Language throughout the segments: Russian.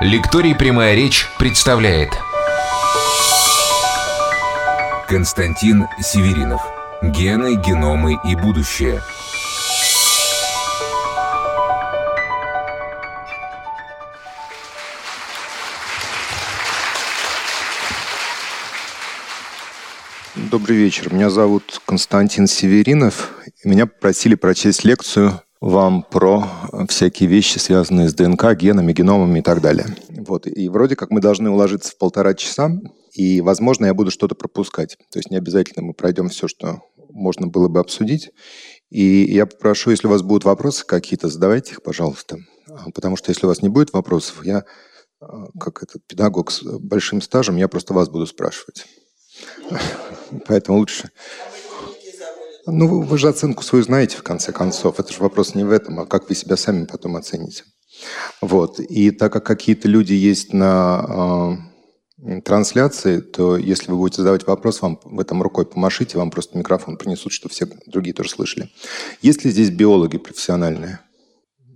Лекторий «Прямая речь» представляет Константин Северинов Гены, геномы и будущее Добрый вечер. Меня зовут Константин Северинов. Меня попросили прочесть лекцию вам про всякие вещи, связанные с ДНК, генами, геномами и так далее. Вот. И вроде как мы должны уложиться в полтора часа, и, возможно, я буду что-то пропускать. То есть не обязательно мы пройдем все, что можно было бы обсудить. И я попрошу, если у вас будут вопросы какие-то, задавайте их, пожалуйста. А, потому что если у вас не будет вопросов, я, а, как этот педагог с большим стажем, я просто вас буду спрашивать. Поэтому лучше ну, вы, вы же оценку свою знаете, в конце концов. Это же вопрос не в этом, а как вы себя сами потом оцените. Вот. И так как какие-то люди есть на э, трансляции, то если вы будете задавать вопрос, вам в этом рукой помашите, вам просто микрофон принесут, чтобы все другие тоже слышали. Есть ли здесь биологи профессиональные?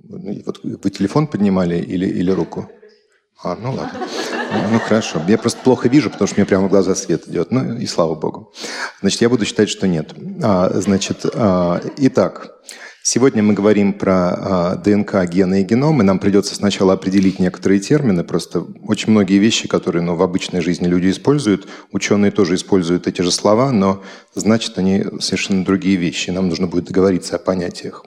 Вот вы телефон поднимали или, или руку? А, ну ладно. Ну хорошо. Я просто плохо вижу, потому что мне прямо в глаза свет идет. Ну и слава богу. Значит, я буду считать, что нет. А, значит, а, итак, сегодня мы говорим про а, ДНК, гены и геномы. Нам придется сначала определить некоторые термины. Просто очень многие вещи, которые ну, в обычной жизни люди используют, ученые тоже используют эти же слова, но значит они совершенно другие вещи. Нам нужно будет договориться о понятиях.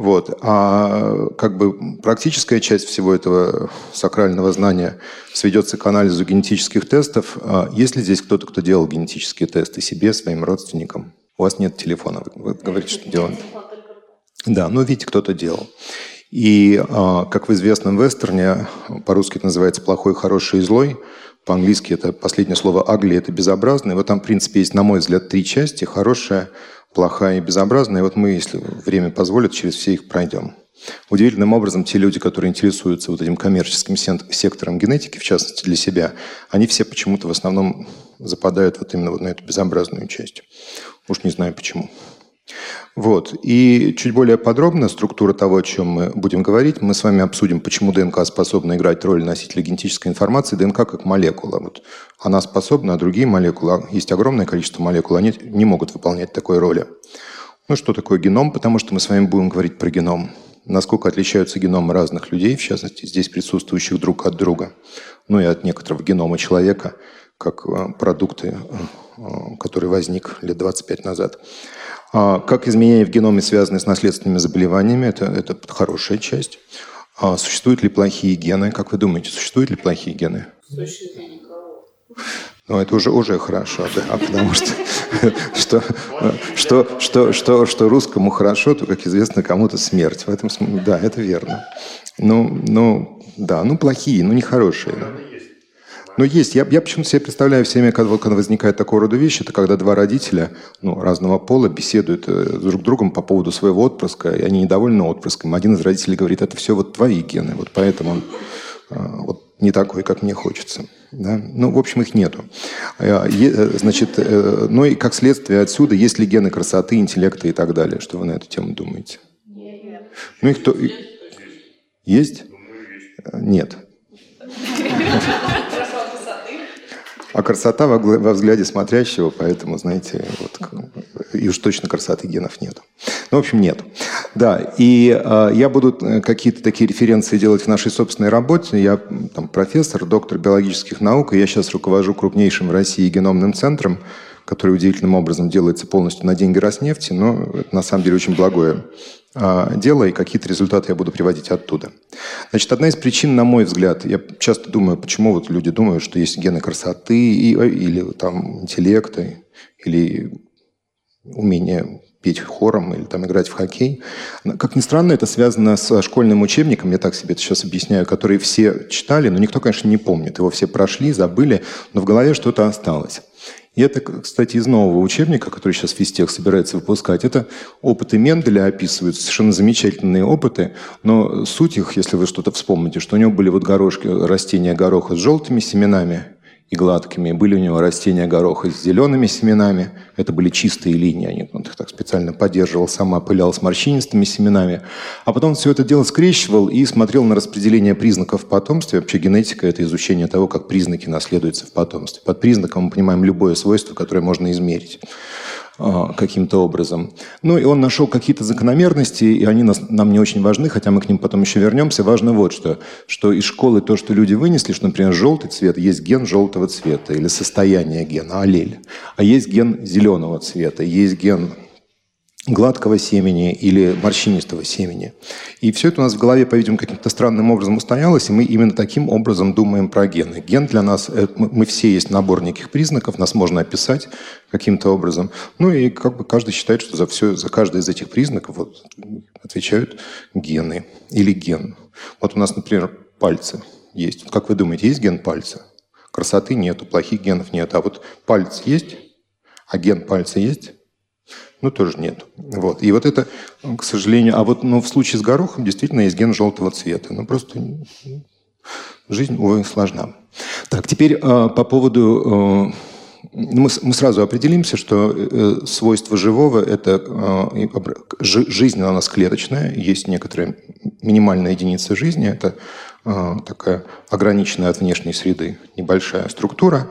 Вот. А как бы практическая часть всего этого сакрального знания сведется к анализу генетических тестов. А есть ли здесь кто-то, кто делал генетические тесты себе, своим родственникам? У вас нет телефона, вы говорите, что делали. Да, ну видите, кто-то делал. И, а, как в известном вестерне, по-русски это называется «плохой, хороший и злой», по-английски это последнее слово «агли» — это «безобразный». Вот там, в принципе, есть, на мой взгляд, три части. Хорошая, плохая и безобразная. И вот мы, если время позволит, через все их пройдем. Удивительным образом, те люди, которые интересуются вот этим коммерческим сектором генетики, в частности для себя, они все почему-то в основном западают вот именно вот на эту безобразную часть. Уж не знаю почему. Вот. И чуть более подробно структура того, о чем мы будем говорить, мы с вами обсудим, почему ДНК способна играть роль носителя генетической информации. ДНК как молекула. Вот она способна, а другие молекулы, есть огромное количество молекул, они не могут выполнять такой роли. Ну, что такое геном? Потому что мы с вами будем говорить про геном. Насколько отличаются геномы разных людей, в частности, здесь присутствующих друг от друга, ну и от некоторого генома человека, как э, продукты, э, который возник лет 25 назад. А, как изменения в геноме связаны с наследственными заболеваниями, это, это хорошая часть. А существуют ли плохие гены? Как вы думаете, существуют ли плохие гены? Ну, это уже, уже хорошо, да, потому что, что, что, что, что, что русскому хорошо, то, как известно, кому-то смерть. В этом смысле, да, это верно. Ну, ну, да, ну, плохие, ну, нехорошие. Но есть. Я, я почему-то себе представляю все время, когда, когда возникает такого рода вещи, это когда два родителя ну, разного пола беседуют э, друг с другом по поводу своего отпрыска, и они недовольны отпрыском. Один из родителей говорит, это все вот твои гены, вот поэтому он э, вот не такой, как мне хочется. Да? Ну, в общем, их нету. Э, значит, ну и как следствие отсюда, есть ли гены красоты, интеллекта и так далее? Что вы на эту тему думаете? Нет. Ну, их то... Есть? Нет. А красота во, взгляде смотрящего, поэтому, знаете, вот, и уж точно красоты генов нет. Ну, в общем, нет. Да, и э, я буду э, какие-то такие референции делать в нашей собственной работе. Я там, профессор, доктор биологических наук, и я сейчас руковожу крупнейшим в России геномным центром, который удивительным образом делается полностью на деньги Роснефти, но это на самом деле очень благое а, дело, и какие-то результаты я буду приводить оттуда. Значит, одна из причин, на мой взгляд, я часто думаю, почему вот люди думают, что есть гены красоты или там интеллекта, или умение петь хором или там играть в хоккей. Как ни странно, это связано с школьным учебником, я так себе это сейчас объясняю, который все читали, но никто, конечно, не помнит. Его все прошли, забыли, но в голове что-то осталось. И это, кстати, из нового учебника, который сейчас Физтех собирается выпускать, это опыты Менделя описывают, совершенно замечательные опыты, но суть их, если вы что-то вспомните, что у него были вот горошки, растения гороха с желтыми семенами и гладкими. Были у него растения гороха с зелеными семенами. Это были чистые линии. Они, он их так специально поддерживал, сам опылял с морщинистыми семенами. А потом все это дело скрещивал и смотрел на распределение признаков в потомстве. Вообще генетика – это изучение того, как признаки наследуются в потомстве. Под признаком мы понимаем любое свойство, которое можно измерить. А, каким-то образом. Ну и он нашел какие-то закономерности, и они нас, нам не очень важны, хотя мы к ним потом еще вернемся. Важно вот что, что из школы то, что люди вынесли, что, например, желтый цвет, есть ген желтого цвета или состояние гена, аллель. А есть ген зеленого цвета, есть ген гладкого семени или морщинистого семени. И все это у нас в голове, по-видимому, каким-то странным образом устоялось, и мы именно таким образом думаем про гены. Ген для нас, это, мы все есть набор неких признаков, нас можно описать каким-то образом. Ну и как бы каждый считает, что за все, за каждый из этих признаков вот, отвечают гены или ген. Вот у нас, например, пальцы есть. Как вы думаете, есть ген пальца? Красоты нету, плохих генов нет. А вот палец есть? А ген пальца есть? Ну, тоже нет. Вот. И вот это, к сожалению... А вот ну, в случае с горохом действительно есть ген желтого цвета. Ну, просто жизнь, увы, сложна. Так, теперь э, по поводу... Э, мы, мы сразу определимся, что э, свойство живого – это э, жизнь у нас клеточная, есть некоторая минимальная единица жизни, это э, такая ограниченная от внешней среды небольшая структура,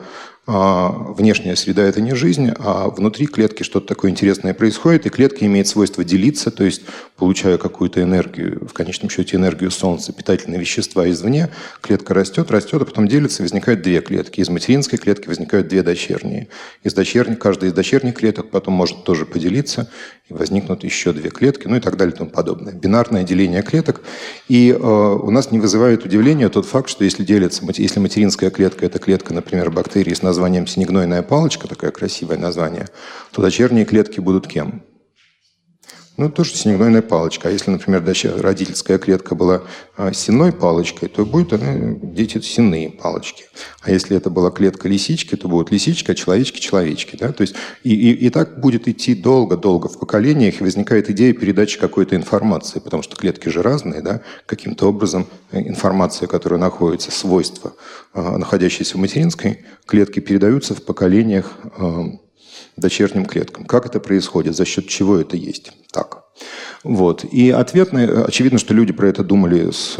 внешняя среда – это не жизнь, а внутри клетки что-то такое интересное происходит, и клетка имеет свойство делиться, то есть получая какую-то энергию, в конечном счете энергию Солнца, питательные вещества извне, клетка растет, растет, а потом делится, возникают две клетки. Из материнской клетки возникают две дочерние. Из дочерних, каждая из дочерних клеток потом может тоже поделиться, и возникнут еще две клетки, ну и так далее и тому подобное. Бинарное деление клеток. И э, у нас не вызывает удивления тот факт, что если делится, если материнская клетка – это клетка, например, бактерии с названием синегнойная палочка, такое красивое название, то дочерние клетки будут кем? Ну, тоже синегнойная палочка. А если, например, родительская клетка была а, сенной палочкой, то будут они, дети сенные палочки. А если это была клетка лисички, то будут лисичка, человечки, человечки. Да? То есть, и, и, и так будет идти долго-долго в поколениях, и возникает идея передачи какой-то информации, потому что клетки же разные, да? каким-то образом информация, которая находится, свойства, а, находящиеся в материнской клетке, передаются в поколениях а, дочерним клеткам. Как это происходит? За счет чего это есть? Так. Вот. И ответ, на, очевидно, что люди про это думали с,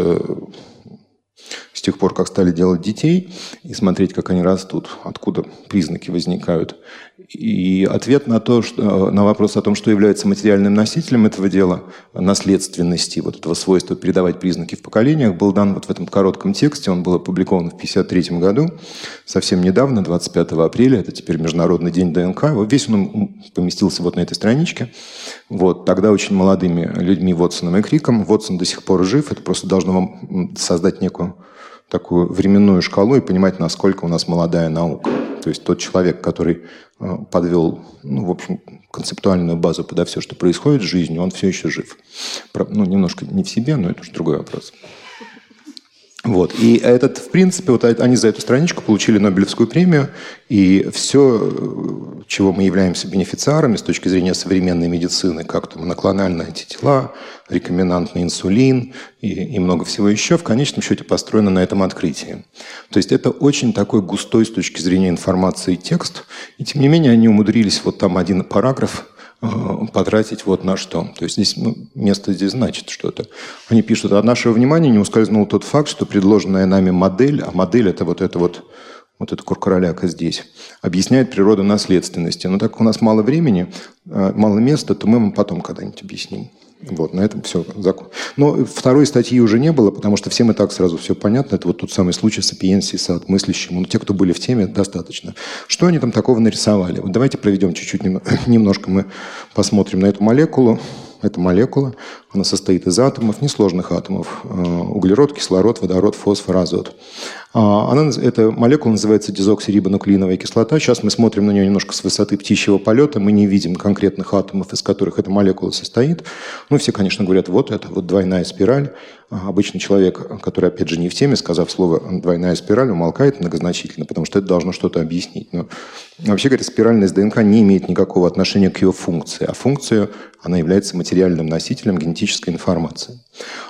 с тех пор, как стали делать детей и смотреть, как они растут, откуда признаки возникают. И ответ на, то, что, на вопрос о том, что является материальным носителем этого дела, наследственности, вот этого свойства передавать признаки в поколениях, был дан вот в этом коротком тексте. Он был опубликован в 1953 году, совсем недавно, 25 апреля. Это теперь Международный день ДНК. Вот весь он поместился вот на этой страничке. Вот, тогда очень молодыми людьми Вотсоном и Криком. Вотсон до сих пор жив. Это просто должно вам создать некую такую временную шкалу и понимать, насколько у нас молодая наука. То есть тот человек, который э, подвел, ну, в общем, концептуальную базу подо все, что происходит в жизни, он все еще жив. Ну, немножко не в себе, но это уже другой вопрос. Вот. И этот, в принципе, вот они за эту страничку получили Нобелевскую премию, и все, чего мы являемся бенефициарами с точки зрения современной медицины, как там моноклональные антитела, рекомендантный инсулин и, и много всего еще, в конечном счете построено на этом открытии. То есть это очень такой густой с точки зрения информации текст, и тем не менее они умудрились вот там один параграф потратить вот на что. То есть здесь ну, место здесь значит что-то. Они пишут, от нашего внимания не ускользнул тот факт, что предложенная нами модель, а модель это вот это вот вот эта куркураляка здесь, объясняет природу наследственности. Но так как у нас мало времени, э, мало места, то мы вам потом когда-нибудь объясним. Вот, на этом все. Но второй статьи уже не было, потому что всем и так сразу все понятно. Это вот тот самый случай с апиенсией, с мыслящим. Ну, те, кто были в теме, достаточно. Что они там такого нарисовали? Вот давайте проведем чуть-чуть, немножко мы посмотрим на эту молекулу. Это молекула, она состоит из атомов, несложных атомов. Э, углерод, кислород, водород, фосфор, азот. А, она, эта молекула называется дезоксирибонуклеиновая кислота. Сейчас мы смотрим на нее немножко с высоты птичьего полета. Мы не видим конкретных атомов, из которых эта молекула состоит. Ну, все, конечно, говорят, вот это вот двойная спираль. А, обычный человек, который, опять же, не в теме, сказав слово «двойная спираль», умолкает многозначительно, потому что это должно что-то объяснить. Но вообще говоря, спиральность ДНК не имеет никакого отношения к ее функции. А функция, она является материальным носителем генетической информации.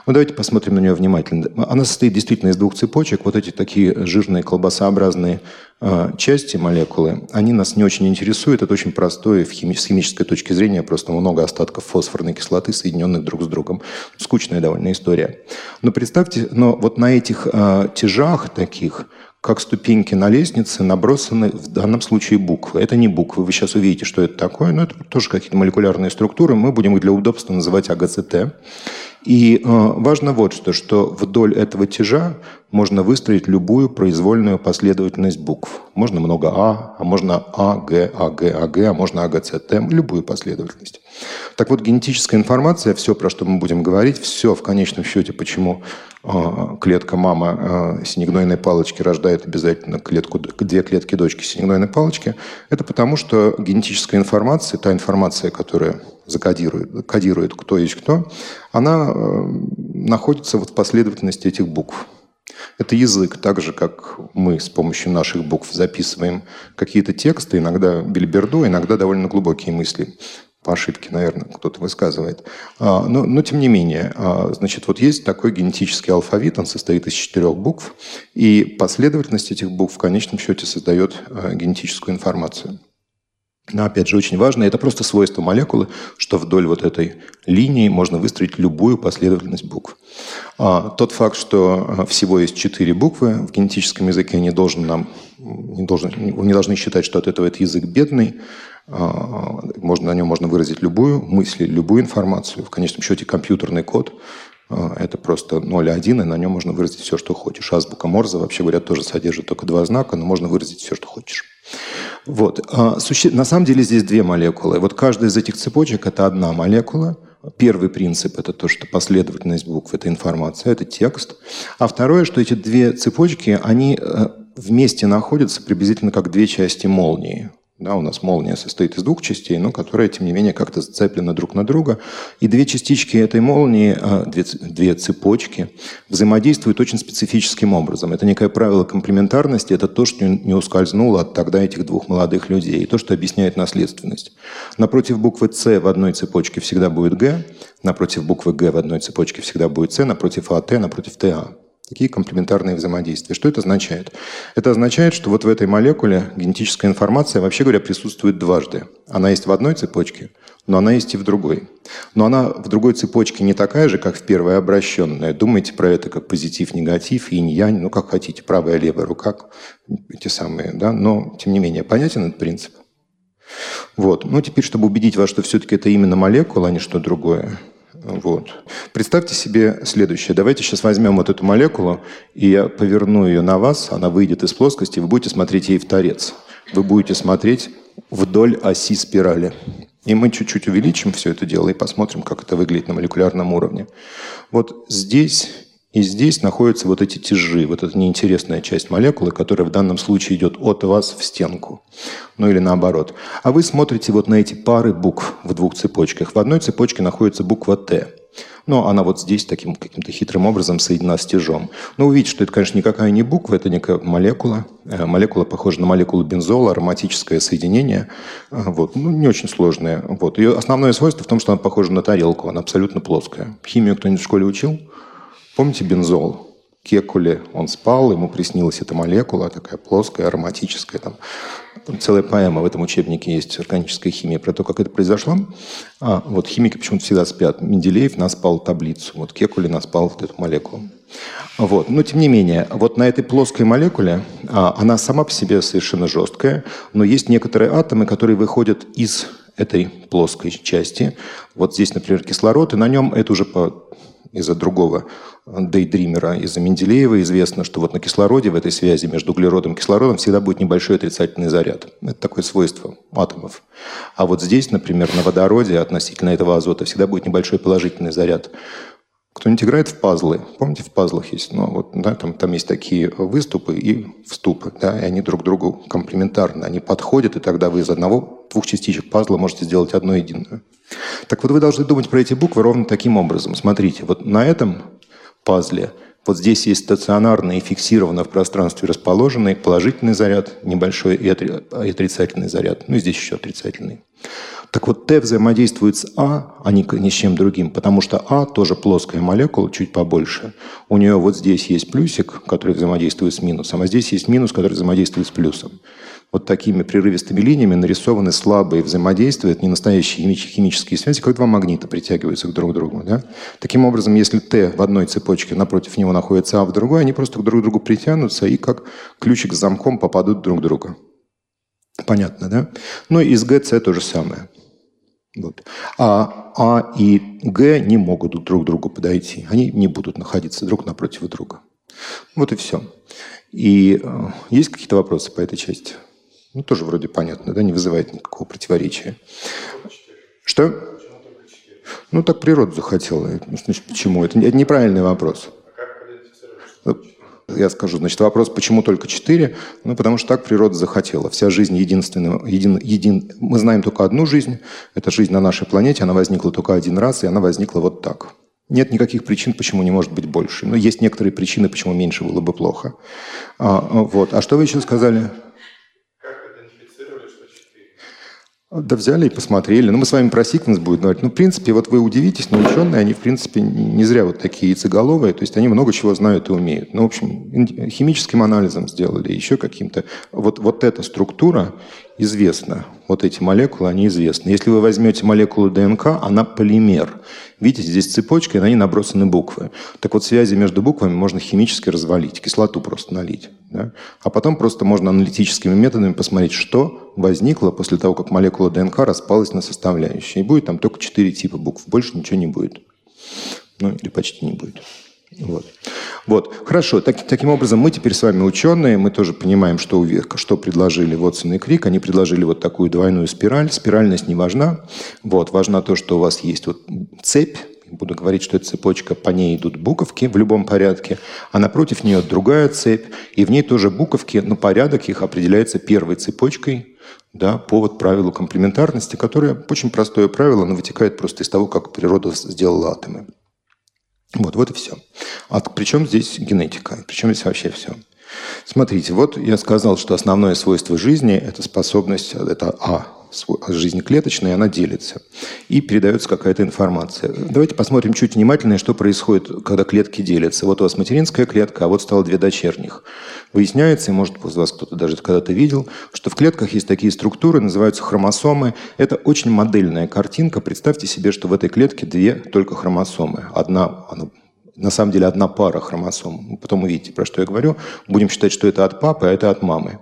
Ну, давайте посмотрим на нее внимательно. Она состоит действительно из двух цепочек. Вот эти такие жирные колбасообразные э, части молекулы, они нас не очень интересуют. Это очень простое в хими- с химической точки зрения, просто много остатков фосфорной кислоты, соединенных друг с другом. Скучная довольно история. Но представьте, но вот на этих э, тяжах таких как ступеньки на лестнице набросаны в данном случае буквы. Это не буквы, вы сейчас увидите, что это такое, но это тоже какие-то молекулярные структуры. Мы будем их для удобства называть АГЦТ. И э, важно вот что, что вдоль этого тяжа можно выстроить любую произвольную последовательность букв. Можно много А, а можно А, Г, А, Г, А, Г, а можно А, Г, С, Т, любую последовательность. Так вот, генетическая информация, все, про что мы будем говорить, все в конечном счете, почему э, клетка мама э, синегнойной палочки рождает обязательно клетку, две клетки дочки синегнойной палочки, это потому, что генетическая информация, та информация, которая закодирует, кодирует кто есть кто, она э, находится вот в последовательности этих букв. Это язык, так же, как мы с помощью наших букв записываем какие-то тексты, иногда бельберду, иногда довольно глубокие мысли. По ошибке, наверное, кто-то высказывает. А, но, но тем не менее, а, значит, вот есть такой генетический алфавит, он состоит из четырех букв, и последовательность этих букв в конечном счете создает а, генетическую информацию. Но опять же, очень важно, это просто свойство молекулы, что вдоль вот этой линии можно выстроить любую последовательность букв. А, тот факт, что всего есть четыре буквы в генетическом языке, не должен нам, не, должен, не должны считать, что от этого этот язык бедный. А, можно, на нем можно выразить любую мысль, любую информацию. В конечном счете компьютерный код а, это просто 0 и 1, и на нем можно выразить все, что хочешь. Азбука Морзе, вообще говоря, тоже содержит только два знака, но можно выразить все, что хочешь. Вот. А, на самом деле здесь две молекулы. Вот каждая из этих цепочек – это одна молекула. Первый принцип – это то, что последовательность букв – это информация, это текст. А второе, что эти две цепочки, они э, вместе находятся приблизительно как две части молнии. Да, у нас молния состоит из двух частей, но которые, тем не менее, как-то зацеплены друг на друга. И две частички этой молнии, а, две, две цепочки, взаимодействуют очень специфическим образом. Это некое правило комплементарности, это то, что не ускользнуло от тогда этих двух молодых людей, и то, что объясняет наследственность. Напротив буквы «С» в одной цепочке всегда будет «Г», напротив буквы «Г» в одной цепочке всегда будет «С», напротив «АТ», напротив «ТА». Такие комплементарные взаимодействия. Что это означает? Это означает, что вот в этой молекуле генетическая информация, вообще говоря, присутствует дважды. Она есть в одной цепочке, но она есть и в другой. Но она в другой цепочке не такая же, как в первой обращенная. Думайте про это как позитив, негатив, инь-янь, ну как хотите, правая, левая рука, эти самые, да, но тем не менее понятен этот принцип. Вот. Ну, теперь, чтобы убедить вас, что все-таки это именно молекула, а не что другое, вот. Представьте себе следующее. Давайте сейчас возьмем вот эту молекулу, и я поверну ее на вас, она выйдет из плоскости, вы будете смотреть ей в торец. Вы будете смотреть вдоль оси спирали. И мы чуть-чуть увеличим все это дело и посмотрим, как это выглядит на молекулярном уровне. Вот здесь и здесь находятся вот эти тяжи, вот эта неинтересная часть молекулы, которая в данном случае идет от вас в стенку. Ну или наоборот. А вы смотрите вот на эти пары букв в двух цепочках. В одной цепочке находится буква Т. Но она вот здесь таким каким-то хитрым образом соединена с тяжом. Но вы видите, что это, конечно, никакая не буква, это некая молекула. Э, молекула похожа на молекулу бензола, ароматическое соединение. Э, вот. Ну, не очень сложное. Вот. Ее основное свойство в том, что она похожа на тарелку, она абсолютно плоская. Химию кто-нибудь в школе учил? Помните бензол? Кекуле он спал, ему приснилась эта молекула, такая плоская, ароматическая. Там, там целая поэма в этом учебнике есть органическая химия про то, как это произошло. А, вот химики почему-то всегда спят. Менделеев наспал таблицу, вот Кекуле наспал вот эту молекулу. Вот. Но тем не менее, вот на этой плоской молекуле, а, она сама по себе совершенно жесткая, но есть некоторые атомы, которые выходят из этой плоской части. Вот здесь, например, кислород, и на нем это уже по из-за другого дейдримера, из-за Менделеева известно, что вот на кислороде, в этой связи между углеродом и кислородом всегда будет небольшой отрицательный заряд. Это такое свойство атомов. А вот здесь, например, на водороде относительно этого азота всегда будет небольшой положительный заряд. Кто-нибудь играет в пазлы? Помните, в пазлах есть, ну, вот, да, там, там есть такие выступы и вступы, да, и они друг другу комплементарны, они подходят, и тогда вы из одного, двух частичек пазла можете сделать одно единое. Так вот, вы должны думать про эти буквы ровно таким образом. Смотрите, вот на этом пазле вот здесь есть стационарный и фиксированно в пространстве расположенный положительный заряд, небольшой и отрицательный заряд. Ну и здесь еще отрицательный. Так вот, Т взаимодействует с А, а не, ни с чем другим, потому что А тоже плоская молекула, чуть побольше. У нее вот здесь есть плюсик, который взаимодействует с минусом, а здесь есть минус, который взаимодействует с плюсом вот такими прерывистыми линиями нарисованы слабые взаимодействия, это не настоящие химические связи, как два магнита притягиваются к друг другу. Да? Таким образом, если Т в одной цепочке, напротив него находится А в другой, они просто друг к другу притянутся и как ключик с замком попадут друг к другу. Понятно, да? Ну и с Г, С то же самое. Вот. А А и Г не могут друг к другу подойти. Они не будут находиться друг напротив друга. Вот и все. И э, есть какие-то вопросы по этой части? Ну, тоже вроде понятно, да, не вызывает никакого противоречия. Что? Ну, так природа захотела. Значит, почему? Это неправильный вопрос. Я скажу, значит, вопрос, почему только четыре? Ну, потому что так природа захотела. Вся жизнь единственная, един, един... Мы знаем только одну жизнь. Это жизнь на нашей планете. Она возникла только один раз, и она возникла вот так. Нет никаких причин, почему не может быть больше. Но есть некоторые причины, почему меньше было бы плохо. А, вот. а что вы еще сказали? Да взяли и посмотрели. Ну, мы с вами про секвенс будем говорить. Ну, в принципе, вот вы удивитесь, но ученые, они, в принципе, не зря вот такие яйцеголовые. То есть они много чего знают и умеют. Ну, в общем, химическим анализом сделали, еще каким-то. Вот, вот эта структура известна. Вот эти молекулы, они известны. Если вы возьмете молекулу ДНК, она полимер. Видите, здесь цепочка, и на ней набросаны буквы. Так вот, связи между буквами можно химически развалить, кислоту просто налить. Да? А потом просто можно аналитическими методами посмотреть, что возникло после того, как молекула ДНК распалась на составляющие. И будет там только четыре типа букв, больше ничего не будет. Ну, или почти не будет. Вот. вот. Хорошо. Так, таким образом, мы теперь с вами ученые, мы тоже понимаем, что, что предложили Вотсон и Крик. Они предложили вот такую двойную спираль. Спиральность не важна. Вот. Важно то, что у вас есть вот цепь, буду говорить, что это цепочка, по ней идут буковки в любом порядке, а напротив нее другая цепь, и в ней тоже буковки, но порядок их определяется первой цепочкой, да, по вот правилу комплементарности, которое очень простое правило, но вытекает просто из того, как природа сделала атомы. Вот, вот и все. А причем здесь генетика? Причем здесь вообще все? Смотрите, вот я сказал, что основное свойство жизни – это способность, это А, жизни клеточной, она делится. И передается какая-то информация. Давайте посмотрим чуть внимательнее, что происходит, когда клетки делятся. Вот у вас материнская клетка, а вот стало две дочерних. Выясняется, и может из вас кто-то даже когда-то видел, что в клетках есть такие структуры, называются хромосомы. Это очень модельная картинка. Представьте себе, что в этой клетке две только хромосомы. Одна, она на самом деле одна пара хромосом. Потом увидите, про что я говорю. Будем считать, что это от папы, а это от мамы.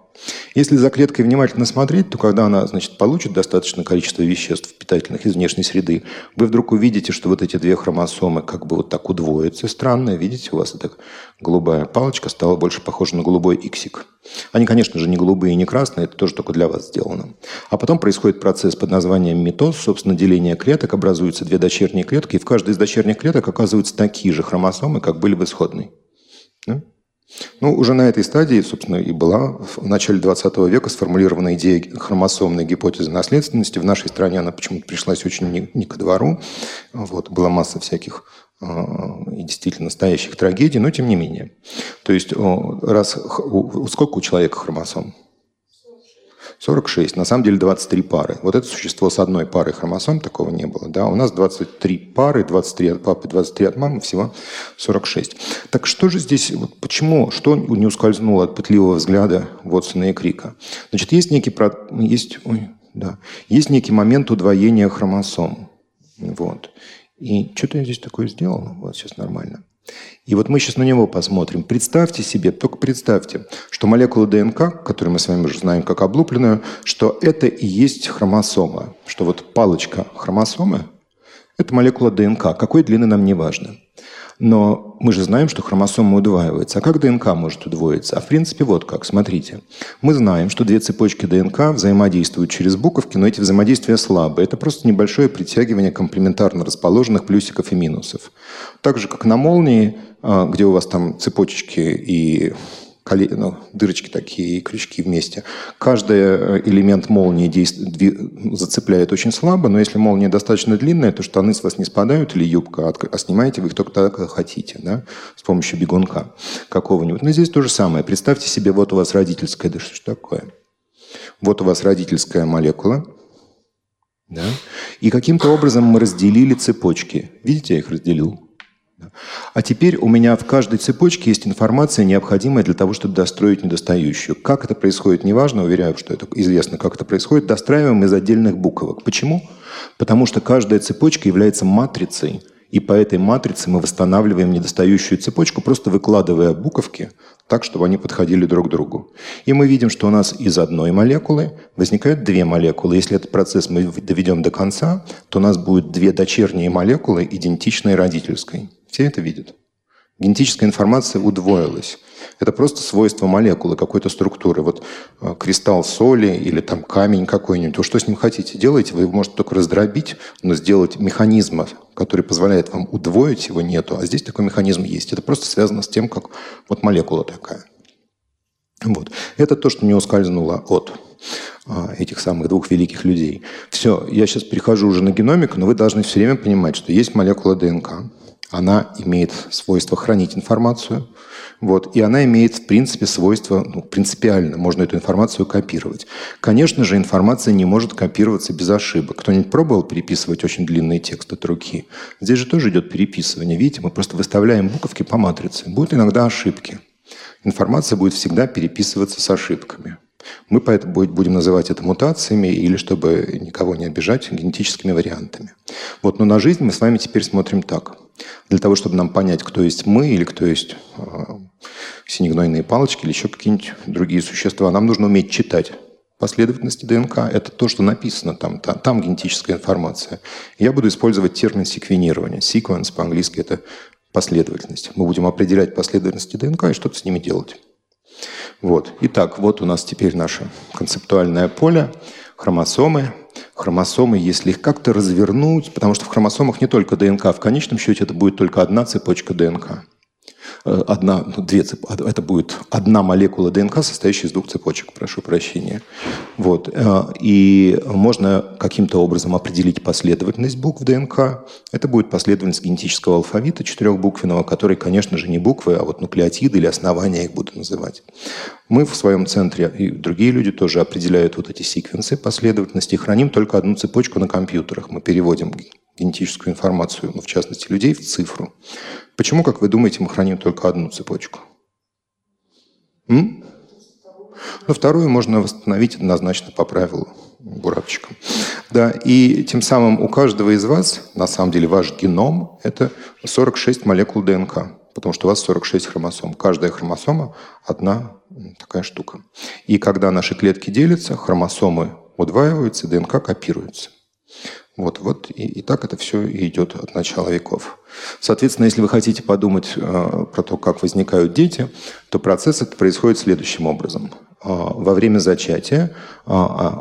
Если за клеткой внимательно смотреть, то когда она значит, получит достаточное количество веществ питательных из внешней среды, вы вдруг увидите, что вот эти две хромосомы как бы вот так удвоятся. Странно, видите, у вас эта голубая палочка стала больше похожа на голубой иксик. Они, конечно же, не голубые и не красные, это тоже только для вас сделано. А потом происходит процесс под названием митоз, собственно, деление клеток, образуются две дочерние клетки, и в каждой из дочерних клеток оказываются такие же хромосомы, как были в исходной. Да? Ну, уже на этой стадии, собственно, и была в начале 20 века сформулирована идея хромосомной гипотезы наследственности. В нашей стране она почему-то пришлась очень не, не ко двору. Вот, была масса всяких э, и действительно настоящих трагедий, но тем не менее. То есть, раз, сколько у человека хромосом? 46. На самом деле 23 пары. Вот это существо с одной парой хромосом, такого не было. Да? У нас 23 пары, 23 от папы, 23 от мамы, всего 46. Так что же здесь, вот почему, что не ускользнуло от пытливого взгляда Вотсона и Крика? Значит, есть некий, есть, ой, да, есть некий момент удвоения хромосом. Вот. И что-то я здесь такое сделал. Вот сейчас нормально. И вот мы сейчас на него посмотрим. Представьте себе, только представьте, что молекула ДНК, которую мы с вами уже знаем как облупленную, что это и есть хромосома. Что вот палочка хромосомы – это молекула ДНК. Какой длины нам не важно. Но мы же знаем, что хромосома удваивается. А как ДНК может удвоиться? А в принципе вот как. Смотрите. Мы знаем, что две цепочки ДНК взаимодействуют через буковки, но эти взаимодействия слабые. Это просто небольшое притягивание комплементарно расположенных плюсиков и минусов. Так же, как на молнии, а, где у вас там цепочки и ну, дырочки такие и крючки вместе. Каждый э, элемент молнии зацепляет очень слабо, но если молния достаточно длинная, то штаны с вас не спадают или юбка, а снимаете вы их только тогда, когда хотите, да, с помощью бегунка какого-нибудь. Но здесь то же самое. Представьте себе, вот у вас родительская, да что такое? Вот у вас родительская молекула, Да? И каким-то образом мы разделили цепочки. Видите, я их разделил. А теперь у меня в каждой цепочке есть информация, необходимая для того, чтобы достроить недостающую. Как это происходит, неважно, уверяю, что это известно, как это происходит. Достраиваем из отдельных буквок. Почему? Потому что каждая цепочка является матрицей – и по этой матрице мы восстанавливаем недостающую цепочку, просто выкладывая буковки так, чтобы они подходили друг к другу. И мы видим, что у нас из одной молекулы возникают две молекулы. Если этот процесс мы доведем до конца, то у нас будет две дочерние молекулы, идентичные родительской. Все это видят. Генетическая информация удвоилась. Это просто свойство молекулы, какой-то структуры. Вот э, кристалл соли или там камень какой-нибудь. Вы что с ним хотите делаете? Вы его можете только раздробить, но сделать механизм, который позволяет вам удвоить его, нету. А здесь такой механизм есть. Это просто связано с тем, как вот молекула такая. Вот. Это то, что не ускользнуло от а, этих самых двух великих людей. Все, я сейчас перехожу уже на геномику, но вы должны все время понимать, что есть молекула ДНК. Она имеет свойство хранить информацию, вот, и она имеет, в принципе, свойство, ну, принципиально, можно эту информацию копировать. Конечно же, информация не может копироваться без ошибок. Кто-нибудь пробовал переписывать очень длинные тексты от руки? Здесь же тоже идет переписывание. Видите, мы просто выставляем буковки по матрице. Будут иногда ошибки. Информация будет всегда переписываться с ошибками. Мы поэтому будем называть это мутациями или, чтобы никого не обижать, генетическими вариантами. Вот, но на жизнь мы с вами теперь смотрим так. Для того, чтобы нам понять, кто есть мы или кто есть э, синегнойные палочки или еще какие-нибудь другие существа, нам нужно уметь читать последовательности ДНК. Это то, что написано там, там, там генетическая информация. Я буду использовать термин секвенирование. Sequence по-английски – это последовательность. Мы будем определять последовательности ДНК и что-то с ними делать. Вот. Итак, вот у нас теперь наше концептуальное поле, хромосомы. Хромосомы, если их как-то развернуть, потому что в хромосомах не только ДНК, в конечном счете это будет только одна цепочка ДНК. Э, одна, ну, две цеп... это будет одна молекула ДНК, состоящая из двух цепочек, прошу прощения. Вот. Э, и можно каким-то образом определить последовательность букв ДНК. Это будет последовательность генетического алфавита четырехбуквенного, который, конечно же, не буквы, а вот нуклеотиды или основания их буду называть. Мы в своем центре, и другие люди тоже определяют вот эти секвенсы последовательности, храним только одну цепочку на компьютерах. Мы переводим генетическую информацию, ну, в частности, людей в цифру. Почему, как вы думаете, мы храним только одну цепочку? М? Ну, вторую можно восстановить однозначно по правилу буравчиком. Да, и тем самым у каждого из вас, на самом деле, ваш геном – это 46 молекул ДНК, потому что у вас 46 хромосом. Каждая хромосома – одна такая штука. И когда наши клетки делятся, хромосомы удваиваются, ДНК копируется. Вот, вот и, и так это все идет от начала веков. Соответственно, если вы хотите подумать э, про то, как возникают дети, то процесс это происходит следующим образом. Э, во время зачатия э,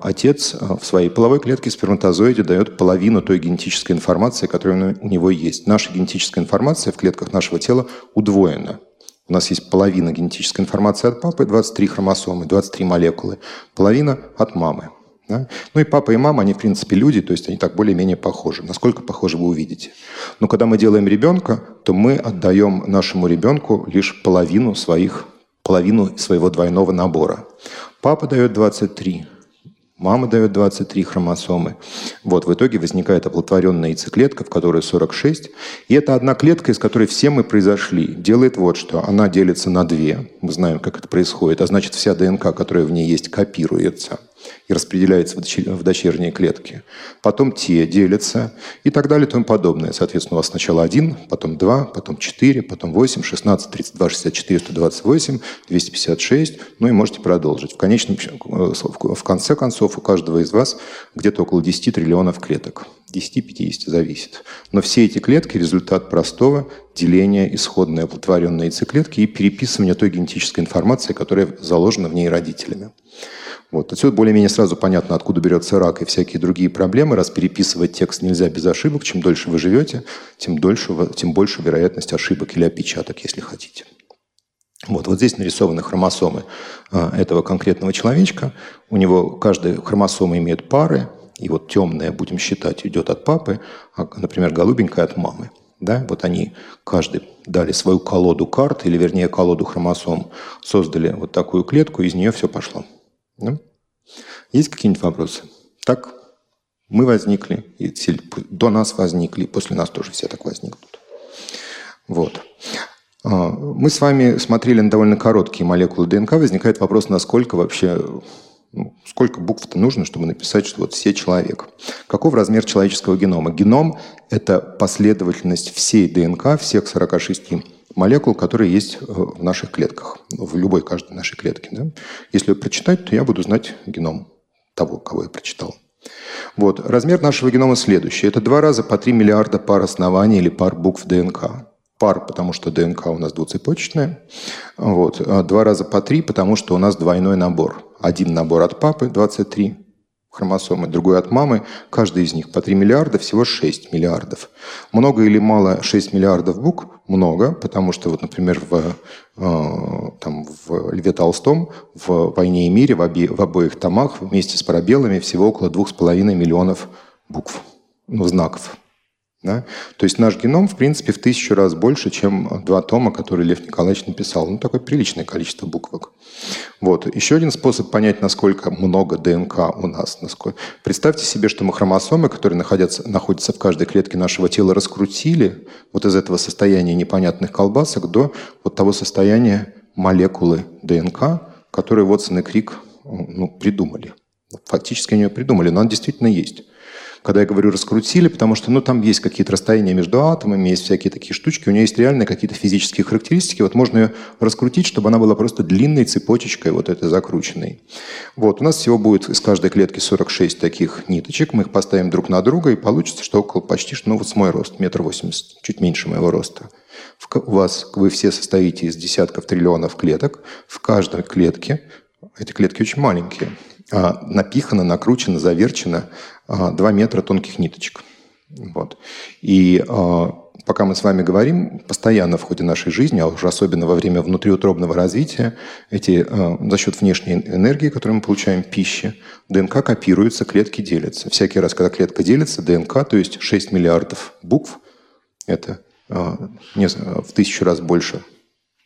отец в своей половой клетке сперматозоиде дает половину той генетической информации, которая у него есть. Наша генетическая информация в клетках нашего тела удвоена. У нас есть половина генетической информации от папы, 23 хромосомы, 23 молекулы, половина от мамы. Да? Ну и папа и мама, они в принципе люди, то есть они так более-менее похожи. Насколько похожи вы увидите. Но когда мы делаем ребенка, то мы отдаем нашему ребенку лишь половину своих, половину своего двойного набора. Папа дает 23, Мама дает 23 хромосомы. Вот, в итоге возникает оплодотворенная яйцеклетка, в которой 46. И это одна клетка, из которой все мы произошли. Делает вот что. Она делится на две. Мы знаем, как это происходит. А значит, вся ДНК, которая в ней есть, копируется и распределяется в дочерние клетки. Потом те делятся и так далее и тому подобное. Соответственно, у вас сначала один, потом два, потом четыре, потом восемь, шестнадцать, тридцать два, шестьдесят четыре, сто двадцать восемь, двести пятьдесят шесть. Ну и можете продолжить. В конечном, в конце концов, у каждого из вас где-то около 10 триллионов клеток. 10-50 зависит. Но все эти клетки – результат простого деления исходной оплодотворенной яйцеклетки и переписывания той генетической информации, которая заложена в ней родителями. Вот. Отсюда более-менее сразу понятно, откуда берется рак и всякие другие проблемы. Раз переписывать текст нельзя без ошибок, чем дольше вы живете, тем, дольше, тем больше вероятность ошибок или опечаток, если хотите. Вот, вот здесь нарисованы хромосомы а, этого конкретного человечка. У него каждая хромосома имеет пары, и вот темная, будем считать, идет от папы, а, например, голубенькая от мамы. Да? Вот они каждый дали свою колоду карт, или вернее колоду хромосом, создали вот такую клетку, из нее все пошло. Да? Есть какие-нибудь вопросы? Так? Мы возникли, и до нас возникли, после нас тоже все так возникнут. Вот. А, мы с вами смотрели на довольно короткие молекулы ДНК. Возникает вопрос, насколько вообще ну, сколько букв-то нужно, чтобы написать, что вот все человек. Каков размер человеческого генома? Геном – это последовательность всей ДНК, всех 46 молекул, которые есть э, в наших клетках, в любой каждой нашей клетке. Да? Если прочитать, то я буду знать геном того, кого я прочитал. Вот. Размер нашего генома следующий. Это два раза по 3 миллиарда пар оснований или пар букв ДНК. Пар, потому что ДНК у нас двуцепочечная. Вот. А два раза по 3, потому что у нас двойной набор. Один набор от папы, 23 хромосомы, другой от мамы. Каждый из них по 3 миллиарда, всего 6 миллиардов. Много или мало 6 миллиардов букв? Много, потому что, вот, например, в, э, там, в Льве Толстом, в «Войне и мире», в, обе, в обоих томах вместе с пробелами всего около 2,5 миллионов букв, ну, знаков. Да? То есть наш геном, в принципе, в тысячу раз больше, чем два тома, которые Лев Николаевич написал. Ну, такое приличное количество буквок. Вот. Еще один способ понять, насколько много ДНК у нас. Представьте себе, что мы хромосомы, которые находятся, находятся в каждой клетке нашего тела, раскрутили вот из этого состояния непонятных колбасок до вот того состояния молекулы ДНК, которую Вотсон и Крик ну, придумали. Фактически они ее придумали, но она действительно есть. Когда я говорю раскрутили, потому что ну, там есть какие-то расстояния между атомами, есть всякие такие штучки, у нее есть реальные какие-то физические характеристики. Вот можно ее раскрутить, чтобы она была просто длинной цепочечкой вот этой закрученной. Вот, у нас всего будет из каждой клетки 46 таких ниточек. Мы их поставим друг на друга, и получится, что около почти, ну вот с мой рост, метр восемьдесят, чуть меньше моего роста. У вас, вы все состоите из десятков триллионов клеток. В каждой клетке, эти клетки очень маленькие, а, напихано, накручено, заверчено 2 метра тонких ниточек. Вот. И а, пока мы с вами говорим, постоянно в ходе нашей жизни, а уже особенно во время внутриутробного развития, эти, а, за счет внешней энергии, которую мы получаем пищи, ДНК копируется, клетки делятся. Всякий раз, когда клетка делится, ДНК, то есть 6 миллиардов букв, это в тысячу раз больше,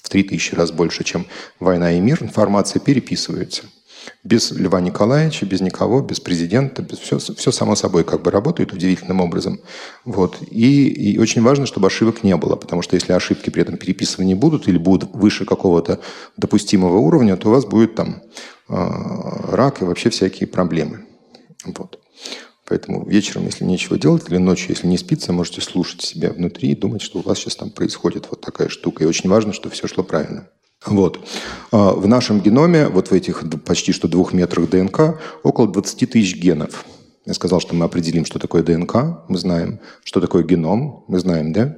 в три тысячи раз больше, чем «Война и мир», информация переписывается – без Льва Николаевича, без никого, без президента, без все, все само собой как бы работает удивительным образом. Вот. И, и очень важно, чтобы ошибок не было, потому что если ошибки при этом переписаны не будут или будут выше какого-то допустимого уровня, то у вас будет там э, рак и вообще всякие проблемы. Вот. Поэтому вечером, если нечего делать, или ночью, если не спится, можете слушать себя внутри и думать, что у вас сейчас там происходит вот такая штука. И очень важно, чтобы все шло правильно. Вот. А, в нашем геноме, вот в этих почти что двух метрах ДНК, около 20 тысяч генов. Я сказал, что мы определим, что такое ДНК, мы знаем, что такое геном, мы знаем, да?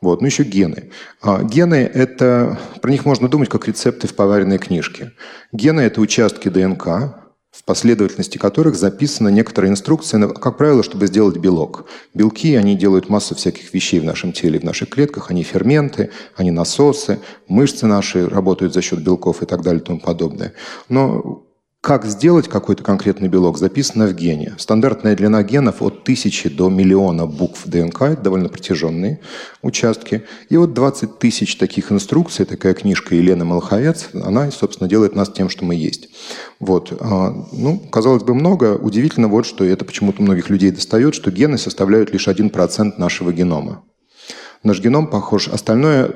Вот. Ну, еще гены. А, гены – это… Про них можно думать как рецепты в поваренной книжке. Гены – это участки ДНК, в последовательности которых записана некоторая инструкция, как правило, чтобы сделать белок. Белки, они делают массу всяких вещей в нашем теле, в наших клетках. Они ферменты, они насосы, мышцы наши работают за счет белков и так далее и тому подобное. Но как сделать какой-то конкретный белок, записано в гене. Стандартная длина генов от тысячи до миллиона букв ДНК, это довольно протяженные участки. И вот 20 тысяч таких инструкций, такая книжка Елены Малховец, она, собственно, делает нас тем, что мы есть. Вот. А, ну, казалось бы, много. Удивительно вот, что это почему-то многих людей достает, что гены составляют лишь 1% нашего генома. Наш геном похож. Остальное,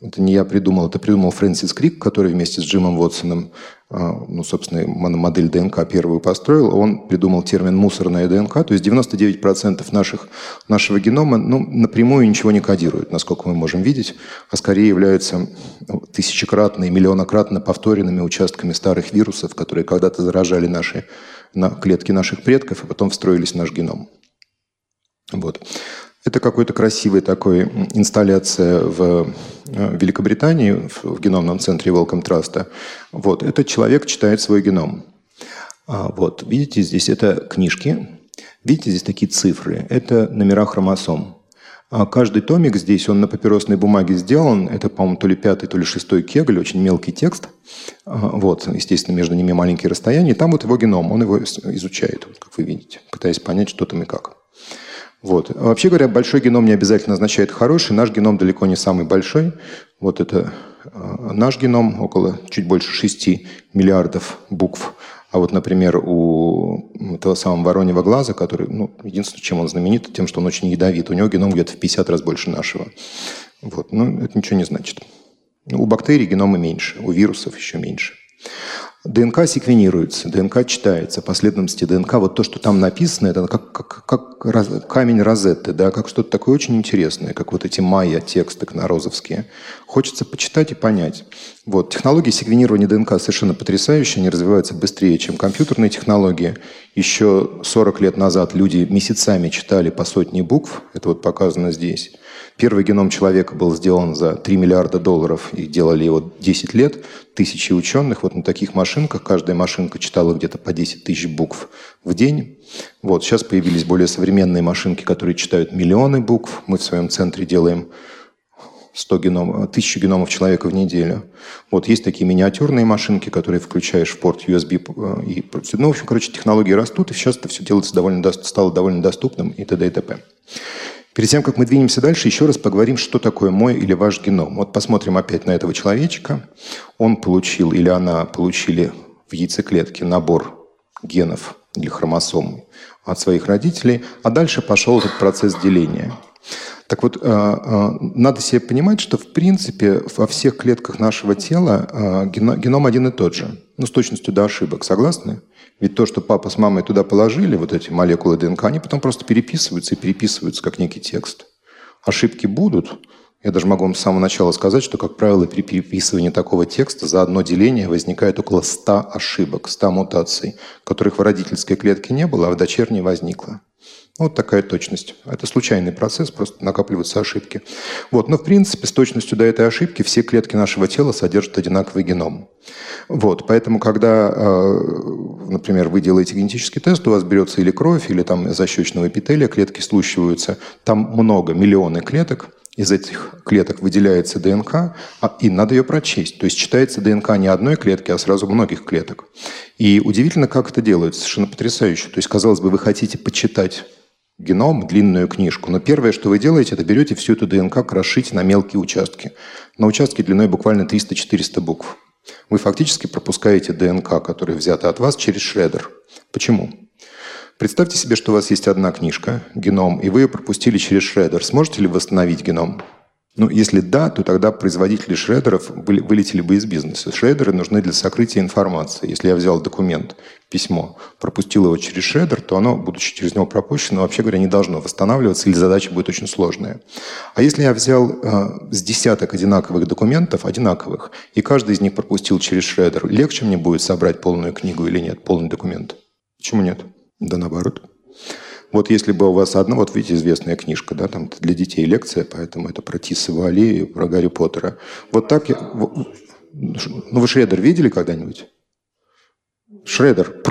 это не я придумал, это придумал Фрэнсис Крик, который вместе с Джимом Вотсоном, а, ну, собственно, модель ДНК первую построил. Он придумал термин «мусорная ДНК», то есть 99% наших, нашего генома ну, напрямую ничего не кодирует, насколько мы можем видеть, а скорее являются тысячекратно и миллионократно повторенными участками старых вирусов, которые когда-то заражали наши на клетки наших предков и потом встроились в наш геном. Вот. Это какой-то красивый такой инсталляция в э, Великобритании, в геномном центре Wellcome Trust. Вот, этот человек читает свой геном. А, вот, видите, здесь это книжки. Видите, здесь такие цифры. Это номера хромосом. А каждый томик здесь, он на папиросной бумаге сделан. Это, по-моему, то ли пятый, то ли шестой кегль, очень мелкий текст. А, вот, естественно, между ними маленькие расстояния. Там вот его геном, он его изучает, вот, как вы видите, пытаясь понять, что там и как. Вот. Вообще говоря, большой геном не обязательно означает хороший. Наш геном далеко не самый большой. Вот это э, наш геном, около чуть больше 6 миллиардов букв. А вот, например, у этого самого вороньего глаза, который, ну, единственное, чем он знаменит, тем, что он очень ядовит. У него геном где-то в 50 раз больше нашего. Вот. Но это ничего не значит. У бактерий генома меньше, у вирусов еще меньше. ДНК секвенируется, ДНК читается, последовательности ДНК, вот то, что там написано, это как, как, как раз, камень Розетты, да, как что-то такое очень интересное, как вот эти майя тексты кнорозовские. Хочется почитать и понять. Вот. Технологии секвенирования ДНК совершенно потрясающие, они развиваются быстрее, чем компьютерные технологии. Еще 40 лет назад люди месяцами читали по сотне букв, это вот показано здесь. Первый геном человека был сделан за 3 миллиарда долларов, и делали его 10 лет. Тысячи ученых вот на таких машинках, каждая машинка читала где-то по 10 тысяч букв в день. Вот, сейчас появились более современные машинки, которые читают миллионы букв. Мы в своем центре делаем 100 геном, 1000 геномов человека в неделю. Вот есть такие миниатюрные машинки, которые включаешь в порт USB. Э, и, ну, в общем, короче, технологии растут, и сейчас это все делается довольно, стало довольно доступным и т.д. и т.п. Перед тем, как мы двинемся дальше, еще раз поговорим, что такое мой или ваш геном. Вот посмотрим опять на этого человечка. Он получил или она получили в яйцеклетке набор генов или хромосом от своих родителей, а дальше пошел этот процесс деления. Так вот, э, э, надо себе понимать, что в принципе во всех клетках нашего тела э, геном один и тот же. Ну, с точностью до ошибок. Согласны? Ведь то, что папа с мамой туда положили, вот эти молекулы ДНК, они потом просто переписываются и переписываются как некий текст. Ошибки будут. Я даже могу вам с самого начала сказать, что, как правило, при переписывании такого текста за одно деление возникает около 100 ошибок, 100 мутаций, которых в родительской клетке не было, а в дочерней возникло. Вот такая точность. Это случайный процесс, просто накапливаются ошибки. Вот. Но, в принципе, с точностью до этой ошибки все клетки нашего тела содержат одинаковый геном. Вот. Поэтому, когда, э, например, вы делаете генетический тест, у вас берется или кровь, или там защечного эпителия, клетки слущиваются, там много, миллионы клеток, из этих клеток выделяется ДНК, а, и надо ее прочесть. То есть читается ДНК не одной клетки, а сразу многих клеток. И удивительно, как это делается, совершенно потрясающе. То есть, казалось бы, вы хотите почитать геном, длинную книжку. Но первое, что вы делаете, это берете всю эту ДНК, крошите на мелкие участки. На участке длиной буквально 300-400 букв. Вы фактически пропускаете ДНК, которая взята от вас, через шредер. Почему? Представьте себе, что у вас есть одна книжка, геном, и вы ее пропустили через шредер. Сможете ли восстановить геном? Ну, если да, то тогда производители шредеров вылетели бы из бизнеса. Шредеры нужны для сокрытия информации. Если я взял документ, письмо, пропустил его через шредер, то оно, будучи через него пропущено, вообще говоря, не должно восстанавливаться, или задача будет очень сложная. А если я взял э, с десяток одинаковых документов, одинаковых, и каждый из них пропустил через шредер, легче мне будет собрать полную книгу или нет, полный документ? Почему нет? Да наоборот. Вот если бы у вас одна, вот видите, известная книжка, да, там для детей лекция, поэтому это про Тисову аллею, про Гарри Поттера. Вот так, я, ну вы Шредер видели когда-нибудь? Шредер.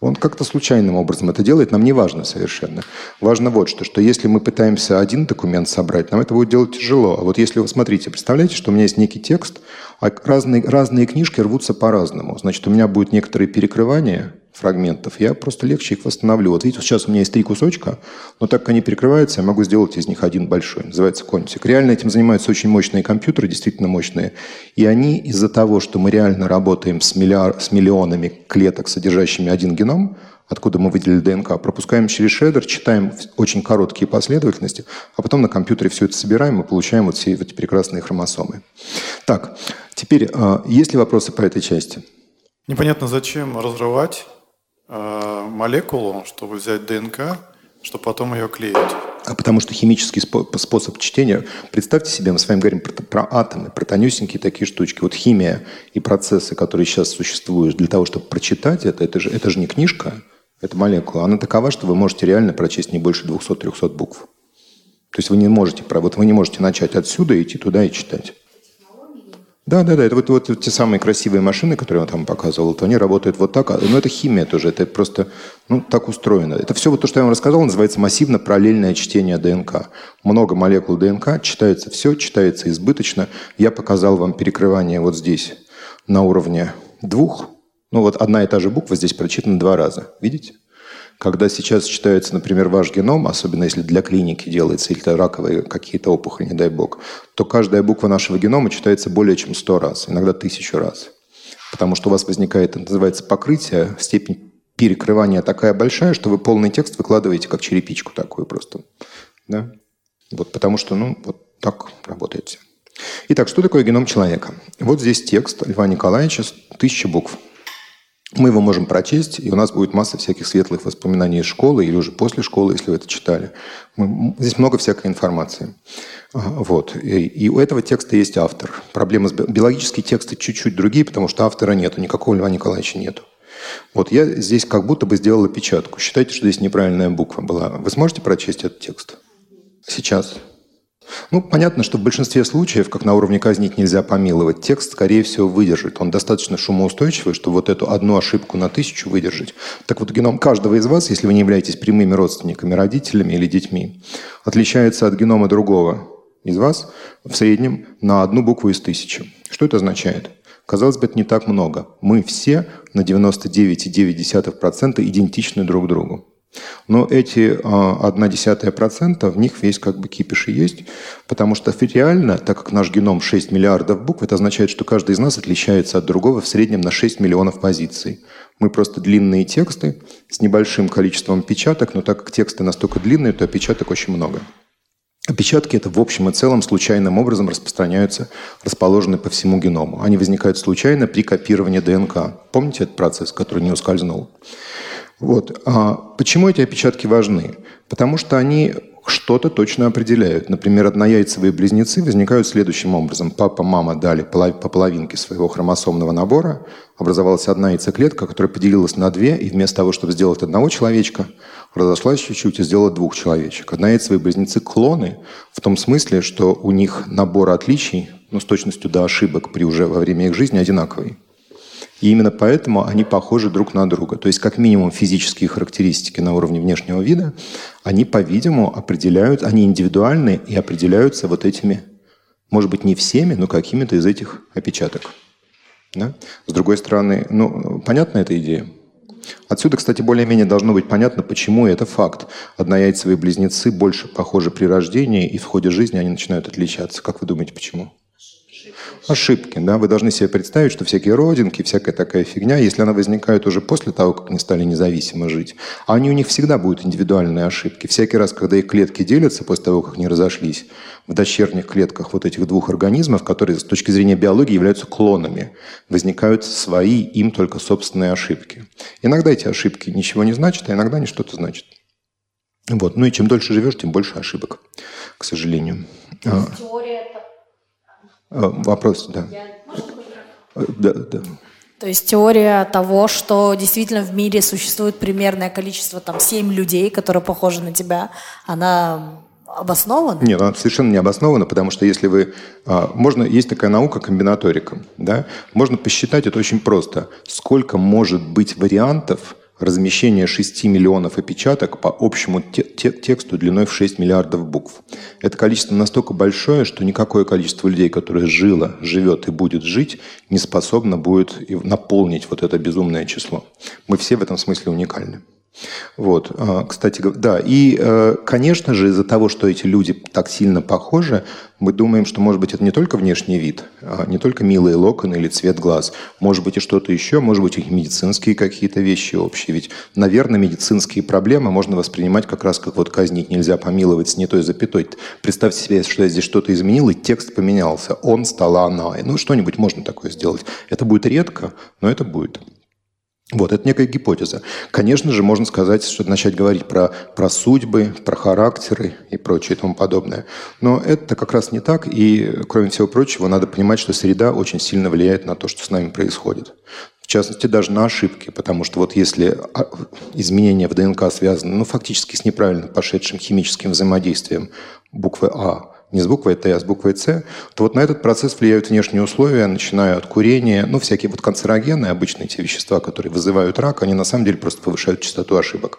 Он как-то случайным образом это делает, нам не важно совершенно. Важно вот что, что если мы пытаемся один документ собрать, нам это будет делать тяжело. А вот если вы смотрите, представляете, что у меня есть некий текст, а разные, разные книжки рвутся по-разному. Значит, у меня будет некоторые перекрывания, фрагментов, я просто легче их восстановлю. Вот видите, сейчас у меня есть три кусочка, но так как они перекрываются, я могу сделать из них один большой. Называется контик. Реально этим занимаются очень мощные компьютеры, действительно мощные. И они из-за того, что мы реально работаем с, миллиар... с миллионами клеток, содержащими один геном, откуда мы выделили ДНК, пропускаем через шредер, читаем очень короткие последовательности, а потом на компьютере все это собираем и получаем вот все эти прекрасные хромосомы. Так, теперь, а, есть ли вопросы по этой части? Непонятно, зачем разрывать молекулу, чтобы взять ДНК, чтобы потом ее клеить. А потому что химический способ чтения, представьте себе, мы с вами говорим про, про атомы, про тонюсенькие такие штучки. Вот химия и процессы, которые сейчас существуют, для того, чтобы прочитать это, это же, это же не книжка, это молекула. Она такова, что вы можете реально прочесть не больше 200-300 букв. То есть вы не можете, вот вы не можете начать отсюда, идти туда и читать. Да, да, да, это вот, вот те самые красивые машины, которые он там показывал, то они работают вот так. А, но это химия тоже, это просто ну, так устроено. Это все вот то, что я вам рассказал, называется массивно параллельное чтение ДНК. Много молекул ДНК, читается все, читается избыточно. Я показал вам перекрывание вот здесь на уровне двух. Ну вот одна и та же буква здесь прочитана два раза. Видите? Когда сейчас читается, например, ваш геном, особенно если для клиники делается, или раковые какие-то опухоли, не дай бог, то каждая буква нашего генома читается более чем сто раз, иногда тысячу раз. потому что у вас возникает, это называется покрытие, степень перекрывания такая большая, что вы полный текст выкладываете как черепичку такую просто. Да? Вот потому что, ну, вот так работает все. Итак, что такое геном человека? Вот здесь текст Льва Николаевича, тысяча букв. Мы его можем прочесть, и у нас будет масса всяких светлых воспоминаний из школы или уже после школы, если вы это читали. Мы, здесь много всякой информации. Вот. И, и у этого текста есть автор. Проблема с биологические тексты чуть-чуть другие, потому что автора нету, никакого Льва Николаевича нету. Вот я здесь как будто бы сделал опечатку. Считайте, что здесь неправильная буква была. Вы сможете прочесть этот текст? Сейчас. Ну, понятно, что в большинстве случаев, как на уровне казнить нельзя помиловать, текст, скорее всего, выдержит. Он достаточно шумоустойчивый, чтобы вот эту одну ошибку на тысячу выдержать. Так вот, геном каждого из вас, если вы не являетесь прямыми родственниками, родителями или детьми, отличается от генома другого из вас в среднем на одну букву из тысячи. Что это означает? Казалось бы, это не так много. Мы все на 99,9% идентичны друг другу. Но эти а, одна десятая процента, в них весь как бы кипиш и есть, потому что реально, так как наш геном 6 миллиардов букв, это означает, что каждый из нас отличается от другого в среднем на 6 миллионов позиций. Мы просто длинные тексты с небольшим количеством печаток, но так как тексты настолько длинные, то опечаток очень много. Опечатки это в общем и целом случайным образом распространяются, расположены по всему геному. Они возникают случайно при копировании ДНК. Помните этот процесс, который не ускользнул? Вот. А почему эти опечатки важны? Потому что они что-то точно определяют. Например, однояйцевые близнецы возникают следующим образом. Папа, мама дали по половинке своего хромосомного набора, образовалась одна яйцеклетка, которая поделилась на две, и вместо того, чтобы сделать одного человечка, разошлась чуть-чуть и сделала двух человечек. Однояйцевые близнецы – клоны в том смысле, что у них набор отличий, ну, с точностью до ошибок при уже во время их жизни одинаковый. И именно поэтому они похожи друг на друга. То есть, как минимум, физические характеристики на уровне внешнего вида, они, по-видимому, определяют, они индивидуальны и определяются вот этими, может быть, не всеми, но какими-то из этих опечаток. Да? С другой стороны, ну, понятна эта идея? Отсюда, кстати, более-менее должно быть понятно, почему это факт. Однояйцевые близнецы больше похожи при рождении, и в ходе жизни они начинают отличаться. Как вы думаете, почему? Ошибки. Да? Вы должны себе представить, что всякие родинки, всякая такая фигня, если она возникает уже после того, как они стали независимо жить, а они у них всегда будут индивидуальные ошибки. Всякий раз, когда их клетки делятся после того, как они разошлись, в дочерних клетках вот этих двух организмов, которые с точки зрения биологии являются клонами, возникают свои им только собственные ошибки. Иногда эти ошибки ничего не значат, а иногда они что-то значат. Вот. Ну и чем дольше живешь, тем больше ошибок, к сожалению. Теория Э, вопрос, да. Да, да. То есть теория того, что действительно в мире существует примерное количество, там, семь людей, которые похожи на тебя, она обоснована? Нет, она совершенно не обоснована, потому что если вы... А, можно, есть такая наука комбинаторика, да? Можно посчитать это очень просто. Сколько может быть вариантов размещение 6 миллионов опечаток по общему те тексту длиной в 6 миллиардов букв. Это количество настолько большое, что никакое количество людей, которое жило, живет и будет жить, не способно будет наполнить вот это безумное число. Мы все в этом смысле уникальны. Вот, а, кстати, да, и, э, конечно же, из-за того, что эти люди так сильно похожи, мы думаем, что, может быть, это не только внешний вид, а не только милые локоны или цвет глаз, может быть, и что-то еще, может быть, и медицинские какие-то вещи общие. Ведь, наверное, медицинские проблемы можно воспринимать как раз как вот казнить нельзя помиловать с не той запятой. Представьте себе, что я здесь что-то изменил, и текст поменялся. Он стала она. Ну, что-нибудь можно такое сделать. Это будет редко, но это будет. Вот, это некая гипотеза. Конечно же, можно сказать, что начать говорить про, про судьбы, про характеры и прочее и тому подобное. Но это как раз не так, и, кроме всего прочего, надо понимать, что среда очень сильно влияет на то, что с нами происходит. В частности, даже на ошибки, потому что вот если а, изменения в ДНК связаны, ну, фактически с неправильно пошедшим химическим взаимодействием буквы А не с буквой Т, а с буквой С, то вот на этот процесс влияют внешние условия, начиная от курения, ну, всякие вот канцерогены, обычные те вещества, которые вызывают рак, они на самом деле просто повышают частоту ошибок.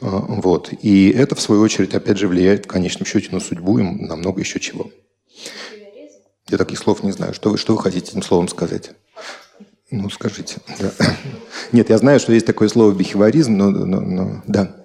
А, вот. И это, в свою очередь, опять же, влияет в конечном счете на судьбу и на много еще чего. Я таких слов не знаю. Что вы, что вы хотите этим словом сказать? Ну, скажите. Да. Нет, я знаю, что есть такое слово бихеваризм, но, но, но да.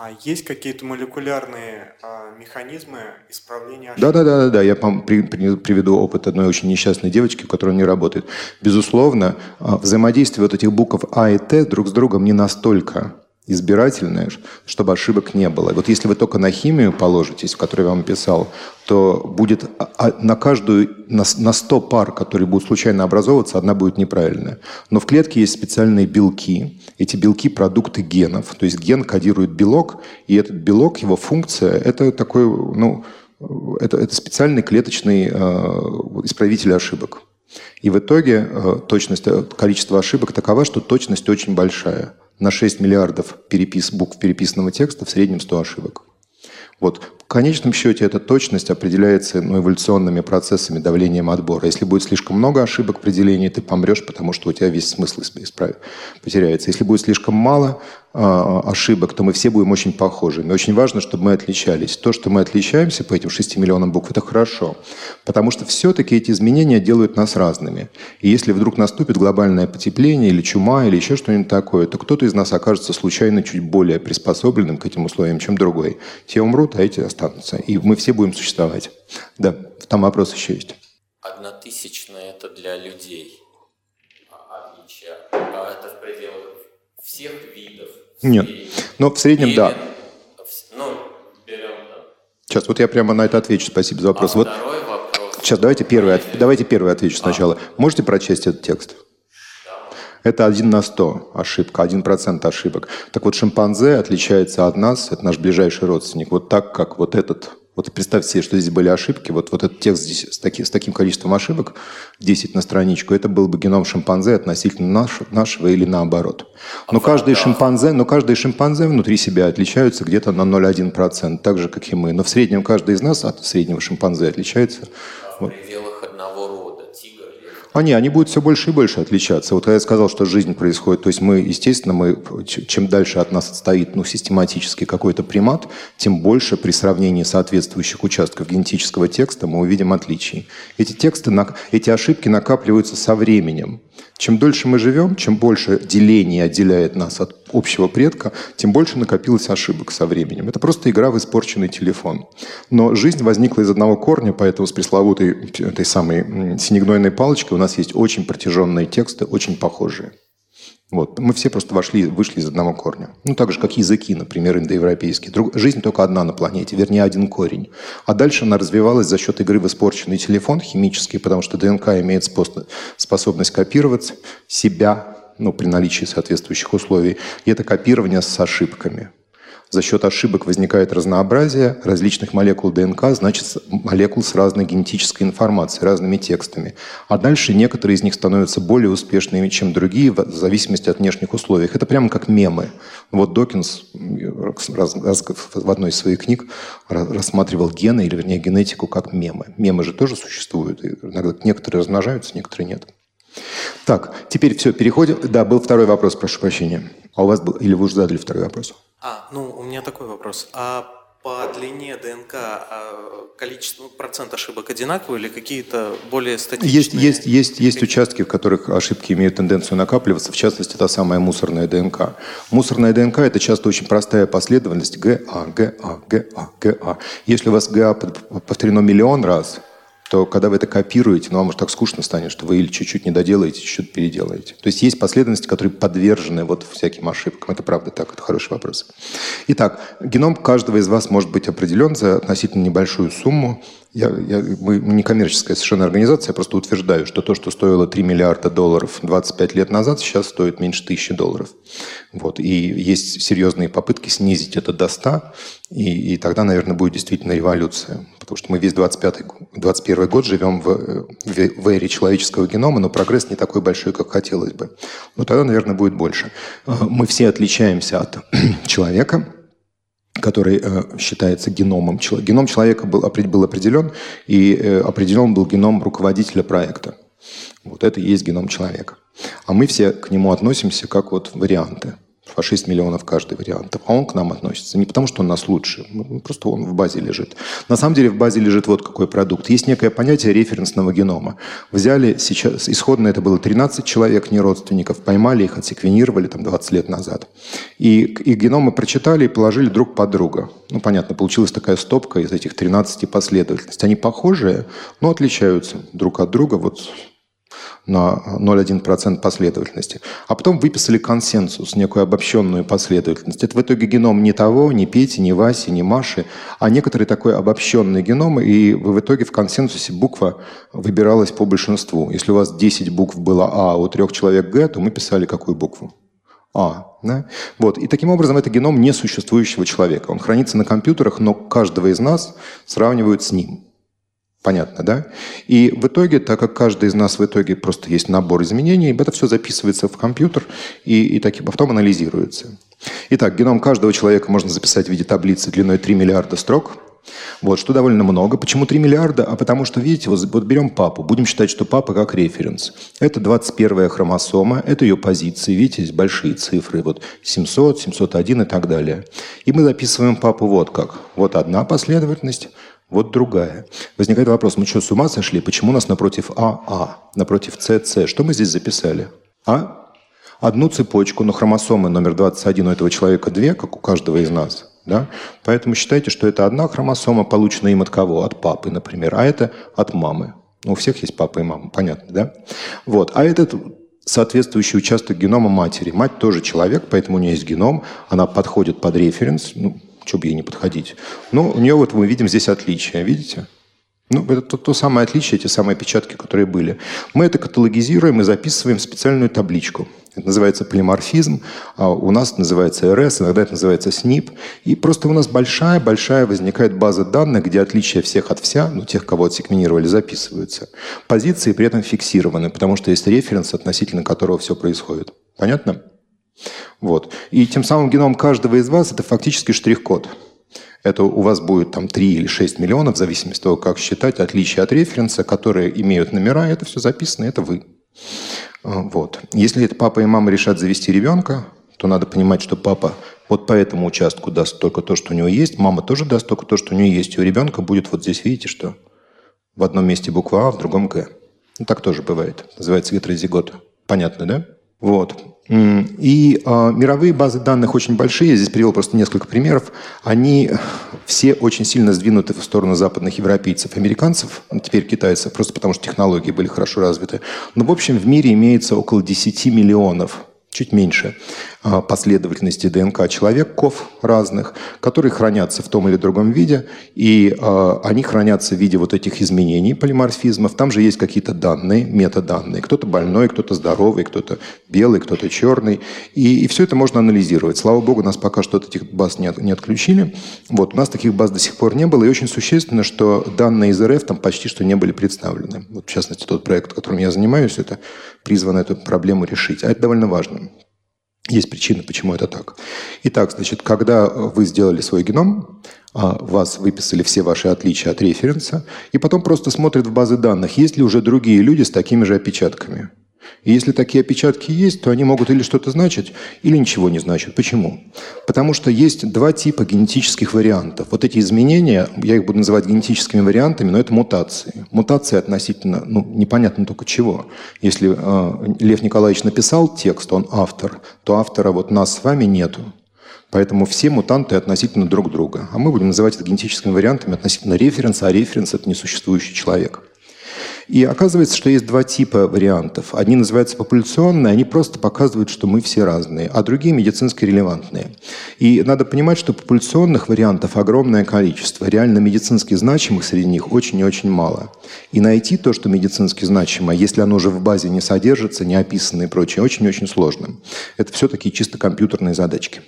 А есть какие-то молекулярные а, механизмы исправления ошибок? Да, да, да, да, да. Я при, при, приведу опыт одной очень несчастной девочки, у которой не работает. Безусловно, а, взаимодействие вот этих букв А и Т друг с другом не настолько избирательное, чтобы ошибок не было. Вот если вы только на химию положитесь, в которой я вам писал, то будет а, а, на каждую, на, на 100 пар, которые будут случайно образовываться, одна будет неправильная. Но в клетке есть специальные белки. Эти белки – продукты генов. То есть ген кодирует белок, и этот белок, его функция – это такой, ну, это, это специальный клеточный э, исправитель ошибок. И в итоге э, точность, э, количество ошибок таково, что точность очень большая – на 6 миллиардов перепис, букв переписанного текста в среднем 100 ошибок. Вот. Конечном счете эта точность определяется ну, эволюционными процессами, давлением отбора. Если будет слишком много ошибок при делении, ты помрешь, потому что у тебя весь смысл потеряется. Если будет слишком мало, а, ошибок, то мы все будем очень похожими. Очень важно, чтобы мы отличались. То, что мы отличаемся по этим 6 миллионам букв, это хорошо. Потому что все-таки эти изменения делают нас разными. И если вдруг наступит глобальное потепление или чума, или еще что-нибудь такое, то кто-то из нас окажется случайно чуть более приспособленным к этим условиям, чем другой. Те умрут, а эти останутся. И мы все будем существовать. Да, там вопрос еще есть. Одна тысячная – это для людей. А отличие. А это в пределах всех видов нет. Но в среднем, Или, да. Ну, берем там. Сейчас, вот я прямо на это отвечу. Спасибо за вопрос. А вот, вопрос. Сейчас, давайте первый, давайте первый отвечу сначала. А. Можете прочесть этот текст? Это один на сто ошибка, один процент ошибок. Так вот, шимпанзе отличается от нас, это наш ближайший родственник, вот так, как вот этот вот представьте себе, что здесь были ошибки. Вот, вот этот текст здесь с, таки, с таким количеством ошибок, 10 на страничку, это был бы геном шимпанзе относительно наш, нашего или наоборот. Но каждый, шимпанзе, но каждый шимпанзе внутри себя отличаются где-то на 0,1%, так же, как и мы. Но в среднем каждый из нас от среднего шимпанзе отличается. А в пределах одного рода они, они будут все больше и больше отличаться. Вот я сказал, что жизнь происходит, то есть мы, естественно, мы, чем дальше от нас отстоит ну, систематически какой-то примат, тем больше при сравнении соответствующих участков генетического текста мы увидим отличий. Эти тексты, эти ошибки накапливаются со временем. Чем дольше мы живем, чем больше деление отделяет нас от общего предка, тем больше накопилось ошибок со временем. Это просто игра в испорченный телефон. Но жизнь возникла из одного корня, поэтому с пресловутой этой самой синегнойной палочкой у нас есть очень протяженные тексты, очень похожие. Вот. Мы все просто вошли, вышли из одного корня. Ну, так же, как языки, например, индоевропейские. Друг... Жизнь только одна на планете, вернее, один корень. А дальше она развивалась за счет игры в испорченный телефон химический, потому что ДНК имеет способность копировать себя ну, при наличии соответствующих условий. И это копирование с ошибками. За счет ошибок возникает разнообразие различных молекул ДНК, значит, молекул с разной генетической информацией, разными текстами. А дальше некоторые из них становятся более успешными, чем другие, в зависимости от внешних условий. Это прямо как мемы. Вот Докинс в одной из своих книг рассматривал гены, или вернее генетику, как мемы. Мемы же тоже существуют. Иногда некоторые размножаются, некоторые нет. Так, теперь все, переходим. Да, был второй вопрос, прошу прощения. А у вас был, или вы уже задали второй вопрос? А, ну, у меня такой вопрос. А по длине ДНК а количество, ну, процент ошибок одинаковый или какие-то более статичные? Есть, есть, есть, есть участки, в которых ошибки имеют тенденцию накапливаться, в частности, это самая мусорная ДНК. Мусорная ДНК – это часто очень простая последовательность ГА, ГА, ГА, ГА. Если у вас ГА повторено миллион раз, то когда вы это копируете, ну, вам уже так скучно станет, что вы или чуть-чуть не доделаете, чуть-чуть переделаете. То есть есть последовательности, которые подвержены вот всяким ошибкам. Это правда так, это хороший вопрос. Итак, геном каждого из вас может быть определен за относительно небольшую сумму. Я, я, мы не коммерческая совершенно организация, я просто утверждаю, что то, что стоило 3 миллиарда долларов 25 лет назад, сейчас стоит меньше тысячи долларов. Вот. И есть серьезные попытки снизить это до 100, и, и тогда, наверное, будет действительно революция. Потому что мы весь 25 21 год живем в, в, в эре человеческого генома, но прогресс не такой большой, как хотелось бы. Но тогда, наверное, будет больше. Мы все отличаемся от человека, который э, считается геномом. Геном человека был, был определен, и э, определен был геном руководителя проекта. Вот это и есть геном человека. А мы все к нему относимся как вот варианты. По 6 миллионов каждый вариант. А он к нам относится не потому, что он нас лучше, просто он в базе лежит. На самом деле в базе лежит вот какой продукт. Есть некое понятие референсного генома. Взяли сейчас, исходно это было 13 человек, не родственников, поймали их, отсеквенировали там 20 лет назад. И их геномы прочитали и положили друг под друга. Ну, понятно, получилась такая стопка из этих 13 последовательностей. Они похожие, но отличаются друг от друга. Вот на 0,1% последовательности. А потом выписали консенсус, некую обобщенную последовательность. Это в итоге геном не того, не Пети, не Васи, не Маши, а некоторый такой обобщенный геном, и в итоге в консенсусе буква выбиралась по большинству. Если у вас 10 букв было А, а у трех человек Г, то мы писали какую букву? А. Да? Вот. И таким образом это геном несуществующего человека. Он хранится на компьютерах, но каждого из нас сравнивают с ним. Понятно, да? И в итоге, так как каждый из нас в итоге просто есть набор изменений, это все записывается в компьютер и, и таким потом анализируется. Итак, геном каждого человека можно записать в виде таблицы длиной 3 миллиарда строк. Вот, что довольно много. Почему 3 миллиарда? А потому что, видите, вот, вот берем папу. Будем считать, что папа как референс. Это 21-я хромосома, это ее позиции. Видите, здесь большие цифры. Вот 700, 701 и так далее. И мы записываем папу вот как. Вот одна последовательность – вот другая. Возникает вопрос, мы что, с ума сошли? Почему у нас напротив АА, напротив СС? Что мы здесь записали? А? Одну цепочку, но хромосомы номер 21 у этого человека две, как у каждого из нас. Да? Поэтому считайте, что это одна хромосома, полученная им от кого? От папы, например, а это от мамы. Ну, у всех есть папа и мама, понятно, да? Вот. А этот соответствующий участок генома матери. Мать тоже человек, поэтому у нее есть геном, она подходит под референс, ну, что бы ей не подходить. Но у нее вот мы видим здесь отличия, видите? Ну, это то, то самое отличие, эти самые опечатки, которые были. Мы это каталогизируем и записываем в специальную табличку. Это называется полиморфизм, а у нас называется РС, иногда это называется СНИП. И просто у нас большая-большая возникает база данных, где отличия всех от вся, ну, тех, кого отсеквенировали, записываются. Позиции при этом фиксированы, потому что есть референс, относительно которого все происходит. Понятно? Вот. И тем самым геном каждого из вас – это фактически штрих-код. Это у вас будет там 3 или 6 миллионов, в зависимости от того, как считать, отличия от референса, которые имеют номера, это все записано, это вы. А, вот. Если это папа и мама решат завести ребенка, то надо понимать, что папа вот по этому участку даст только то, что у него есть, мама тоже даст только то, что у нее есть, и у ребенка будет вот здесь, видите, что в одном месте буква А, в другом Г. Ну, так тоже бывает. Называется гетерозигота. Понятно, да? Вот. И э, мировые базы данных очень большие, здесь привел просто несколько примеров, они все очень сильно сдвинуты в сторону западных европейцев, американцев, теперь китайцев, просто потому что технологии были хорошо развиты. Но в общем в мире имеется около 10 миллионов чуть меньше последовательности ДНК человеков разных, которые хранятся в том или другом виде, и э, они хранятся в виде вот этих изменений полиморфизмов. Там же есть какие-то данные, метаданные. Кто-то больной, кто-то здоровый, кто-то белый, кто-то черный. И, и все это можно анализировать. Слава богу, нас пока что от этих баз не, от, не отключили. Вот, у нас таких баз до сих пор не было. И очень существенно, что данные из РФ там почти что не были представлены. Вот, в частности, тот проект, которым я занимаюсь, это призвано эту проблему решить. А это довольно важно. Есть причины, почему это так. Итак, значит, когда вы сделали свой геном, а, вас выписали все ваши отличия от референса, и потом просто смотрят в базы данных, есть ли уже другие люди с такими же опечатками. И если такие опечатки есть, то они могут или что-то значить, или ничего не значат. Почему? Потому что есть два типа генетических вариантов. Вот эти изменения, я их буду называть генетическими вариантами, но это мутации. Мутации относительно, ну, непонятно только чего. Если э, Лев Николаевич написал текст, он автор, то автора вот нас с вами нету. Поэтому все мутанты относительно друг друга. А мы будем называть это генетическими вариантами относительно референса, а референс – это несуществующий человек. И оказывается, что есть два типа вариантов. Одни называются популяционные, они просто показывают, что мы все разные, а другие медицински релевантные. И надо понимать, что популяционных вариантов огромное количество. Реально медицински значимых среди них очень и очень мало. И найти то, что медицински значимо, если оно уже в базе не содержится, не описано и прочее, очень-очень сложно. Это все такие чисто компьютерные задачки.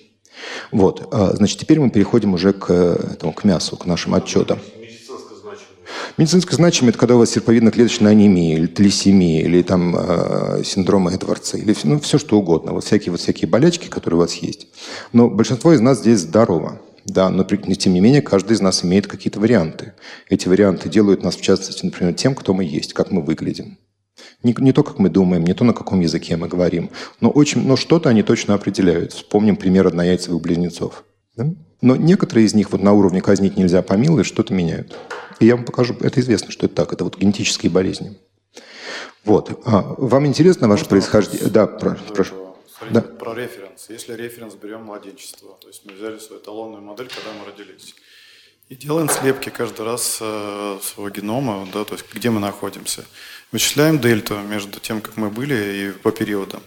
Вот, а, значит, теперь мы переходим уже к, этому, к мясу, к нашим отчетам. Медицинско значимое – это когда у вас серповидно-клеточная анемия, или тлесемия, или там э, синдром Эдвардса, или ну, все что угодно. Вот всякие, вот всякие болячки, которые у вас есть. Но большинство из нас здесь здорово. Да, но тем не менее каждый из нас имеет какие-то варианты. Эти варианты делают нас, в частности, например, тем, кто мы есть, как мы выглядим. Не, не то, как мы думаем, не то, на каком языке мы говорим, но, но что-то они точно определяют. Вспомним пример однояйцевых близнецов. Да? Но некоторые из них вот на уровне казнить нельзя помиловать что-то меняют. И я вам покажу, это известно, что это так, это вот генетические болезни. Вот. А, вам интересно ваше Можно происхождение? Да, про, прошу. Смотрите, да. про референс. Если референс берем младенчество, то есть мы взяли свою эталонную модель, когда мы родились, и делаем слепки каждый раз э, своего генома, да, то есть где мы находимся. Вычисляем дельту между тем, как мы были и по периодам.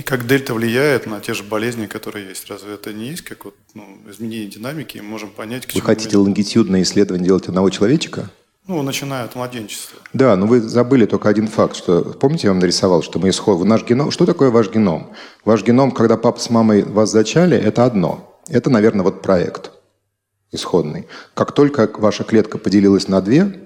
И как дельта влияет на те же болезни, которые есть. Разве это не есть как вот, ну, изменение динамики? Мы можем понять, к Вы хотите мы... лонгитюдное исследование делать одного человечка? Ну, начиная от младенчества. Да, но вы забыли только один факт, что, помните, я вам нарисовал, что мы исход... Наш геном... Что такое ваш геном? Ваш геном, когда папа с мамой вас зачали, это одно. Это, наверное, вот проект исходный. Как только ваша клетка поделилась на две,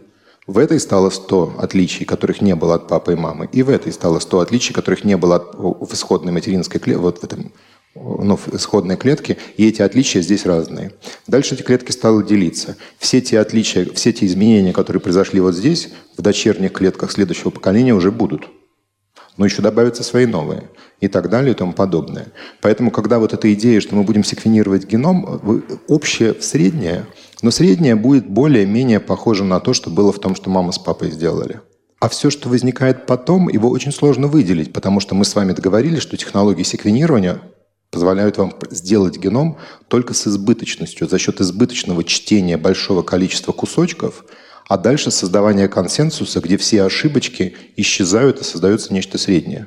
в этой стало 100 отличий, которых не было от папы и мамы, и в этой стало 100 отличий, которых не было от, в исходной материнской клетке, вот в этом ну, в исходной клетке, и эти отличия здесь разные. Дальше эти клетки стали делиться. Все те отличия, все те изменения, которые произошли вот здесь, в дочерних клетках следующего поколения уже будут но еще добавятся свои новые и так далее и тому подобное. Поэтому, когда вот эта идея, что мы будем секвенировать геном, общее в среднее, но среднее будет более-менее похоже на то, что было в том, что мама с папой сделали. А все, что возникает потом, его очень сложно выделить, потому что мы с вами договорились, что технологии секвенирования позволяют вам сделать геном только с избыточностью, за счет избыточного чтения большого количества кусочков – а дальше создавание консенсуса, где все ошибочки исчезают и создается нечто среднее.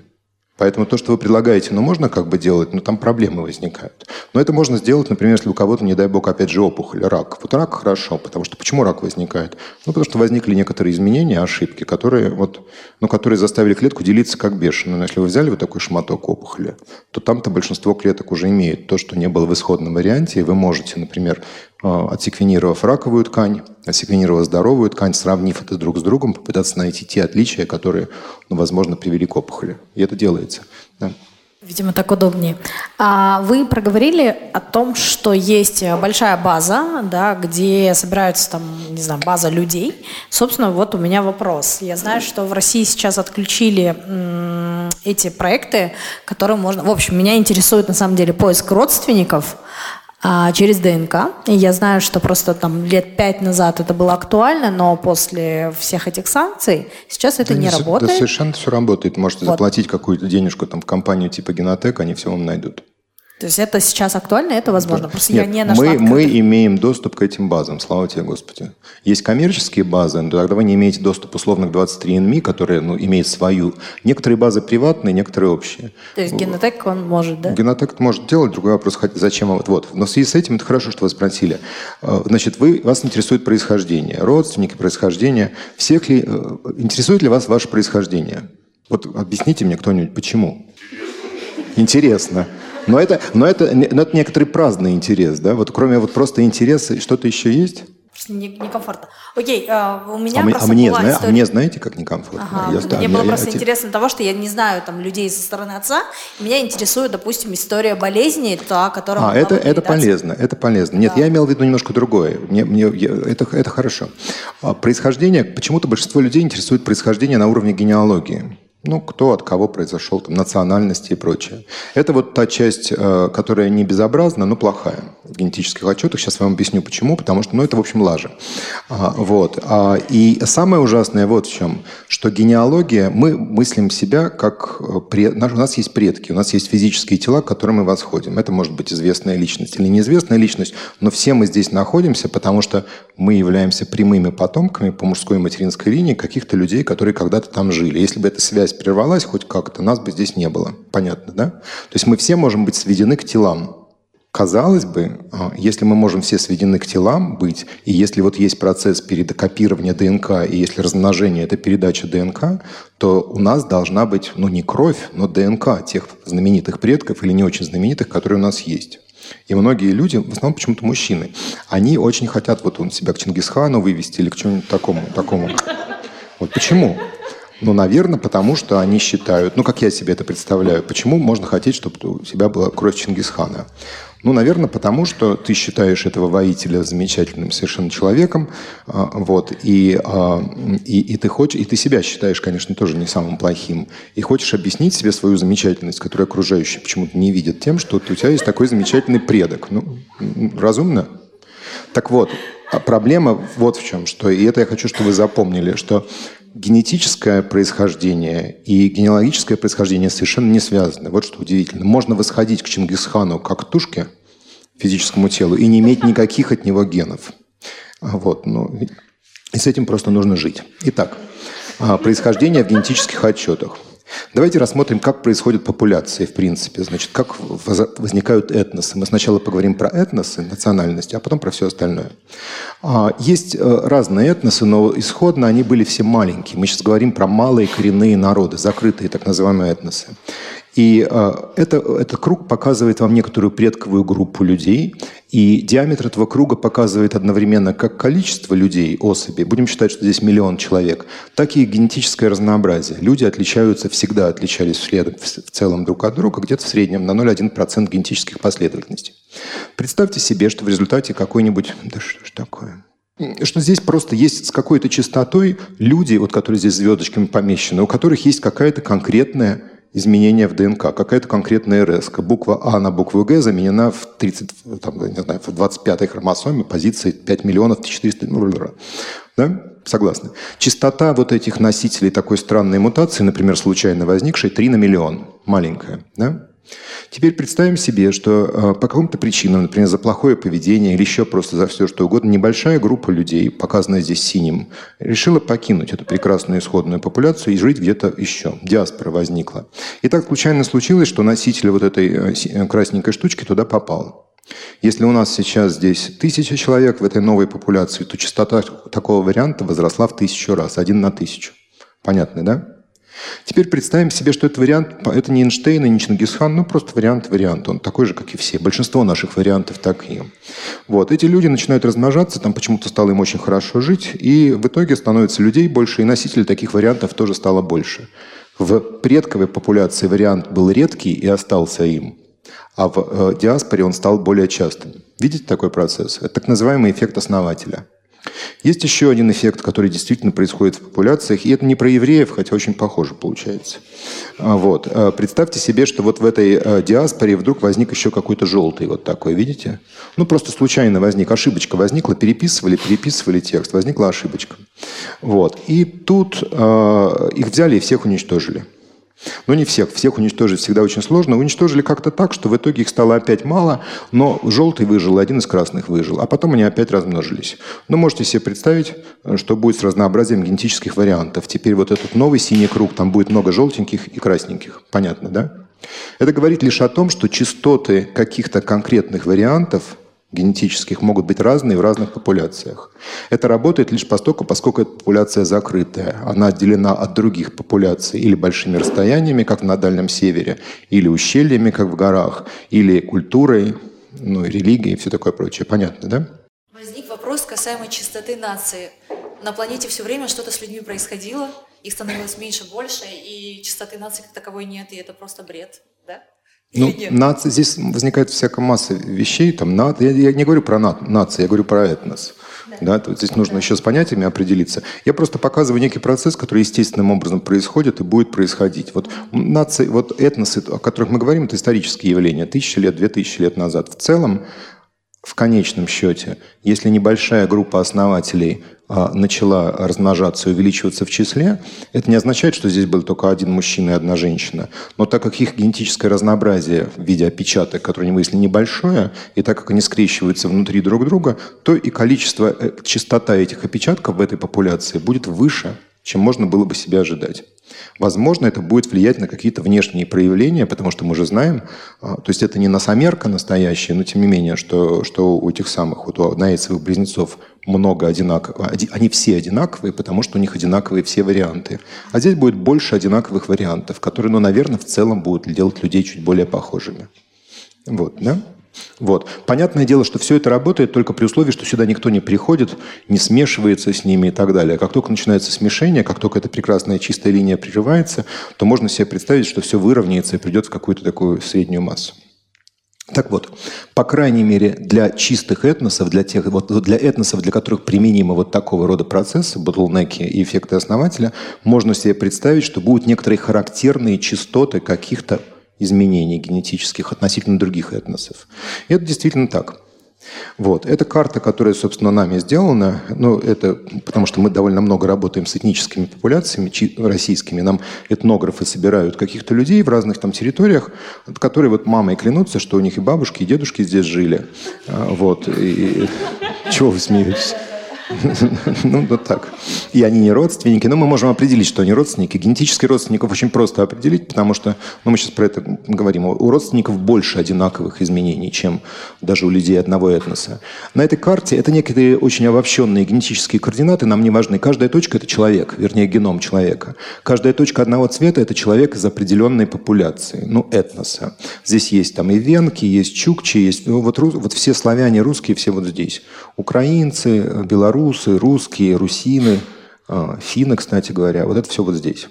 Поэтому то, что вы предлагаете, ну, можно как бы делать, но там проблемы возникают. Но это можно сделать, например, если у кого-то, не дай бог, опять же, опухоль, рак. Вот рак хорошо, потому что почему рак возникает? Ну, потому что возникли некоторые изменения, ошибки, которые, вот, ну, которые заставили клетку делиться как бешено. Но если вы взяли вот такой шматок опухоли, то там-то большинство клеток уже имеет то, что не было в исходном варианте, и вы можете, например, отсеквенировав раковую ткань, отсеквенировав здоровую ткань, сравнив это друг с другом, попытаться найти те отличия, которые, ну, возможно, привели к опухоли. И это делается. Да. Видимо, так удобнее. А вы проговорили о том, что есть большая база, да, где собираются там, не знаю, база людей. Собственно, вот у меня вопрос. Я знаю, что в России сейчас отключили эти проекты, которые можно... В общем, меня интересует на самом деле поиск родственников а, через ДНК. И я знаю, что просто там лет пять назад это было актуально, но после всех этих санкций сейчас это да не, не работает. Да совершенно все работает. Можете вот. заплатить какую-то денежку там в компанию типа Генотек, они все вам найдут. То есть это сейчас актуально, это возможно. Да. Просто Нет, я не нашла. Мы, мы имеем доступ к этим базам, слава тебе, Господи. Есть коммерческие базы, но тогда вы не имеете доступ условно к 23NMI, которые ну, имеют свою. Некоторые базы приватные, некоторые общие. То есть Генотек он может, да? Генотек может делать. Другой вопрос, зачем вот. вот. Но в связи с этим это хорошо, что вы спросили. Э, значит, вы, вас интересует происхождение, родственники, происхождение. Всех ли, э, интересует ли вас ваше происхождение? Вот объясните мне кто-нибудь, почему? Интересно. Но это, но это, но это некоторый праздный интерес, да? Вот кроме вот просто интереса, что-то еще есть? некомфортно. Окей, а, у меня а, просто а мне, зна, а мне знаете, как некомфортно? Ага. Я, мне было я, просто я, интересно того, что я не знаю там людей со стороны отца. Меня интересует, допустим, история болезни, та, которая. А это это полезно, это полезно. Нет, да. я имел в виду немножко другое. Мне, мне я, это это хорошо. Происхождение. Почему-то большинство людей интересует происхождение на уровне генеалогии ну, кто от кого произошел, там, национальности и прочее. Это вот та часть, э, которая не безобразна, но плохая в генетических отчетах. Сейчас вам объясню почему. Потому что, ну, это, в общем, лажа. А, вот. А, и самое ужасное вот в чем, что генеалогия, мы мыслим себя как... Э, пред... У нас есть предки, у нас есть физические тела, к которым мы восходим. Это может быть известная личность или неизвестная личность, но все мы здесь находимся, потому что мы являемся прямыми потомками по мужской и материнской линии каких-то людей, которые когда-то там жили. Если бы эта связь прервалась хоть как-то, нас бы здесь не было. Понятно, да? То есть мы все можем быть сведены к телам. Казалось бы, а, если мы можем все сведены к телам быть, и если вот есть процесс передокопирования ДНК, и если размножение – это передача ДНК, то у нас должна быть, ну, не кровь, но ДНК тех знаменитых предков или не очень знаменитых, которые у нас есть. И многие люди, в основном почему-то мужчины, они очень хотят вот он себя к Чингисхану вывести или к чему-нибудь такому. такому. Вот почему? Ну, наверное, потому что они считают, ну, как я себе это представляю, почему можно хотеть, чтобы у тебя была кровь Чингисхана? Ну, наверное, потому что ты считаешь этого воителя замечательным совершенно человеком, а, вот, и, а, и, и ты хочешь, и ты себя считаешь, конечно, тоже не самым плохим, и хочешь объяснить себе свою замечательность, которую окружающие почему-то не видят тем, что у тебя есть такой замечательный предок. Ну, разумно? Так вот, а проблема вот в чем, что, и это я хочу, чтобы вы запомнили, что генетическое происхождение и генеалогическое происхождение совершенно не связаны. Вот что удивительно. Можно восходить к Чингисхану как к тушке, физическому телу, и не иметь никаких от него генов. Вот, ну, и с этим просто нужно жить. Итак, а, происхождение в генетических отчетах. Давайте рассмотрим, как происходят популяции, в принципе. Значит, как возникают этносы. Мы сначала поговорим про этносы, национальности, а потом про все остальное. А, есть э, разные этносы, но исходно они были все маленькие. Мы сейчас говорим про малые коренные народы, закрытые так называемые этносы. И э, это, этот круг показывает вам некоторую предковую группу людей, и диаметр этого круга показывает одновременно как количество людей, особей, будем считать, что здесь миллион человек, так и генетическое разнообразие. Люди отличаются, всегда отличались в целом друг от друга, где-то в среднем на 0,1% генетических последовательностей. Представьте себе, что в результате какой-нибудь... Да что ж такое? что здесь просто есть с какой-то частотой люди, вот, которые здесь звездочками помещены, у которых есть какая-то конкретная изменения в ДНК, какая-то конкретная РС. Буква А на букву Г заменена в 30, там, не знаю, в 25-й хромосоме позиции 5 миллионов 400... Да? Согласны? Частота вот этих носителей такой странной мутации, например, случайно возникшей, 3 на миллион. Маленькая. Да? Теперь представим себе, что э, по каким-то причинам, например, за плохое поведение или еще просто за все что угодно, небольшая группа людей, показанная здесь синим, решила покинуть эту прекрасную исходную популяцию и жить где-то еще. Диаспора возникла. И так случайно случилось, что носитель вот этой э, э, красненькой штучки туда попал. Если у нас сейчас здесь тысяча человек в этой новой популяции, то частота такого варианта возросла в тысячу раз, один на тысячу. Понятно, да? Теперь представим себе, что этот вариант, это не Эйнштейн и не Чингисхан, ну просто вариант-вариант. Он такой же, как и все. Большинство наших вариантов такие. Вот. Эти люди начинают размножаться, там почему-то стало им очень хорошо жить, и в итоге становится людей больше, и носителей таких вариантов тоже стало больше. В предковой популяции вариант был редкий и остался им, а в э, диаспоре он стал более частым. Видите такой процесс? Это так называемый эффект основателя – есть еще один эффект, который действительно происходит в популяциях, и это не про евреев, хотя очень похоже получается. А, вот. А, представьте себе, что вот в этой а, диаспоре вдруг возник еще какой-то желтый вот такой, видите? Ну, просто случайно возник, ошибочка возникла, переписывали, переписывали текст, возникла ошибочка. Вот. И тут э, их взяли и всех уничтожили. Но не всех. Всех уничтожить всегда очень сложно. Уничтожили как-то так, что в итоге их стало опять мало, но желтый выжил, один из красных выжил. А потом они опять размножились. Но можете себе представить, что будет с разнообразием генетических вариантов. Теперь вот этот новый синий круг, там будет много желтеньких и красненьких. Понятно, да? Это говорит лишь о том, что частоты каких-то конкретных вариантов генетических могут быть разные в разных популяциях. Это работает лишь постольку, поскольку эта популяция закрытая. Она отделена от других популяций или большими расстояниями, как на Дальнем Севере, или ущельями, как в горах, или культурой, ну, религией и все такое прочее. Понятно, да? Возник вопрос касаемо чистоты нации. На планете все время что-то с людьми происходило, их становилось меньше, больше, и чистоты нации как таковой нет, и это просто бред, да? Ну, нация, здесь возникает всякая масса вещей. Там, на, я, я не говорю про на, нацию, я говорю про этнос. Да. Да, здесь нужно еще с понятиями определиться. Я просто показываю некий процесс, который естественным образом происходит и будет происходить. Вот нации, вот этносы, о которых мы говорим, это исторические явления. Тысячи лет, две тысячи лет назад. В целом, в конечном счете, если небольшая группа основателей начала размножаться и увеличиваться в числе, это не означает, что здесь был только один мужчина и одна женщина. Но так как их генетическое разнообразие в виде опечаток, которые они выяснили, небольшое, и так как они скрещиваются внутри друг друга, то и количество, э, частота этих опечатков в этой популяции будет выше, чем можно было бы себе ожидать. Возможно, это будет влиять на какие-то внешние проявления, потому что мы же знаем, а, то есть это не носомерка настоящая, но тем не менее, что, что у этих самых, вот у наицевых близнецов много одинаковых, они все одинаковые, потому что у них одинаковые все варианты. А здесь будет больше одинаковых вариантов, которые, ну, наверное, в целом будут делать людей чуть более похожими. Вот, да? Вот. Понятное дело, что все это работает только при условии, что сюда никто не приходит, не смешивается с ними и так далее. Как только начинается смешение, как только эта прекрасная чистая линия прерывается, то можно себе представить, что все выровняется и придет в какую-то такую среднюю массу. Так вот, по крайней мере, для чистых этносов, для тех, вот для этносов, для которых применимы вот такого рода процессы, ботлнеки и эффекты основателя, можно себе представить, что будут некоторые характерные частоты каких-то изменений генетических относительно других этносов. И это действительно так. Вот. Это карта, которая, собственно, нами сделана. Ну, это потому что мы довольно много работаем с этническими популяциями российскими. Нам этнографы собирают каких-то людей в разных там территориях, которые вот мамой клянутся, что у них и бабушки, и дедушки здесь жили. А, вот. И... Чего вы смеетесь? Ну, вот так. И они не родственники, но мы можем определить, что они родственники. Генетически родственников очень просто определить, потому что, ну, мы сейчас про это говорим, у родственников больше одинаковых изменений, чем даже у людей одного этноса. На этой карте это некие очень обобщенные генетические координаты, нам не важны. Каждая точка – это человек, вернее, геном человека. Каждая точка одного цвета – это человек из определенной популяции, ну, этноса. Здесь есть там и венки, есть чукчи, есть, ну, вот, вот все славяне, русские, все вот здесь. Украинцы, белорусы, белорусы, русские, русины, а, финны, кстати говоря. Вот это все вот здесь.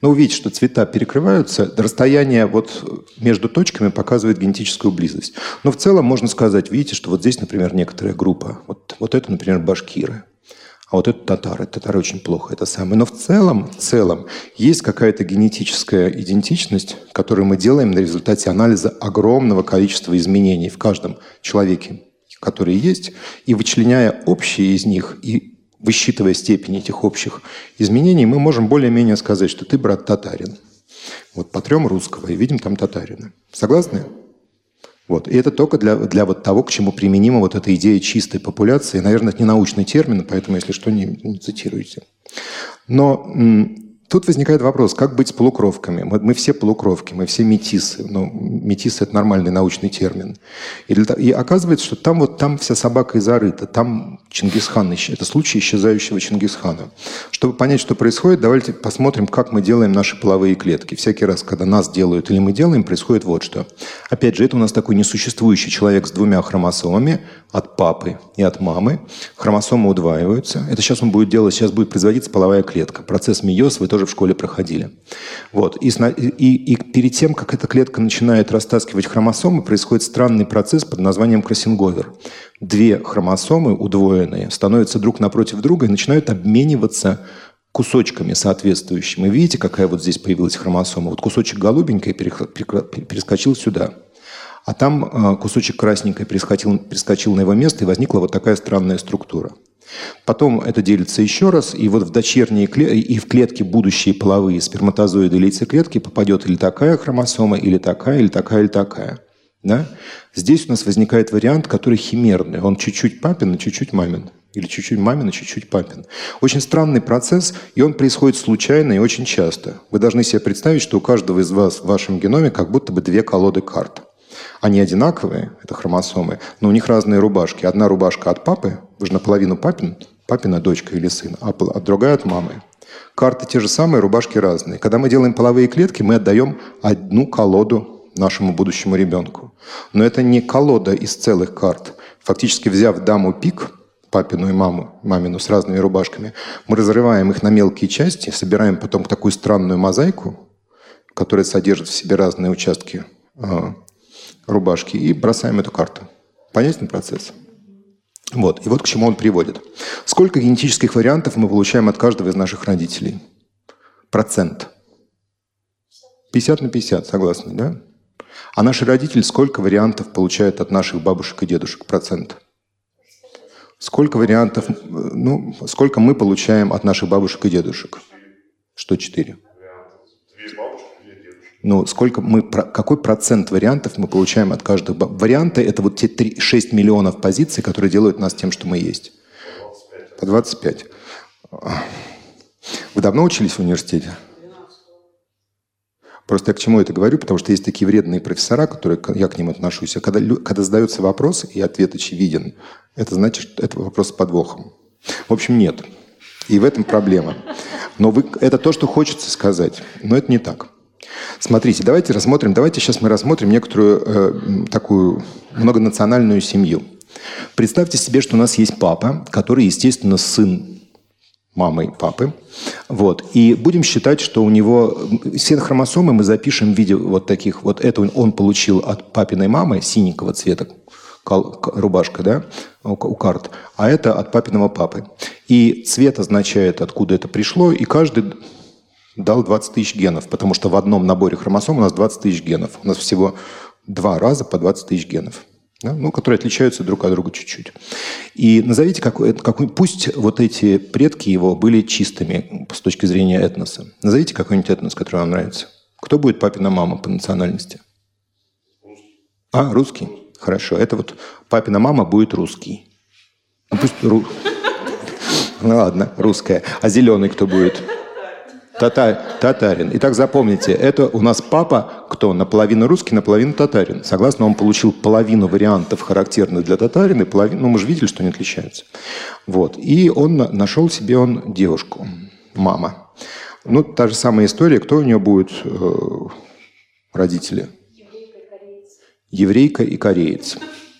Но увидите, что цвета перекрываются, расстояние вот между точками показывает генетическую близость. Но в целом можно сказать, видите, что вот здесь, например, некоторая группа. Вот, вот это, например, башкиры. А вот это татары. Татары очень плохо, это самое. Но в целом, в целом есть какая-то генетическая идентичность, которую мы делаем на результате анализа огромного количества изменений в каждом человеке которые есть, и вычленяя общие из них и высчитывая степень этих общих изменений, мы можем более-менее сказать, что ты, брат, татарин. Вот потрем русского и видим там татарина. Согласны? Вот. И это только для, для вот того, к чему применима вот эта идея чистой популяции. Наверное, это не научный термин, поэтому, если что, не, не цитируйте. Но Тут возникает вопрос, как быть с полукровками? Мы, мы все полукровки, мы все метисы. Ну, метисы – это нормальный научный термин. И, для, и оказывается, что там вот там вся собака и зарыта. Там Чингисхан, это случай исчезающего Чингисхана. Чтобы понять, что происходит, давайте посмотрим, как мы делаем наши половые клетки. Всякий раз, когда нас делают или мы делаем, происходит вот что. Опять же, это у нас такой несуществующий человек с двумя хромосомами от папы и от мамы. Хромосомы удваиваются. Это сейчас он будет делать, сейчас будет производиться половая клетка. Процесс миоз вы тоже в школе проходили. Вот. И, и, и перед тем, как эта клетка начинает растаскивать хромосомы, происходит странный процесс под названием кроссинговер две хромосомы удвоенные становятся друг напротив друга и начинают обмениваться кусочками соответствующими. видите, какая вот здесь появилась хромосома? Вот кусочек голубенькой перескочил сюда. А там э, кусочек красненькой перескочил, перескочил на его место, и возникла вот такая странная структура. Потом это делится еще раз, и вот в дочерние клетки, и в клетки будущие половые сперматозоиды или яйцеклетки попадет или такая хромосома, или такая, или такая, или такая. Да? Здесь у нас возникает вариант, который химерный. Он чуть-чуть папин, и чуть-чуть мамин. Или чуть-чуть мамин, и чуть-чуть папин. Очень странный процесс, и он происходит случайно и очень часто. Вы должны себе представить, что у каждого из вас в вашем геноме как будто бы две колоды карт. Они одинаковые, это хромосомы, но у них разные рубашки. Одна рубашка от папы, вы же наполовину папин, папина дочка или сын, а, а другая от мамы. Карты те же самые, рубашки разные. Когда мы делаем половые клетки, мы отдаем одну колоду нашему будущему ребенку. Но это не колода из целых карт. Фактически взяв даму пик, папину и маму, мамину с разными рубашками, мы разрываем их на мелкие части, собираем потом такую странную мозаику, которая содержит в себе разные участки э, рубашки, и бросаем эту карту. Понятен процесс? Вот. И вот к чему он приводит. Сколько генетических вариантов мы получаем от каждого из наших родителей? Процент. 50 на 50, согласны, да? А наши родители сколько вариантов получают от наших бабушек и дедушек процент? Сколько вариантов, ну, сколько мы получаем от наших бабушек и дедушек? Что четыре? Ну, сколько мы, какой процент вариантов мы получаем от каждого? Варианты – это вот те 3, 6 миллионов позиций, которые делают нас тем, что мы есть. По 25. Вы давно учились в университете? Просто я к чему это говорю, потому что есть такие вредные профессора, которые я к ним отношусь. А когда, когда задается вопрос, и ответ очевиден, это значит, что это вопрос с подвохом. В общем, нет. И в этом проблема. Но вы, это то, что хочется сказать. Но это не так. Смотрите, давайте рассмотрим, давайте сейчас мы рассмотрим некоторую э, такую многонациональную семью. Представьте себе, что у нас есть папа, который, естественно, сын мамы папы. Вот. И будем считать, что у него все хромосомы мы запишем в виде вот таких. Вот это он получил от папиной мамы синенького цвета, рубашка, да, у карт, а это от папиного папы. И цвет означает, откуда это пришло, и каждый дал 20 тысяч генов, потому что в одном наборе хромосом у нас 20 тысяч генов. У нас всего два раза по 20 тысяч генов да, ну, которые отличаются друг от друга чуть-чуть. И назовите, какой, какой, пусть вот эти предки его были чистыми с точки зрения этноса. Назовите какой-нибудь этнос, который вам нравится. Кто будет папина мама по национальности? А, русский? Хорошо. Это вот папина мама будет русский. Ну, пусть ру... Ну ладно, русская. А зеленый кто будет? Тата, татарин. Итак, запомните, это у нас папа, кто наполовину русский, наполовину татарин. Согласно, он получил половину вариантов, характерных для татарина, половину, ну, мы же видели, что они отличаются. Вот. И он нашел себе он девушку, мама. Ну, та же самая история, кто у нее будет э, родители? Еврейка и кореец.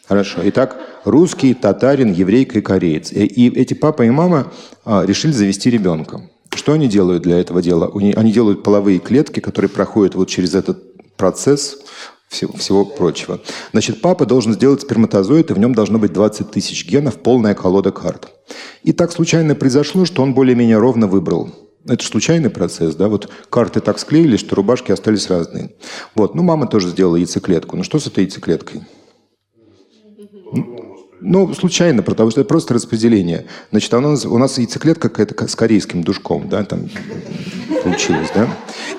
Хорошо. Итак, русский, татарин, еврейка и кореец. И, и эти папа и мама а, решили завести ребенка. Что они делают для этого дела? Они делают половые клетки, которые проходят вот через этот процесс всего, всего прочего. Значит, папа должен сделать сперматозоид, и в нем должно быть 20 тысяч генов, полная колода карт. И так случайно произошло, что он более-менее ровно выбрал. Это случайный процесс, да, вот карты так склеились, что рубашки остались разные. Вот, ну мама тоже сделала яйцеклетку. Ну что с этой яйцеклеткой? Ну, случайно, потому что это просто распределение. Значит, у нас, у нас яйцеклетка какая-то с корейским душком, да, там получилось, да.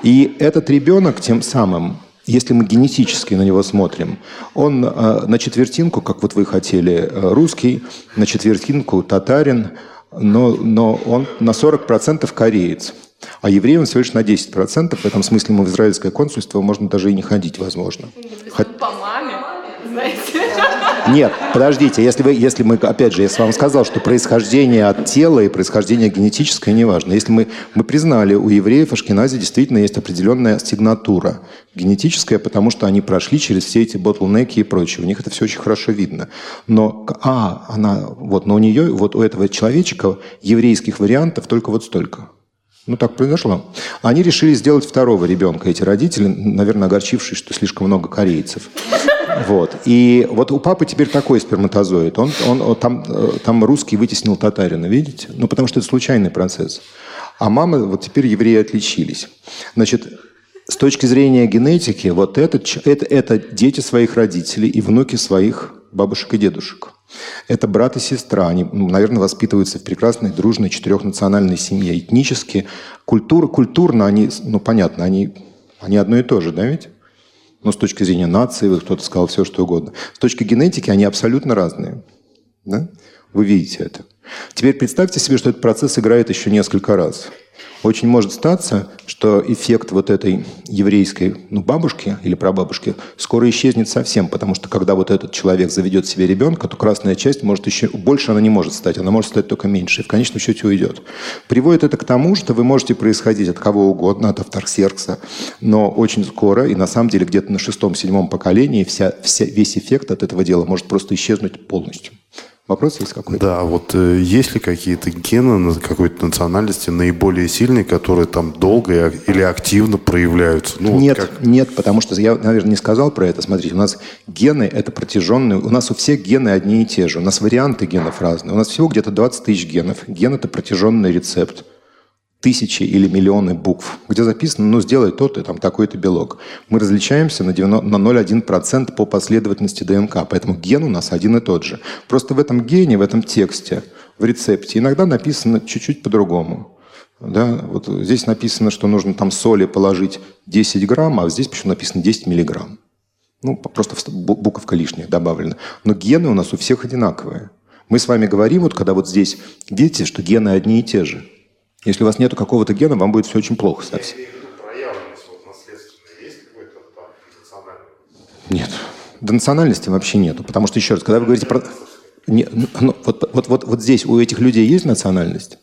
И этот ребенок тем самым, если мы генетически на него смотрим, он э, на четвертинку, как вот вы хотели, э, русский, на четвертинку татарин, но, но он на 40% кореец. А еврей он всего лишь на 10%. В этом смысле ему в израильское консульство можно даже и не ходить, возможно. По маме, знаете. Нет, подождите, если, вы, если мы, опять же, я с вами сказал, что происхождение от тела и происхождение генетическое не важно. Если мы, мы признали, у евреев Ашкенази действительно есть определенная сигнатура генетическая, потому что они прошли через все эти ботлнеки и прочее. У них это все очень хорошо видно. Но, а, она, вот, но у нее, вот у этого человечка еврейских вариантов только вот столько. Ну, так произошло. Они решили сделать второго ребенка, эти родители, наверное, огорчившись, что слишком много корейцев. Вот. И вот у папы теперь такой сперматозоид. Он, он, он там, э, там русский вытеснил татарина, видите? Ну, потому что это случайный процесс. А мамы, вот теперь евреи отличились. Значит, с точки зрения генетики, вот это, это, это дети своих родителей и внуки своих бабушек и дедушек. Это брат и сестра. Они, ну, наверное, воспитываются в прекрасной, дружной, четырехнациональной семье. Этнически, культура, культурно они, ну, понятно, они, они одно и то же, да ведь? Ну, с точки зрения нации, вот кто-то сказал все, что угодно. С точки генетики они абсолютно разные. Да? Вы видите это. Теперь представьте себе, что этот процесс играет еще несколько раз. Очень может статься, что эффект вот этой еврейской ну, бабушки или прабабушки скоро исчезнет совсем, потому что когда вот этот человек заведет себе ребенка, то красная часть может еще больше она не может стать, она может стать только меньше, и в конечном счете уйдет. Приводит это к тому, что вы можете происходить от кого угодно, от автарксеркса, но очень скоро, и на самом деле где-то на шестом-седьмом поколении вся, вся, весь эффект от этого дела может просто исчезнуть полностью. Вопрос есть какой-то? Да, вот э, есть ли какие-то гены какой-то национальности наиболее сильные, которые там долго или активно проявляются? Ну, нет, вот как... нет, потому что я, наверное, не сказал про это. Смотрите, у нас гены – это протяженные, у нас у всех гены одни и те же, у нас варианты генов разные. У нас всего где-то 20 тысяч генов. Ген – это протяженный рецепт тысячи или миллионы букв, где записано, ну, сделай тот и там такой-то белок. Мы различаемся на, 90, на 0,1% по последовательности ДНК, поэтому ген у нас один и тот же. Просто в этом гене, в этом тексте, в рецепте иногда написано чуть-чуть по-другому. Да, вот здесь написано, что нужно там соли положить 10 грамм, а здесь почему написано 10 миллиграмм. Ну, просто буковка лишняя добавлена. Но гены у нас у всех одинаковые. Мы с вами говорим, вот когда вот здесь, видите, что гены одни и те же – если у вас нет какого-то гена, вам будет все очень плохо совсем. Нет. До национальности вообще нету. Потому что, еще раз, когда вы говорите про... Не, ну, ну вот, вот, вот, вот здесь у этих людей есть национальность?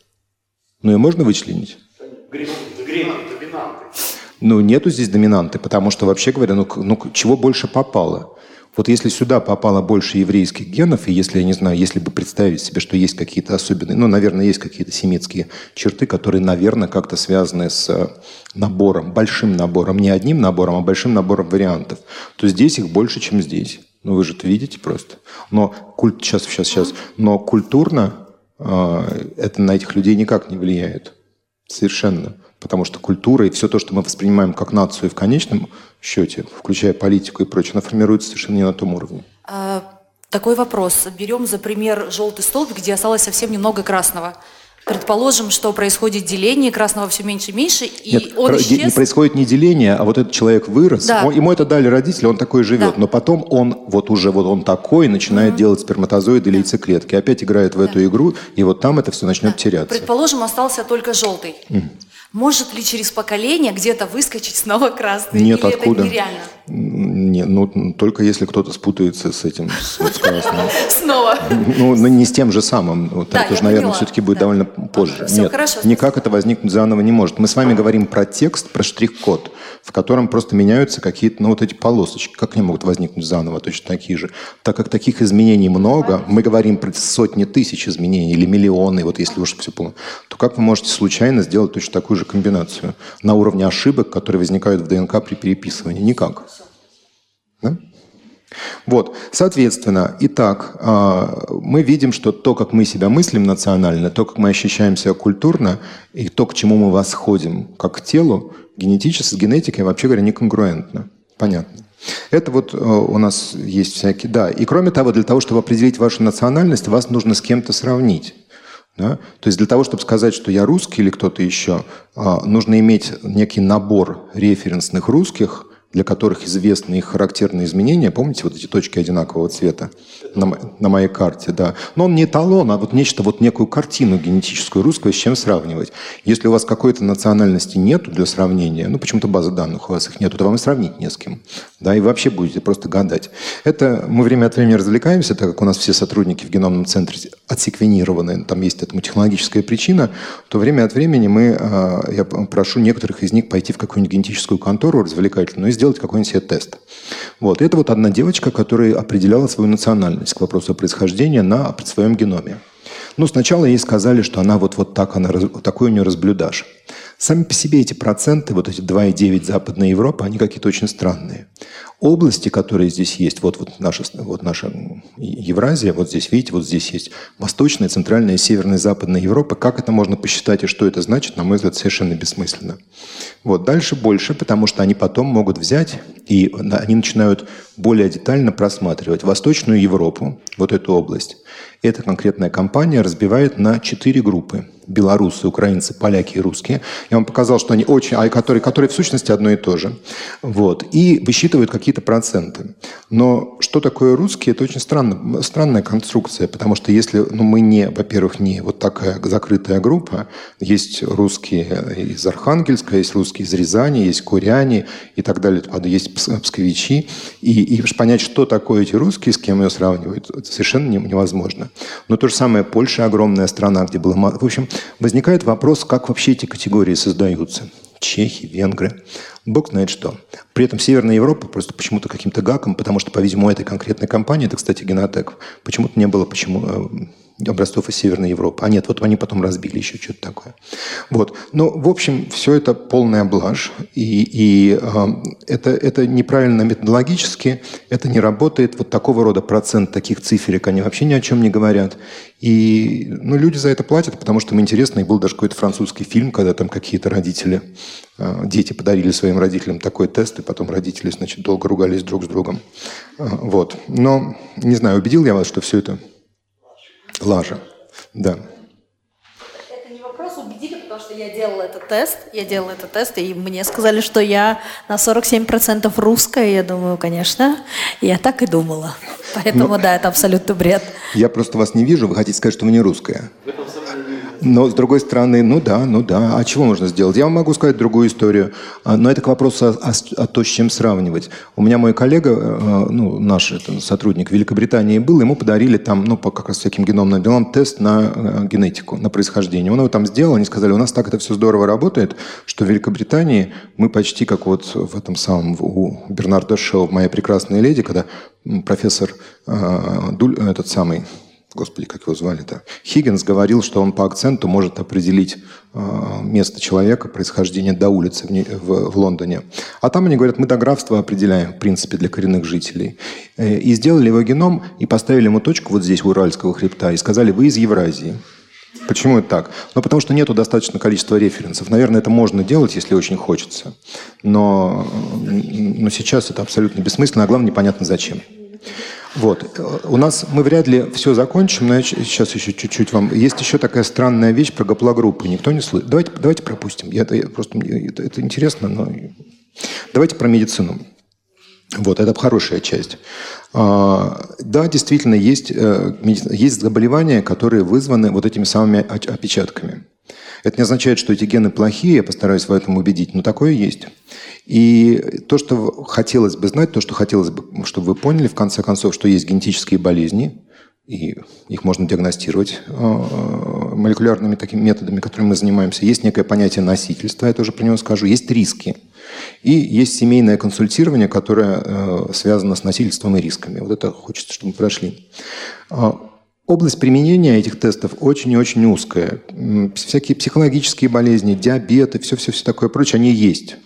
Ну, ее можно вычленить? Ну, нету здесь доминанты, потому что, вообще говоря, ну, ну чего больше попало? Вот если сюда попало больше еврейских генов, и если, я не знаю, если бы представить себе, что есть какие-то особенные, ну, наверное, есть какие-то семитские черты, которые, наверное, как-то связаны с э, набором, большим набором, не одним набором, а большим набором вариантов, то здесь их больше, чем здесь. Ну, вы же это видите просто. Но культ, сейчас, сейчас, сейчас, но культурно э, это на этих людей никак не влияет. Совершенно. Потому что культура и все то, что мы воспринимаем как нацию в конечном счете, включая политику и прочее, она формируется совершенно не на том уровне. А, такой вопрос. Берем за пример желтый столб, где осталось совсем немного красного. Предположим, что происходит деление, красного все меньше и меньше, и Нет, он исчез. Не происходит не деление, а вот этот человек вырос, Да. он- ему это дали родители, он такой живет, Да. но потом он вот уже вот он такой начинает делать сперматозоиды или яйцеклетки, опять играет в эту игру, и вот там это все начнет теряться. Предположим, остался только желтый. Может ли через поколение где-то выскочить снова красный? Нет, Или откуда? это нереально? Не, ну только если кто-то спутается с этим, с, с красным. Снова. Ну, ну, не с тем же самым. Вот Да, это я уже, наверное, все-таки будет Да. довольно позже. Всё, Нет, хорошо. никак это возникнуть заново не может. Мы с вами говорим про текст, про штрих-код, в котором просто меняются какие-то, ну, вот эти полосочки. Как они могут возникнуть заново, точно такие же? Так как таких изменений много, мы говорим про сотни тысяч изменений или миллионы, вот если уж все полно, то как вы можете случайно сделать точно такую же комбинацию на уровне ошибок, которые возникают в ДНК при переписывании? Никак. Да? Вот, соответственно, итак, а, мы видим, что то, как мы себя мыслим национально, то, как мы ощущаем себя культурно, и то, к чему мы восходим как к телу, генетически, с генетикой, вообще говоря, неконгруентно. Понятно. Это вот э, у нас есть всякие... Да, и кроме того, для того, чтобы определить вашу национальность, вас нужно с кем-то сравнить. Да? То есть для того, чтобы сказать, что я русский или кто-то еще, а, нужно иметь некий набор референсных русских, для которых известны их характерные изменения. Помните вот эти точки одинакового цвета на, на моей карте? Да. Но он не эталон, а вот нечто, вот некую картину генетическую русскую, с чем сравнивать. Если у вас какой-то национальности нету для сравнения, ну почему-то базы данных у вас их нету, то вам и сравнить не с кем. Да, и вообще будете просто гадать. Это мы время от времени развлекаемся, так как у нас все сотрудники в геномном центре отсеквенированы, там есть этому технологическая причина, то время от времени мы, а, я прошу некоторых из них пойти в какую-нибудь генетическую контору развлекательную и сделать какой-нибудь себе тест. Вот. Это вот одна девочка, которая определяла свою национальность к вопросу о происхождении на своем геноме. Ну, сначала ей сказали, что она вот, вот так, она, такой у нее разблюдаж. Сами по себе эти проценты, вот эти 2,9 Западной Европы, они какие-то очень странные. Области, которые здесь есть, вот, вот, наша, вот наша Евразия, вот здесь, видите, вот здесь есть Восточная, Центральная, Северная, Западная Европа. Как это можно посчитать и что это значит, на мой взгляд, совершенно бессмысленно. Вот, дальше больше, потому что они потом могут взять, и они начинают более детально просматривать Восточную Европу, вот эту область. Эта конкретная компания разбивает на четыре группы. Белорусы, украинцы, поляки и русские. Я вам показал, что они очень... А которые, которые в сущности одно и то же. Вот. И высчитывают какие-то проценты. Но что такое русские, это очень странно, странная конструкция, потому что если ну, мы не, во-первых, не вот такая закрытая группа, есть русские из Архангельска, есть русские из Рязани, есть куряне и так далее, есть пс- псковичи, и, и понять, что такое эти русские, с кем ее сравнивают, совершенно не- невозможно. Но то же самое Польша огромная страна, где было... В общем, возникает вопрос, как вообще эти категории создаются. Чехи, венгры, бог знает что. При этом Северная Европа просто почему-то каким-то гаком, потому что, по-видимому, этой конкретной компании, это, кстати, Генотек, почему-то не было почему, э, образцов из Северной Европы. А нет, вот они потом разбили еще что-то такое. Вот. Ну, в общем, все это полная блажь. И, и э, это, это неправильно методологически, это не работает. Вот такого рода процент таких циферек, они вообще ни о чем не говорят. И ну, люди за это платят, потому что им интересно. И был даже какой-то французский фильм, когда там какие-то родители, э, дети подарили своим родителям такой тест, и потом родители, значит, долго ругались друг с другом. Э, Вот. Но, не знаю, убедил я вас, что все это лажа. Да. Это не вопрос убедили, потому что я делала этот тест, я делала этот тест, и мне сказали, что я на 47% русская, я думаю, конечно, я так и думала. Поэтому, да, это абсолютно бред. Я просто вас не вижу, вы хотите сказать, что вы не русская. Но, с другой стороны, ну да, ну да. А чего можно сделать? Я вам могу сказать другую историю. А, Но это к вопросу о, о, о том, с чем сравнивать. У меня мой коллега, э, ну, наш это, сотрудник в Великобритании был, ему подарили там, ну, по как раз всяким геномным делам, тест на э, генетику, на происхождение. Он его там сделал, они сказали, у нас так это все здорово работает, что в Великобритании мы почти как вот в этом самом, у Бернарда Шоу «Моя прекрасная леди», когда профессор э, Дуль, этот самый господи, как его звали-то, Хиггинс говорил, что он по акценту может определить э, место человека, происхождение до улицы в, в, в Лондоне. А там они говорят, мы до графства определяем, в принципе, для коренных жителей. Э, и сделали его геном, и поставили ему точку вот здесь, у Уральского хребта, и сказали, вы из Евразии. Почему это так? Ну, потому что нету достаточно количества референсов. Наверное, это можно делать, если очень хочется. Но, но сейчас это абсолютно бессмысленно, а главное, непонятно зачем. Вот. У нас мы вряд ли все закончим, но я сейчас еще чуть-чуть вам... Есть еще такая странная вещь про гаплогруппы. Никто не слышит. Давайте, давайте пропустим. Я, я просто, это, это интересно, но... Давайте про медицину. Вот, это хорошая часть. А, да, действительно, есть, э, есть заболевания, которые вызваны вот этими самыми опечатками. Это не означает, что эти гены плохие, я постараюсь в этом убедить, но такое есть. И то, что хотелось бы знать, то, что хотелось бы, чтобы вы поняли, в конце концов, что есть генетические болезни, и их можно диагностировать э, молекулярными такими методами, которыми мы занимаемся. Есть некое понятие носительства, я тоже про него скажу. Есть риски. И есть семейное консультирование, которое э, связано с носительством и рисками. Вот это хочется, чтобы мы прошли. А, область применения этих тестов очень и очень узкая. Всякие психологические болезни, диабеты, все-все-все такое прочее, они есть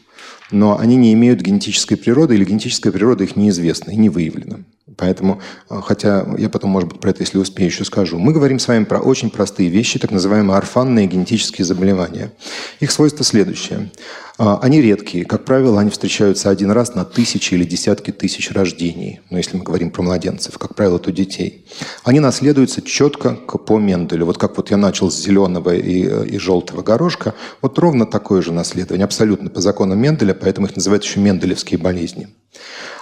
но они не имеют генетической природы, или генетическая природа их неизвестна и не выявлена. Поэтому, э, хотя я потом, может быть, про это, если успею, еще скажу. Мы говорим с вами про очень простые вещи, так называемые орфанные генетические заболевания. Их свойство следующее. А, они редкие. Как правило, они встречаются один раз на тысячи или десятки тысяч рождений. Но если мы говорим про младенцев, как правило, то детей. Они наследуются четко по Менделю. Вот как вот я начал с зеленого и, и желтого горошка, вот ровно такое же наследование, абсолютно по законам Менделя, поэтому их называют еще менделевские болезни.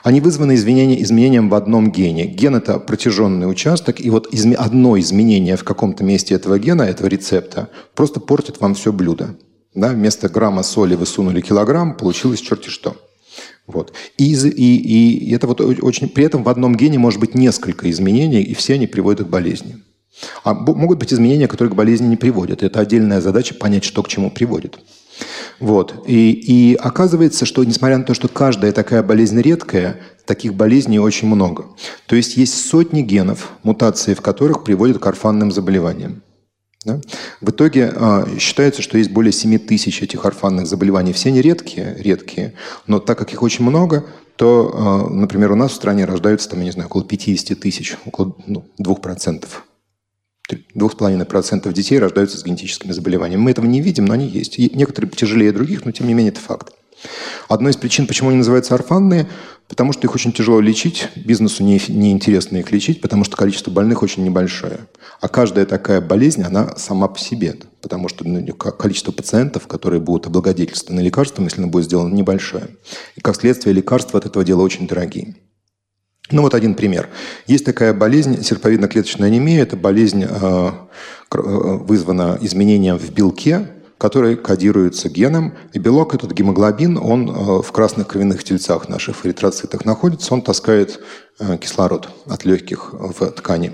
Они вызваны изменением, изменением в одном гене. Ген – это протяженный участок, и вот изме, одно изменение в каком-то месте этого гена, этого рецепта, просто портит вам все блюдо. Да, вместо грамма соли вы сунули килограмм, получилось черти что. Вот. И, и, и это вот очень... При этом в одном гене может быть несколько изменений, и все они приводят к болезни. А могут быть изменения, которые к болезни не приводят. Это отдельная задача понять, что к чему приводит. Вот. И, и оказывается, что несмотря на то, что каждая такая болезнь редкая, таких болезней очень много. То есть есть сотни генов, мутации в которых приводят к орфанным заболеваниям. Да? В итоге э, считается, что есть более 7 тысяч этих орфанных заболеваний. Все они редкие, редкие, но так как их очень много, то, э, например, у нас в стране рождаются, там, я не знаю, около 50 тысяч, около ну, 2%. 2,5% детей рождаются с генетическими заболеваниями. Мы этого не видим, но они есть. Некоторые тяжелее других, но тем не менее это факт. Одной из причин, почему они называются орфанные, потому что их очень тяжело лечить, бизнесу не, неинтересно их лечить, потому что количество больных очень небольшое. А каждая такая болезнь, она сама по себе, потому что ну, количество пациентов, которые будут облагодетельствованы лекарством, если оно будет сделано, небольшое. И как следствие лекарства от этого дела очень дорогие. Ну вот один пример. Есть такая болезнь, серповидно-клеточная анемия. Это болезнь э, э, вызвана изменением в белке, который кодируется геном. И белок, этот гемоглобин, он э, в красных кровяных тельцах наших, эритроцитах находится, он таскает кислород от легких в ткани.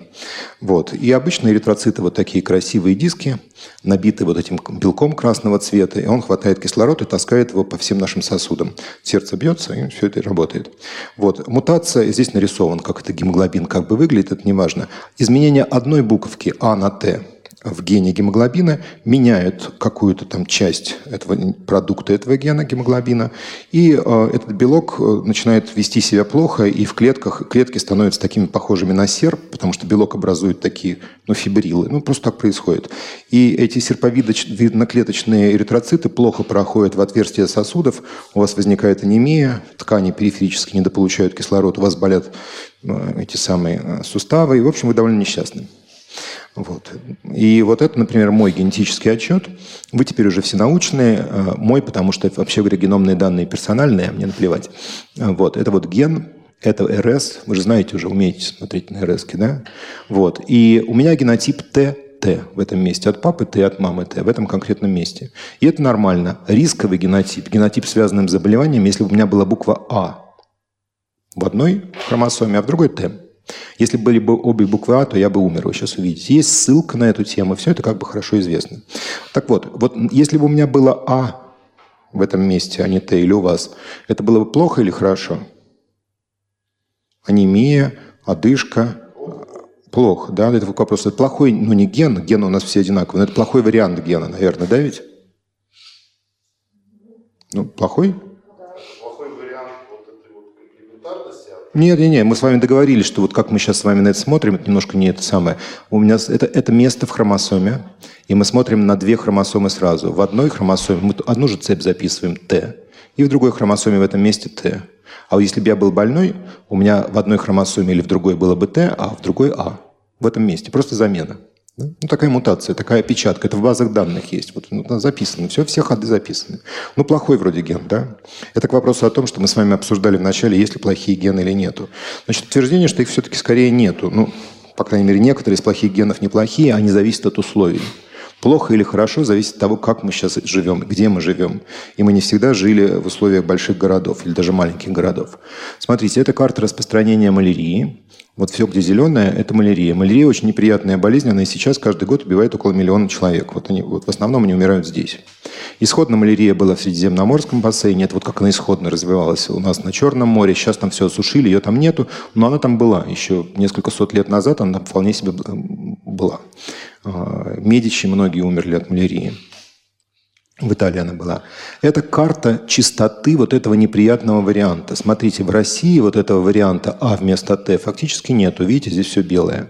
Вот. И обычно эритроциты вот такие красивые диски, набиты вот этим белком красного цвета, и он хватает кислород и таскает его по всем нашим сосудам. Сердце бьется, и все это работает. Вот. Мутация здесь нарисован, как это гемоглобин как бы выглядит, это не важно. Изменение одной буковки А на Т в гене гемоглобина меняют какую-то там часть этого продукта этого гена гемоглобина, и э, этот белок э, начинает вести себя плохо, и в клетках клетки становятся такими похожими на серп, потому что белок образует такие ну, фибрилы. Ну, просто так происходит. И эти серповидно-клеточные эритроциты плохо проходят в отверстия сосудов, у вас возникает анемия, ткани периферически недополучают кислород, у вас болят э, эти самые э, суставы, и, в общем, вы довольно несчастны. Вот. И вот это, например, мой генетический отчет. Вы теперь уже все научные. Э, мой, потому что, вообще говоря, геномные данные персональные, а мне наплевать. Э, вот. Это вот ген, это РС. Вы же знаете уже, умеете смотреть на РС, да? Вот. И у меня генотип Т, Т в этом месте, от папы Т, от мамы Т в этом конкретном месте. И это нормально. Рисковый генотип, генотип, связанным с заболеванием, если бы у меня была буква А в одной хромосоме, а в другой Т. Если были бы обе буквы А, то я бы умер. Вы сейчас увидите. Есть ссылка на эту тему. Все это как бы хорошо известно. Так вот, вот если бы у меня было А в этом месте, а не Т, или у вас, это было бы плохо или хорошо? Анемия, одышка, плохо, да? Это вопрос. Это плохой, ну не ген, гены у нас все одинаковые, но это плохой вариант гена, наверное, да ведь? Ну, плохой? Нет, нет, нет, мы с вами договорились, что вот как мы сейчас с вами на это смотрим, это немножко не это самое. У меня это, это место в хромосоме, и мы смотрим на две хромосомы сразу. В одной хромосоме мы одну же цепь записываем Т, и в другой хромосоме в этом месте Т. А если бы я был больной, у меня в одной хромосоме или в другой было бы Т, а в другой А. В этом месте. Просто замена. Ну, такая мутация, такая опечатка. Это в базах данных есть. Вот ну, записано. Все, все ходы записаны. Ну, плохой вроде ген, да? Это к вопросу о том, что мы с вами обсуждали в начале, есть ли плохие гены или нету. Значит, утверждение, что их все-таки скорее нету. Ну, по крайней мере, некоторые из плохих генов неплохие, они зависят от условий. Плохо или хорошо зависит от того, как мы сейчас живем, где мы живем. И мы не всегда жили в условиях больших городов или даже маленьких городов. Смотрите, это карта распространения малярии. Вот все, где зеленое, это малярия. Малярия очень неприятная болезнь, она и сейчас каждый год убивает около миллиона человек. Вот, они, вот в основном они умирают здесь. Исходно малярия была в Средиземноморском бассейне, это вот как она исходно развивалась у нас на Черном море. Сейчас там все осушили, ее там нету, но она там была. Еще несколько сот лет назад она вполне себе была. А, Медичи многие умерли от малярии. В Италии она была. Это карта чистоты вот этого неприятного варианта. Смотрите, в России вот этого варианта А вместо Т фактически нету. Видите, здесь все белое.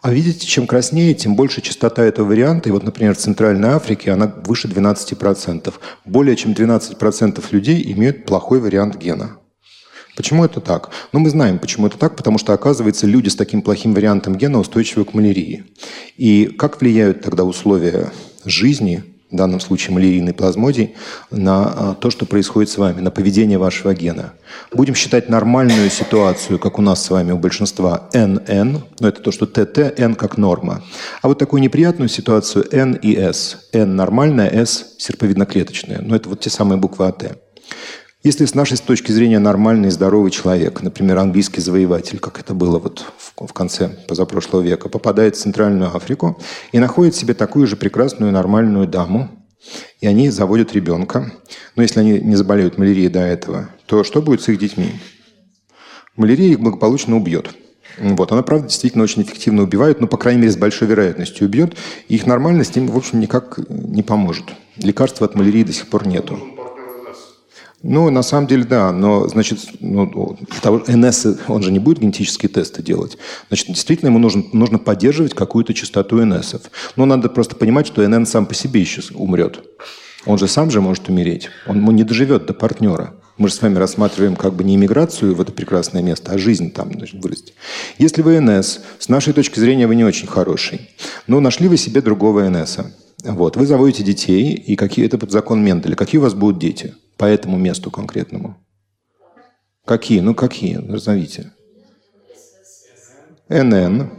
А видите, чем краснее, тем больше частота этого варианта. И вот, например, в Центральной Африке она выше 12%. Более чем 12% людей имеют плохой вариант гена. Почему это так? Ну, мы знаем, почему это так, потому что, оказывается, люди с таким плохим вариантом гена устойчивы к малярии. И как влияют тогда условия жизни, в данном случае малярийный плазмодий, на а, то, что происходит с вами, на поведение вашего гена. Будем считать нормальную ситуацию, как у нас с вами у большинства, NN, но это то, что ТТ, N как норма. А вот такую неприятную ситуацию N и S. N нормальная, S серповидноклеточная. Но это вот те самые буквы АТ. Если с нашей точки зрения нормальный, здоровый человек, например, английский завоеватель, как это было вот в конце позапрошлого века, попадает в Центральную Африку и находит себе такую же прекрасную нормальную даму, и они заводят ребенка. Но если они не заболеют малярией до этого, то что будет с их детьми? Малярия их благополучно убьет. Вот. Она, правда, действительно очень эффективно убивает, но, по крайней мере, с большой вероятностью убьет. И их нормальность им, в общем, никак не поможет. Лекарства от малярии до сих пор нету. Ну, на самом деле, да, но, значит, ну, того, НС, он же не будет генетические тесты делать. Значит, действительно, ему нужно, нужно поддерживать какую-то частоту НСов. Но надо просто понимать, что НН сам по себе еще умрет. Он же сам же может умереть. Он, он не доживет до партнера. Мы же с вами рассматриваем как бы не иммиграцию в это прекрасное место, а жизнь там значит, вырасти. Если вы НС, с нашей точки зрения вы не очень хороший, но нашли вы себе другого НСа. Вот, вы заводите детей, и какие это под закон Менделя. Какие у вас будут дети? По этому месту конкретному? Какие? Ну, какие? Назовите. НН,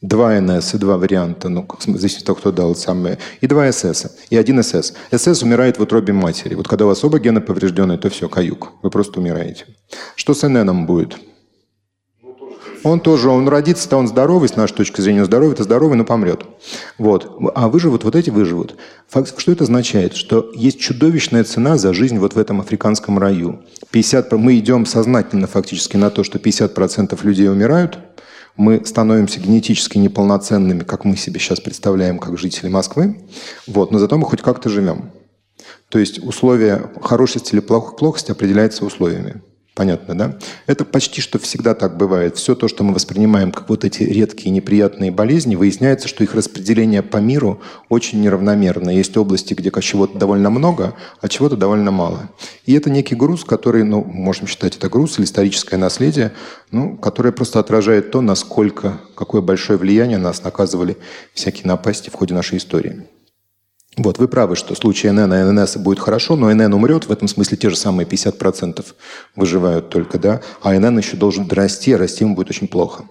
два НС и два варианта, ну, от того, кто дал самые, и два СС, и один СС. СС умирает в утробе матери. Вот когда у вас оба гена повреждены, то все, каюк, вы просто умираете. Что с НН будет? Он тоже, он родится-то, он здоровый, с нашей точки зрения здоровый, это здоровый, но помрет. Вот. А выживут, вот эти выживут. Факт, что это означает? Что есть чудовищная цена за жизнь вот в этом африканском раю. 50, мы идем сознательно фактически на то, что 50% людей умирают, мы становимся генетически неполноценными, как мы себе сейчас представляем, как жители Москвы, вот, но зато мы хоть как-то живем. То есть условия хорошести или плохости определяются условиями. Понятно, да? Это почти что всегда так бывает. Все то, что мы воспринимаем как вот эти редкие неприятные болезни, выясняется, что их распределение по миру очень неравномерно. Есть области, где чего-то довольно много, а чего-то довольно мало. И это некий груз, который, ну, можем считать это груз или историческое наследие, ну, которое просто отражает то, насколько, какое большое влияние нас наказывали всякие напасти в ходе нашей истории. Вот, вы правы, что в случае НН и ННС будет хорошо, но НН умрет, в этом смысле те же самые 50% выживают только, да, а НН еще должен расти, а расти ему будет очень плохо.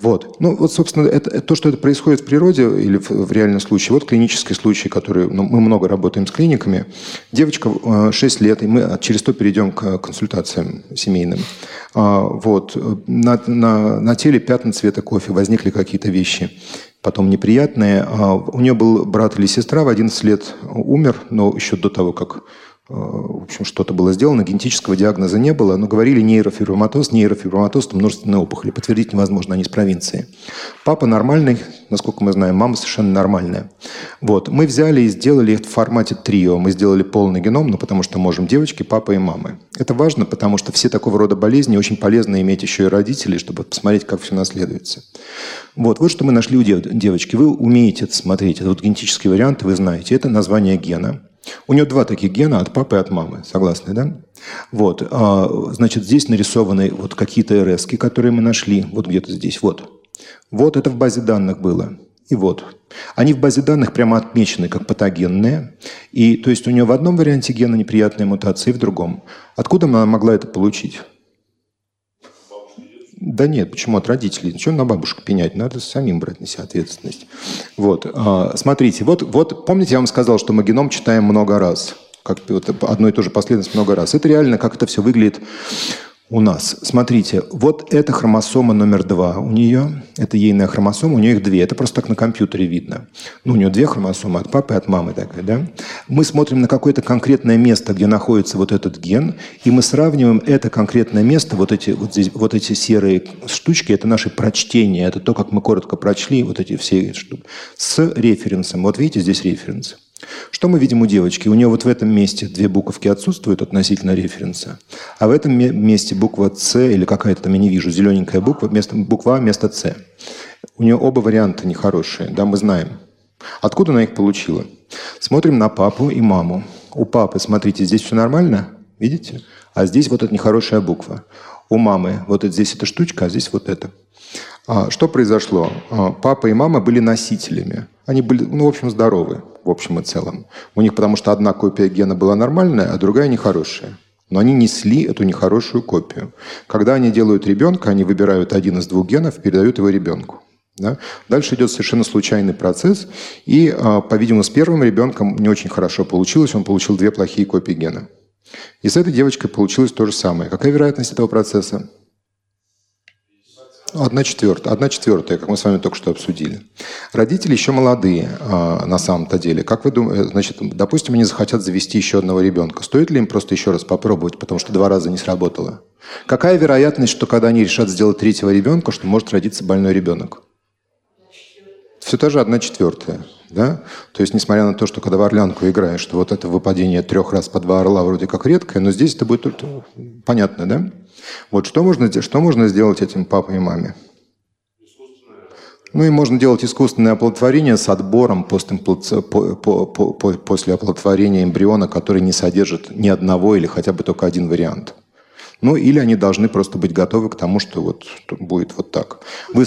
Вот. Ну, вот, собственно, это, то, что это происходит в природе или в, в реальном случае. Вот клинический случай, который... Ну, мы много работаем с клиниками. Девочка э, 6 лет, и мы через то перейдем к консультациям семейным. А, вот. На, на, на теле пятна цвета кофе возникли какие-то вещи потом неприятные. А, у нее был брат или сестра, в 11 лет умер, но еще до того, как в общем, что-то было сделано, генетического диагноза не было, но говорили нейрофиброматоз, нейрофиброматоз – это множественные опухоли, подтвердить невозможно, они из провинции. Папа нормальный, насколько мы знаем, мама совершенно нормальная. Вот. Мы взяли и сделали в формате трио, мы сделали полный геном, ну, потому что можем девочки, папа и мамы. Это важно, потому что все такого рода болезни очень полезно иметь еще и родителей, чтобы посмотреть, как все наследуется. Вот, вот что мы нашли у девочки. Вы умеете это смотреть, это вот генетический вариант, вы знаете, это название гена – у нее два таких гена от папы и от мамы, согласны, да? Вот, а, значит, здесь нарисованы вот какие-то РС, которые мы нашли, вот где-то здесь, вот. Вот это в базе данных было. И вот. Они в базе данных прямо отмечены как патогенные. И, то есть у нее в одном варианте гена неприятная мутация, и в другом. Откуда она могла это получить? Да нет, почему от родителей? Ничего на бабушку пенять? Надо самим брать на себя ответственность. Вот, а, смотрите, вот, вот помните, я вам сказал, что мы геном читаем много раз, как вот одно и то же последовательность много раз. Это реально, как это все выглядит у нас. Смотрите, вот эта хромосома номер два у нее, это ейная хромосома, у нее их две. Это просто так на компьютере видно. Ну, у нее две хромосомы, от папы и от мамы такая, да? Мы смотрим на какое-то конкретное место, где находится вот этот ген, и мы сравниваем это конкретное место, вот эти, вот здесь, вот эти серые штучки, это наши прочтения, это то, как мы коротко прочли вот эти все штуки, с референсом. Вот видите, здесь референс. Что мы видим у девочки? У нее вот в этом месте две буковки отсутствуют относительно референса, а в этом месте буква «С» или какая-то там, я не вижу, зелененькая буква, вместо, буква А вместо «С». У нее оба варианта нехорошие, да, мы знаем. Откуда она их получила? Смотрим на папу и маму. У папы, смотрите, здесь все нормально, видите? А здесь вот эта нехорошая буква. У мамы вот здесь эта штучка, а здесь вот это. А, что произошло? А, папа и мама были носителями. Они были, ну, в общем, здоровы в общем и целом. У них потому что одна копия гена была нормальная, а другая нехорошая. Но они несли эту нехорошую копию. Когда они делают ребенка, они выбирают один из двух генов, передают его ребенку. Да? Дальше идет совершенно случайный процесс, и, а, по-видимому, с первым ребенком не очень хорошо получилось, он получил две плохие копии гена. И с этой девочкой получилось то же самое. Какая вероятность этого процесса? Одна четвертая, одна четвертая, как мы с вами только что обсудили. Родители еще молодые а, на самом-то деле. Как вы думаете, значит, допустим, они захотят завести еще одного ребенка. Стоит ли им просто еще раз попробовать, потому что два раза не сработало? Какая вероятность, что когда они решат сделать третьего ребенка, что может родиться больной ребенок? Все та же одна четвертая. Да? То есть, несмотря на то, что когда в орлянку играешь, что вот это выпадение трех раз по два орла вроде как редкое, но здесь это будет понятно, да? Вот что можно, что можно сделать этим папой и маме? Ну и можно делать искусственное оплодотворение с отбором после, оплодотворения эмбриона, который не содержит ни одного или хотя бы только один вариант. Ну или они должны просто быть готовы к тому, что вот будет вот так. Вы...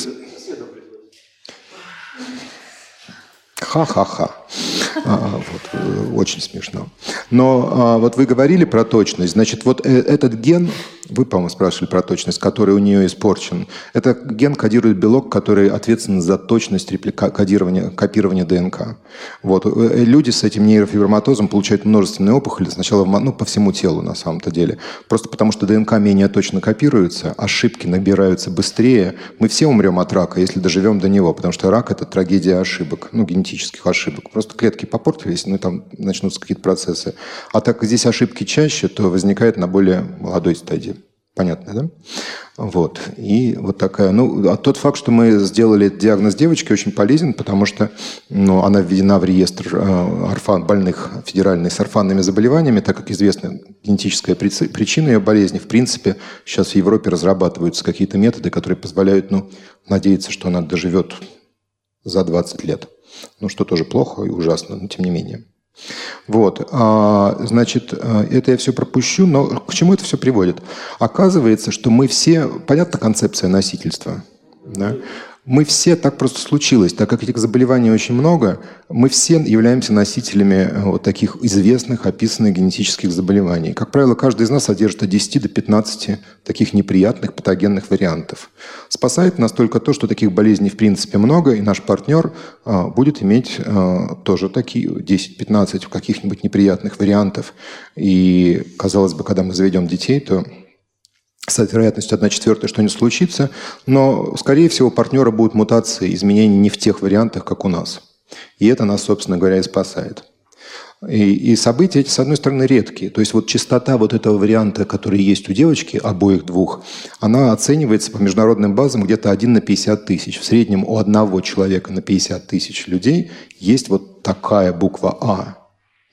Ха-ха-ха. А, вот, э, очень смешно. Но а, вот вы говорили про точность. Значит, вот э, этот ген вы, по-моему, спрашивали про точность, который у нее испорчен. Это ген кодирует белок, который ответственен за точность реплика- кодирования, копирования ДНК. Вот. Э, люди с этим нейрофиброматозом получают множественные опухоли сначала ну, по всему телу на самом-то деле. Просто потому что ДНК менее точно копируется, ошибки набираются быстрее. Мы все умрем от рака, если доживем до него, потому что рак – это трагедия ошибок, ну, генетических ошибок. Просто клетки попортились, ну, там начнутся какие-то процессы. А так как здесь ошибки чаще, то возникает на более молодой стадии. Понятно, да? Вот. И вот такая... Ну, а тот факт, что мы сделали диагноз девочки, очень полезен, потому что ну, она введена в реестр э, орфан, больных федеральной с орфанными заболеваниями, так как известна генетическая причина ее болезни. В принципе, сейчас в Европе разрабатываются какие-то методы, которые позволяют ну, надеяться, что она доживет за 20 лет. Ну, что тоже плохо и ужасно, но тем не менее. Вот, а, значит, э, это я все пропущу, но к чему это все приводит? Оказывается, что мы все, понятна концепция носительства, да? Мы все, так просто случилось, так как этих заболеваний очень много, мы все являемся носителями э, вот таких известных, описанных генетических заболеваний. Как правило, каждый из нас содержит от 10 до 15 таких неприятных патогенных вариантов. Спасает нас только то, что таких болезней в принципе много, и наш партнер а, будет иметь а, тоже такие 10-15 каких-нибудь неприятных вариантов. И, казалось бы, когда мы заведем детей, то с вероятностью 1 четвертая, что не случится, но, скорее всего, у партнера будут мутации, изменения не в тех вариантах, как у нас. И это нас, собственно говоря, и спасает. И, и события эти, с одной стороны, редкие. То есть вот частота вот этого варианта, который есть у девочки, обоих двух, она оценивается по международным базам где-то 1 на 50 тысяч. В среднем у одного человека на 50 тысяч людей есть вот такая буква А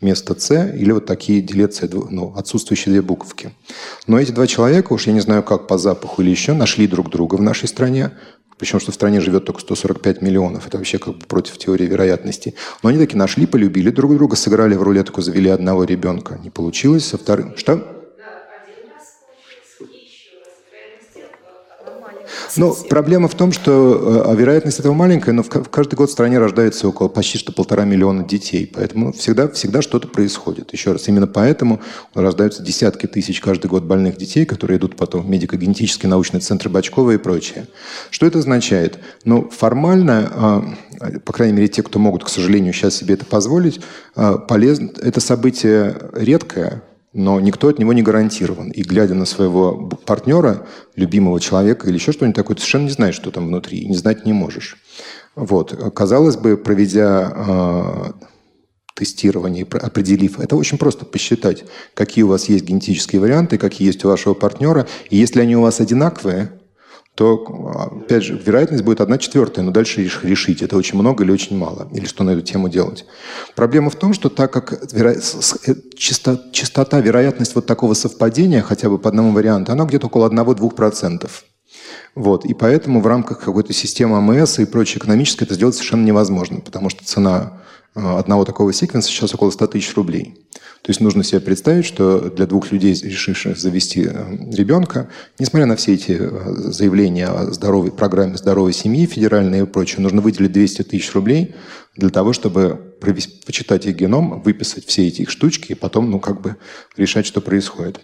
вместо «С» или вот такие делеции, ну, отсутствующие две буковки. Но эти два человека, уж я не знаю как, по запаху или еще, нашли друг друга в нашей стране, причем, что в стране живет только 145 миллионов. Это вообще как бы против теории вероятности. Но они таки нашли, полюбили друг друга, сыграли в рулетку, завели одного ребенка. Не получилось, со вторым... Что? Ну, проблема в том, что э, вероятность этого маленькая, но в каждый год в стране рождается около почти что полтора миллиона детей. Поэтому всегда, всегда что-то происходит. Еще раз, именно поэтому рождаются десятки тысяч каждый год больных детей, которые идут потом в медико-генетические научные центры Бачкова и прочее. Что это означает? Ну, формально, а, по крайней мере, те, кто могут, к сожалению, сейчас себе это позволить, а, полезно, это событие редкое, но никто от него не гарантирован. И глядя на своего партнера, любимого человека или еще что-нибудь такое, ты совершенно не знаешь, что там внутри, и не знать не можешь. Вот. Казалось бы, проведя э, тестирование, определив, это очень просто посчитать, какие у вас есть генетические варианты, какие есть у вашего партнера, и если они у вас одинаковые, то, опять же, вероятность будет одна четвертая, но дальше решить, это очень много или очень мало, или что на эту тему делать. Проблема в том, что так как веро... Э, частота, частота, вероятность вот такого совпадения, хотя бы по одному варианту, она где-то около 1-2%. Вот. И поэтому в рамках какой-то системы АМС и прочей экономической это сделать совершенно невозможно, потому что цена одного такого секвенса сейчас около 100 тысяч рублей. То есть нужно себе представить, что для двух людей, решивших завести э, ребенка, несмотря на все эти э, заявления о здоровой программе здоровой семьи федеральной и прочее, нужно выделить 200 тысяч рублей для того, чтобы почитать их геном, выписать все эти их штучки и потом, ну, как бы решать, что происходит.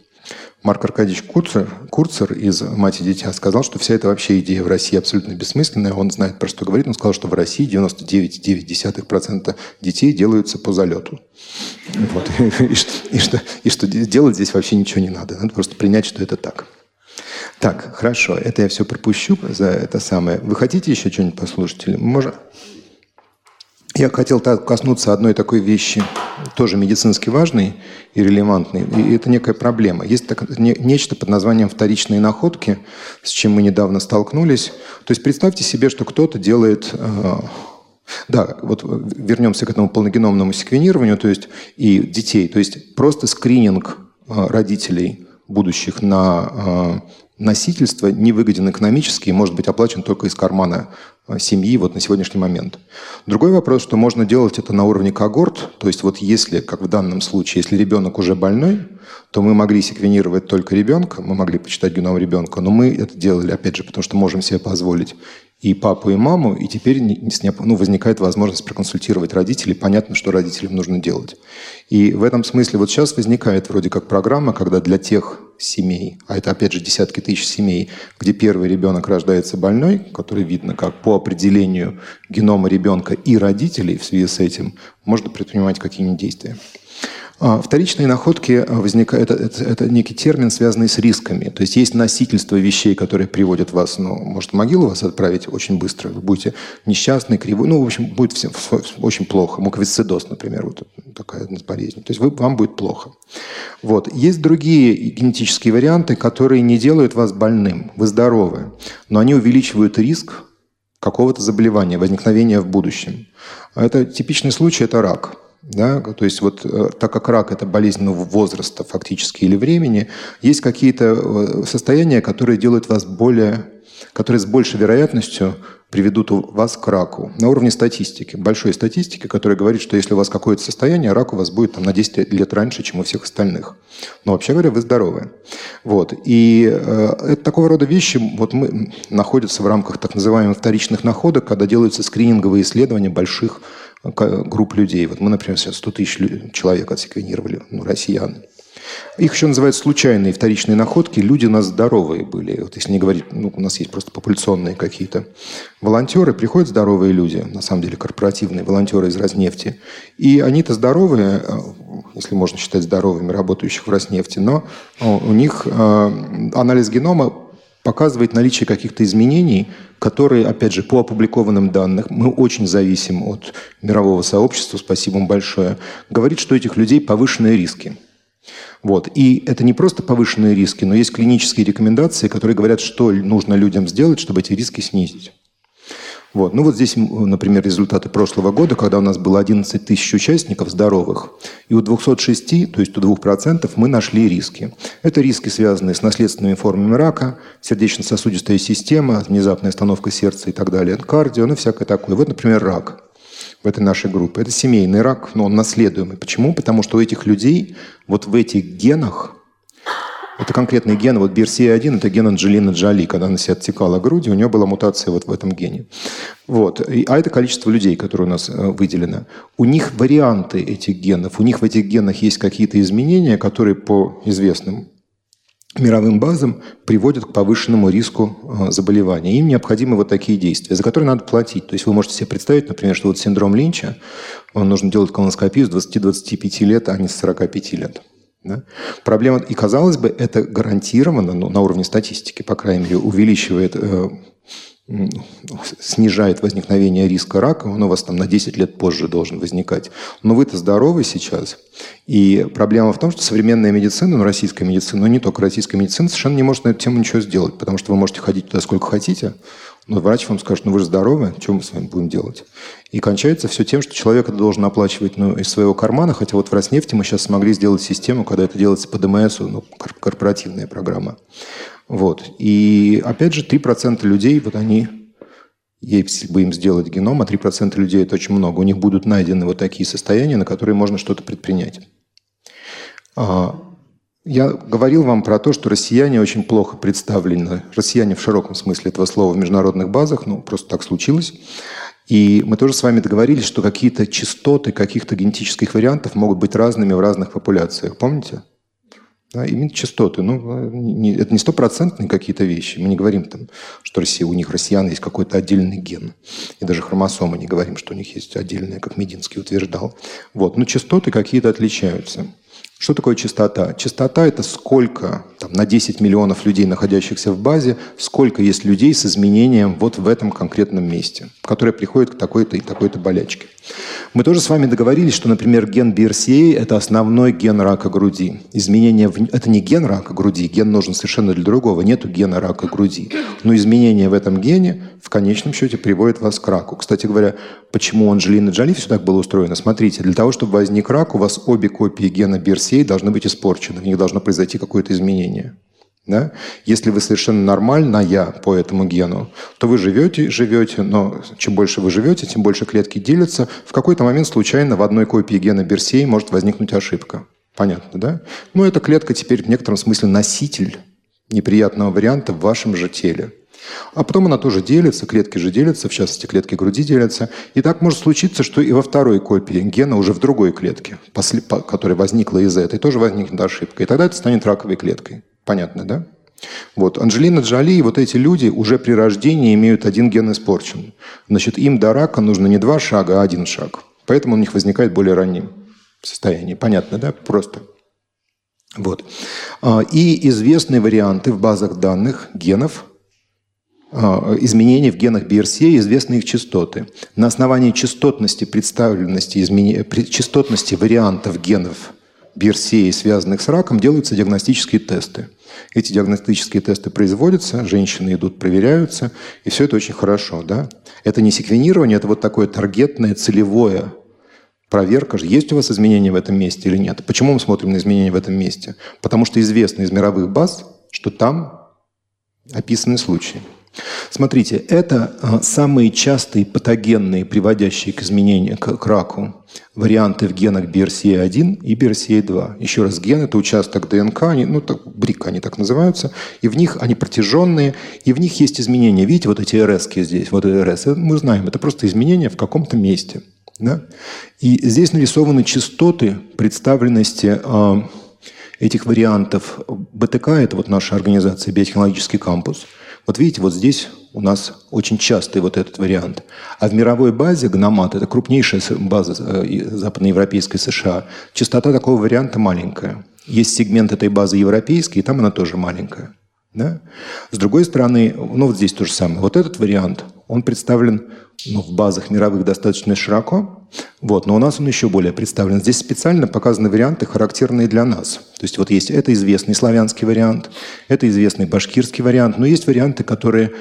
Марк Аркадьевич Курцер, Курцер из «Мать и дитя» сказал, что вся эта вообще идея в России абсолютно бессмысленная. Он знает, про что говорит. Он сказал, что в России 99,9% детей делаются по залету. Вот. И, что, и, что, и что делать здесь вообще ничего не надо. Надо просто принять, что это так. Так, хорошо, это я все пропущу за это самое. Вы хотите еще что-нибудь послушать? Или можно? Я хотел коснуться одной такой вещи, тоже медицински важной и релевантной, и это некая проблема. Есть так, не, нечто под названием вторичные находки, с чем мы недавно столкнулись. То есть представьте себе, что кто-то делает... Э, да, вот вернемся к этому полногеномному секвенированию, то есть и детей, то есть просто скрининг э, родителей будущих на э, носительство невыгоден экономически и может быть оплачен только из кармана Э, семьи вот на сегодняшний момент. Другой вопрос, что можно делать это на уровне когорт, то есть вот если, как в данном случае, если ребенок уже больной, то мы могли секвенировать только ребенка, мы могли почитать геном ребенка, но мы это делали, опять же, потому что можем себе позволить и папу, и маму, и теперь ну, возникает возможность проконсультировать родителей, понятно, что родителям нужно делать. И в этом смысле вот сейчас возникает вроде как программа, когда для тех семей, а это опять же десятки тысяч семей, где первый ребенок рождается больной, который видно как по определению генома ребенка и родителей в связи с этим, можно предпринимать какие-нибудь действия. А, вторичные находки а, возникают, это, это, это некий термин, связанный с рисками. То есть есть носительство вещей, которые приводят вас, ну, может, в могилу вас отправить очень быстро, вы будете несчастный, кривой, ну, в общем, будет всем очень плохо. Муковисцидоз, например, вот такая болезней. То есть вы, вам будет плохо. Вот. Есть другие генетические варианты, которые не делают вас больным, вы здоровы, но они увеличивают риск какого-то заболевания, возникновения в будущем. Это типичный случай – это рак – да? То есть вот э, так как рак – это болезнь ну, возраста фактически или времени, есть какие-то э, состояния, которые делают вас более, которые с большей вероятностью приведут вас к раку. На уровне статистики, большой статистики, которая говорит, что если у вас какое-то состояние, рак у вас будет там, на 10 лет раньше, чем у всех остальных. Но вообще говоря, вы здоровы. Вот. И э, это такого рода вещи вот мы находятся в рамках так называемых вторичных находок, когда делаются скрининговые исследования больших групп людей. Вот мы, например, сейчас 100 тысяч человек отсеквенировали, ну, россиян. Их еще называют случайные вторичные находки. Люди у нас здоровые были. Вот если не говорить, ну, у нас есть просто популяционные какие-то волонтеры, приходят здоровые люди, на самом деле корпоративные волонтеры из Роснефти. И они-то здоровые, э, если можно считать здоровыми работающих в Роснефти, но э, у них э, анализ генома показывает наличие каких-то изменений, которые, опять же, по опубликованным данным, мы очень зависим от мирового сообщества, спасибо им большое, говорит, что у этих людей повышенные риски. Вот. И это не просто повышенные риски, но есть клинические рекомендации, которые говорят, что нужно людям сделать, чтобы эти риски снизить. Вот. Ну вот здесь, например, результаты прошлого года, когда у нас было 11 тысяч участников здоровых, и у 206, то есть у 2% мы нашли риски. Это риски, связанные с наследственными формами рака, сердечно-сосудистая система, внезапная остановка сердца и так далее, кардио, ну всякое такое. Вот, например, рак в этой нашей группе. Это семейный рак, но он наследуемый. Почему? Потому что у этих людей вот в этих генах, это конкретный ген, вот BRCA1, это ген Анджелины Джоли, когда она себя отсекала груди, у нее была мутация вот в этом гене. Вот. А это количество людей, которые у нас э, выделено. У них варианты этих генов, у них в этих генах есть какие-то изменения, которые по известным мировым базам приводят к повышенному риску э, заболевания. Им необходимы вот такие действия, за которые надо платить. То есть вы можете себе представить, например, что вот синдром Линча, он нужно делать колоноскопию с 20-25 лет, а не с 45 лет. Да? Проблема, и казалось бы, это гарантированно, ну, на уровне статистики, по крайней мере, увеличивает э, снижает возникновение риска рака, он у вас там на 10 лет позже должен возникать. Но вы-то здоровы сейчас. И проблема в том, что современная медицина, ну, российская медицина, но не только российская медицина, совершенно не может на эту тему ничего сделать, потому что вы можете ходить туда сколько хотите, но врач вам скажет, ну вы же здоровы, что мы с вами будем делать? И кончается все тем, что человек это должен оплачивать ну, из своего кармана, хотя вот в Роснефти мы сейчас смогли сделать систему, когда это делается по ДМС, ну, корпоративная программа. Вот. И опять же, 3% людей, вот они, если бы им сделать геном, а 3% людей это очень много, у них будут найдены вот такие состояния, на которые можно что-то предпринять. А, я говорил вам про то, что россияне очень плохо представлены, россияне в широком смысле этого слова в международных базах, ну просто так случилось. И мы тоже с вами договорились, что какие-то частоты каких-то генетических вариантов могут быть разными в разных популяциях. Помните? Да, именно частоты. Ну, не, это не стопроцентные какие-то вещи. Мы не говорим, там, что Россия, у них, россиян, есть какой-то отдельный ген. И даже хромосомы не говорим, что у них есть отдельная, как Мединский утверждал. Вот. Но частоты какие-то отличаются. Что такое частота? Частота – это сколько там, на 10 миллионов людей, находящихся в базе, сколько есть людей с изменением вот в этом конкретном месте, которые приходят к такой-то и такой-то болячке. Мы тоже с вами договорились, что, например, ген BRCA – это основной ген рака груди. Изменение в... Это не ген рака груди, ген нужен совершенно для другого, нету гена рака груди. Но изменение в этом гене в конечном счете приводит вас к раку. Кстати говоря, почему у Анджелины Джоли все так было устроено? Смотрите, для того, чтобы возник рак, у вас обе копии гена BRCA должны быть испорчены, в них должно произойти какое-то изменение. Да? Если вы совершенно нормальная по этому гену, то вы живете, живете, но чем больше вы живете, тем больше клетки делятся. В какой-то момент случайно в одной копии гена Берсей может возникнуть ошибка. Понятно, да? Но эта клетка теперь в некотором смысле носитель неприятного варианта в вашем же теле. А потом она тоже делится, клетки же делятся, в частности, клетки груди делятся. И так может случиться, что и во второй копии гена уже в другой клетке, которая возникла из этой, тоже возникнет ошибка. И тогда это станет раковой клеткой. Понятно, да? Вот. Анджелина Джоли и вот эти люди уже при рождении имеют один ген испорчен. Значит, им до рака нужно не два шага, а один шаг. Поэтому у них возникает более ранним состояние. Понятно, да? Просто. Вот. А, и известные варианты в базах данных генов – а, изменений в генах BRCA известны их частоты. На основании частотности представленности, изменения, частотности вариантов генов BRCA, связанных с раком, делаются диагностические тесты. Эти диагностические тесты производятся, женщины идут, проверяются, и все это очень хорошо. Да? Это не секвенирование, это вот такое таргетное, целевое проверка, есть у вас изменения в этом месте или нет. Почему мы смотрим на изменения в этом месте? Потому что известно из мировых баз, что там описаны случаи. Смотрите, это а, самые частые патогенные, приводящие к изменению, к, к раку, варианты в генах BRCA1 и BRCA2. Еще раз, ген – это участок ДНК, они, ну, так, брик они так называются, и в них они протяженные, и в них есть изменения. Видите, вот эти РС здесь, вот РС, мы знаем, это просто изменения в каком-то месте. Да? И здесь нарисованы частоты представленности э, этих вариантов. БТК – это вот наша организация «Биотехнологический кампус». Вот видите, вот здесь у нас очень частый вот этот вариант. А в мировой базе гномат – это крупнейшая база э, западноевропейской США. Частота такого варианта маленькая. Есть сегмент этой базы европейский, и там она тоже маленькая. Да? С другой стороны, ну вот здесь то же самое. Вот этот вариант, он представлен ну, в базах мировых достаточно широко, вот, но у нас он еще более представлен. Здесь специально показаны варианты, характерные для нас. То есть вот есть это известный славянский вариант, это известный башкирский вариант, но есть варианты, которые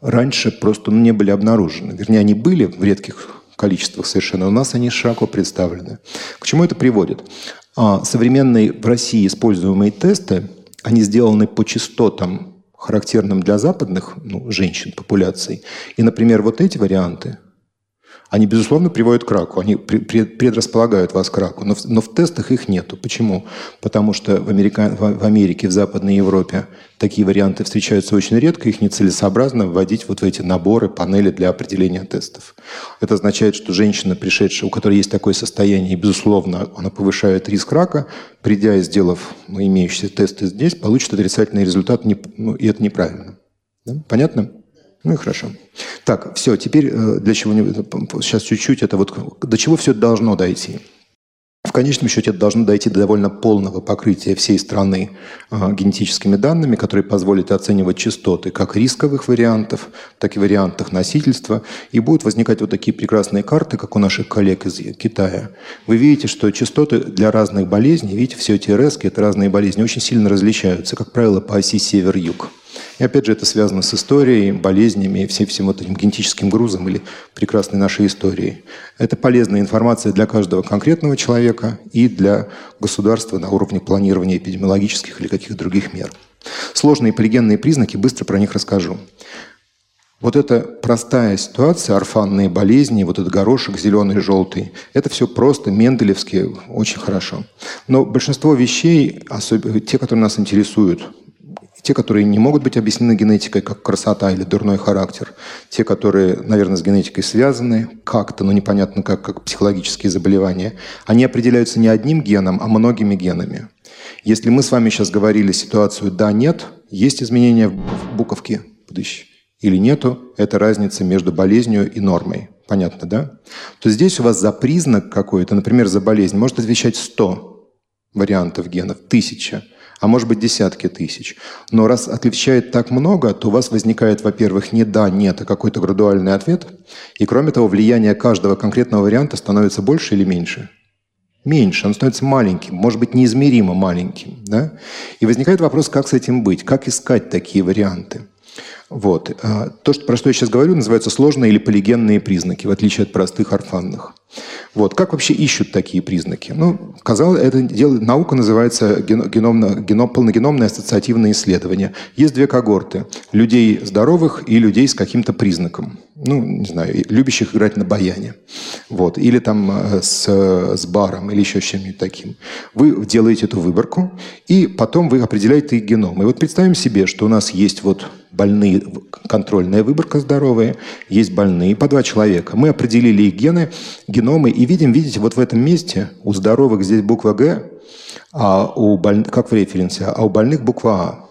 раньше просто ну, не были обнаружены. Вернее, они были в редких количествах совершенно, у нас они широко представлены. К чему это приводит? А, современные в России используемые тесты, они сделаны по частотам, характерным для западных ну, женщин популяций. И, например, вот эти варианты, они, безусловно, приводят к раку, они предрасполагают вас к раку, но в, но в тестах их нету. Почему? Потому что в, Америка, в Америке, в Западной Европе такие варианты встречаются очень редко, их нецелесообразно вводить вот в эти наборы, панели для определения тестов. Это означает, что женщина, пришедшая, у которой есть такое состояние, и, безусловно, она повышает риск рака, придя и сделав ну, имеющиеся тесты здесь, получит отрицательный результат, ну, и это неправильно. Понятно? Ну и хорошо. Так, все, теперь э, для чего сейчас чуть-чуть это вот до чего все должно дойти? В конечном счете это должно дойти до довольно полного покрытия всей страны э, генетическими данными, которые позволят оценивать частоты как рисковых вариантов, так и вариантов носительства. И будут возникать вот такие прекрасные карты, как у наших коллег из Китая. Вы видите, что частоты для разных болезней, видите, все эти РС, это разные болезни, очень сильно различаются, как правило, по оси север-юг. И опять же, это связано с историей, болезнями, всем, всем вот этим генетическим грузом или прекрасной нашей историей. Это полезная информация для каждого конкретного человека и для государства на уровне планирования эпидемиологических или каких-то других мер. Сложные полигенные признаки, быстро про них расскажу. Вот эта простая ситуация, орфанные болезни, вот этот горошек зеленый, желтый, это все просто менделевски, очень хорошо. Но большинство вещей, особенно те, которые нас интересуют, те, которые не могут быть объяснены генетикой, как красота или дурной характер. Те, которые, наверное, с генетикой связаны как-то, но непонятно как, как психологические заболевания. Они определяются не одним геном, а многими генами. Если мы с вами сейчас говорили ситуацию «да-нет», есть изменения в буковке или нету, это разница между болезнью и нормой. Понятно, да? То здесь у вас за признак какой-то, например, за болезнь, может отвечать 100 вариантов генов, тысяча а может быть десятки тысяч. Но раз отличает так много, то у вас возникает, во-первых, не да, нет, а какой-то градуальный ответ. И кроме того, влияние каждого конкретного варианта становится больше или меньше? Меньше, он становится маленьким, может быть, неизмеримо маленьким. Да? И возникает вопрос, как с этим быть, как искать такие варианты. Вот. А, то, что, про что я сейчас говорю, называется сложные или полигенные признаки, в отличие от простых орфанных. Вот. Как вообще ищут такие признаки? Ну, казалось, это дело, наука называется геномно, геном, полногеномное ассоциативное исследование. Есть две когорты – людей здоровых и людей с каким-то признаком. Ну, не знаю, любящих играть на баяне. Вот. Или там э, с, с баром, или еще с чем-нибудь таким. Вы делаете эту выборку, и потом вы определяете их геном. И вот представим себе, что у нас есть вот больные, контрольная выборка здоровая, есть больные, по два человека. Мы определили их гены, геномы, и видим, видите, вот в этом месте у здоровых здесь буква «Г», а у больных, как в референсе, а у больных буква «А».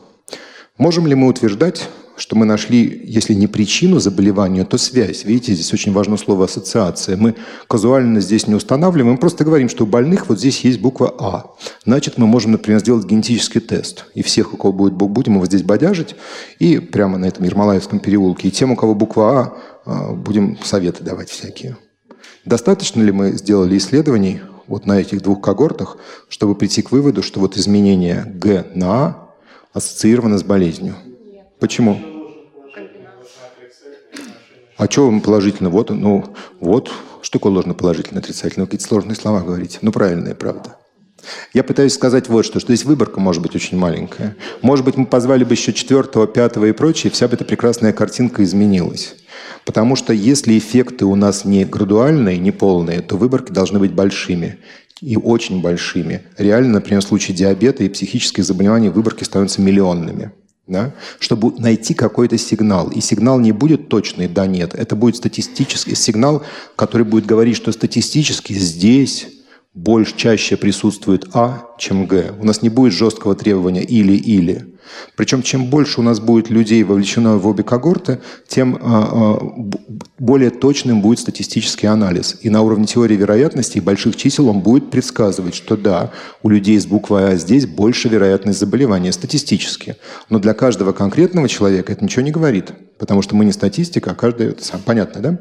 Можем ли мы утверждать, что мы нашли, если не причину заболевания, то связь. Видите, здесь очень важно слово «ассоциация». Мы казуально здесь не устанавливаем, мы просто говорим, что у больных вот здесь есть буква «А». Значит, мы можем, например, сделать генетический тест. И всех, у кого будет, будем его здесь бодяжить, и прямо на этом Ермолаевском переулке. И тем, у кого буква «А», а будем советы давать всякие. Достаточно ли мы сделали исследований вот на этих двух когортах, чтобы прийти к выводу, что вот изменение Г на А ассоциировано с болезнью? Почему? А что вам положительно? Вот, ну, вот, что такое ложно положительно, отрицательно? Вы какие-то сложные слова говорите. Ну, правильные, правда. Я пытаюсь сказать вот что, что здесь выборка может быть очень маленькая. Может быть, мы позвали бы еще четвертого, пятого и прочее, вся бы эта прекрасная картинка изменилась. Потому что если эффекты у нас не градуальные, не полные, то выборки должны быть большими и очень большими. Реально, например, в случае диабета и психических заболеваний выборки становятся миллионными. Да? Чтобы найти какой-то сигнал. И сигнал не будет точный, да, нет. Это будет статистический сигнал, который будет говорить, что статистически здесь больше, чаще присутствует А, чем Г. У нас не будет жесткого требования или-или. Причем чем больше у нас будет людей вовлечено в обе когорты, тем а, а, более точным будет статистический анализ. И на уровне теории вероятности и больших чисел он будет предсказывать, что да, у людей с буквой А здесь больше вероятность заболевания статистически. Но для каждого конкретного человека это ничего не говорит, потому что мы не статистика, а каждый. Понятно, да?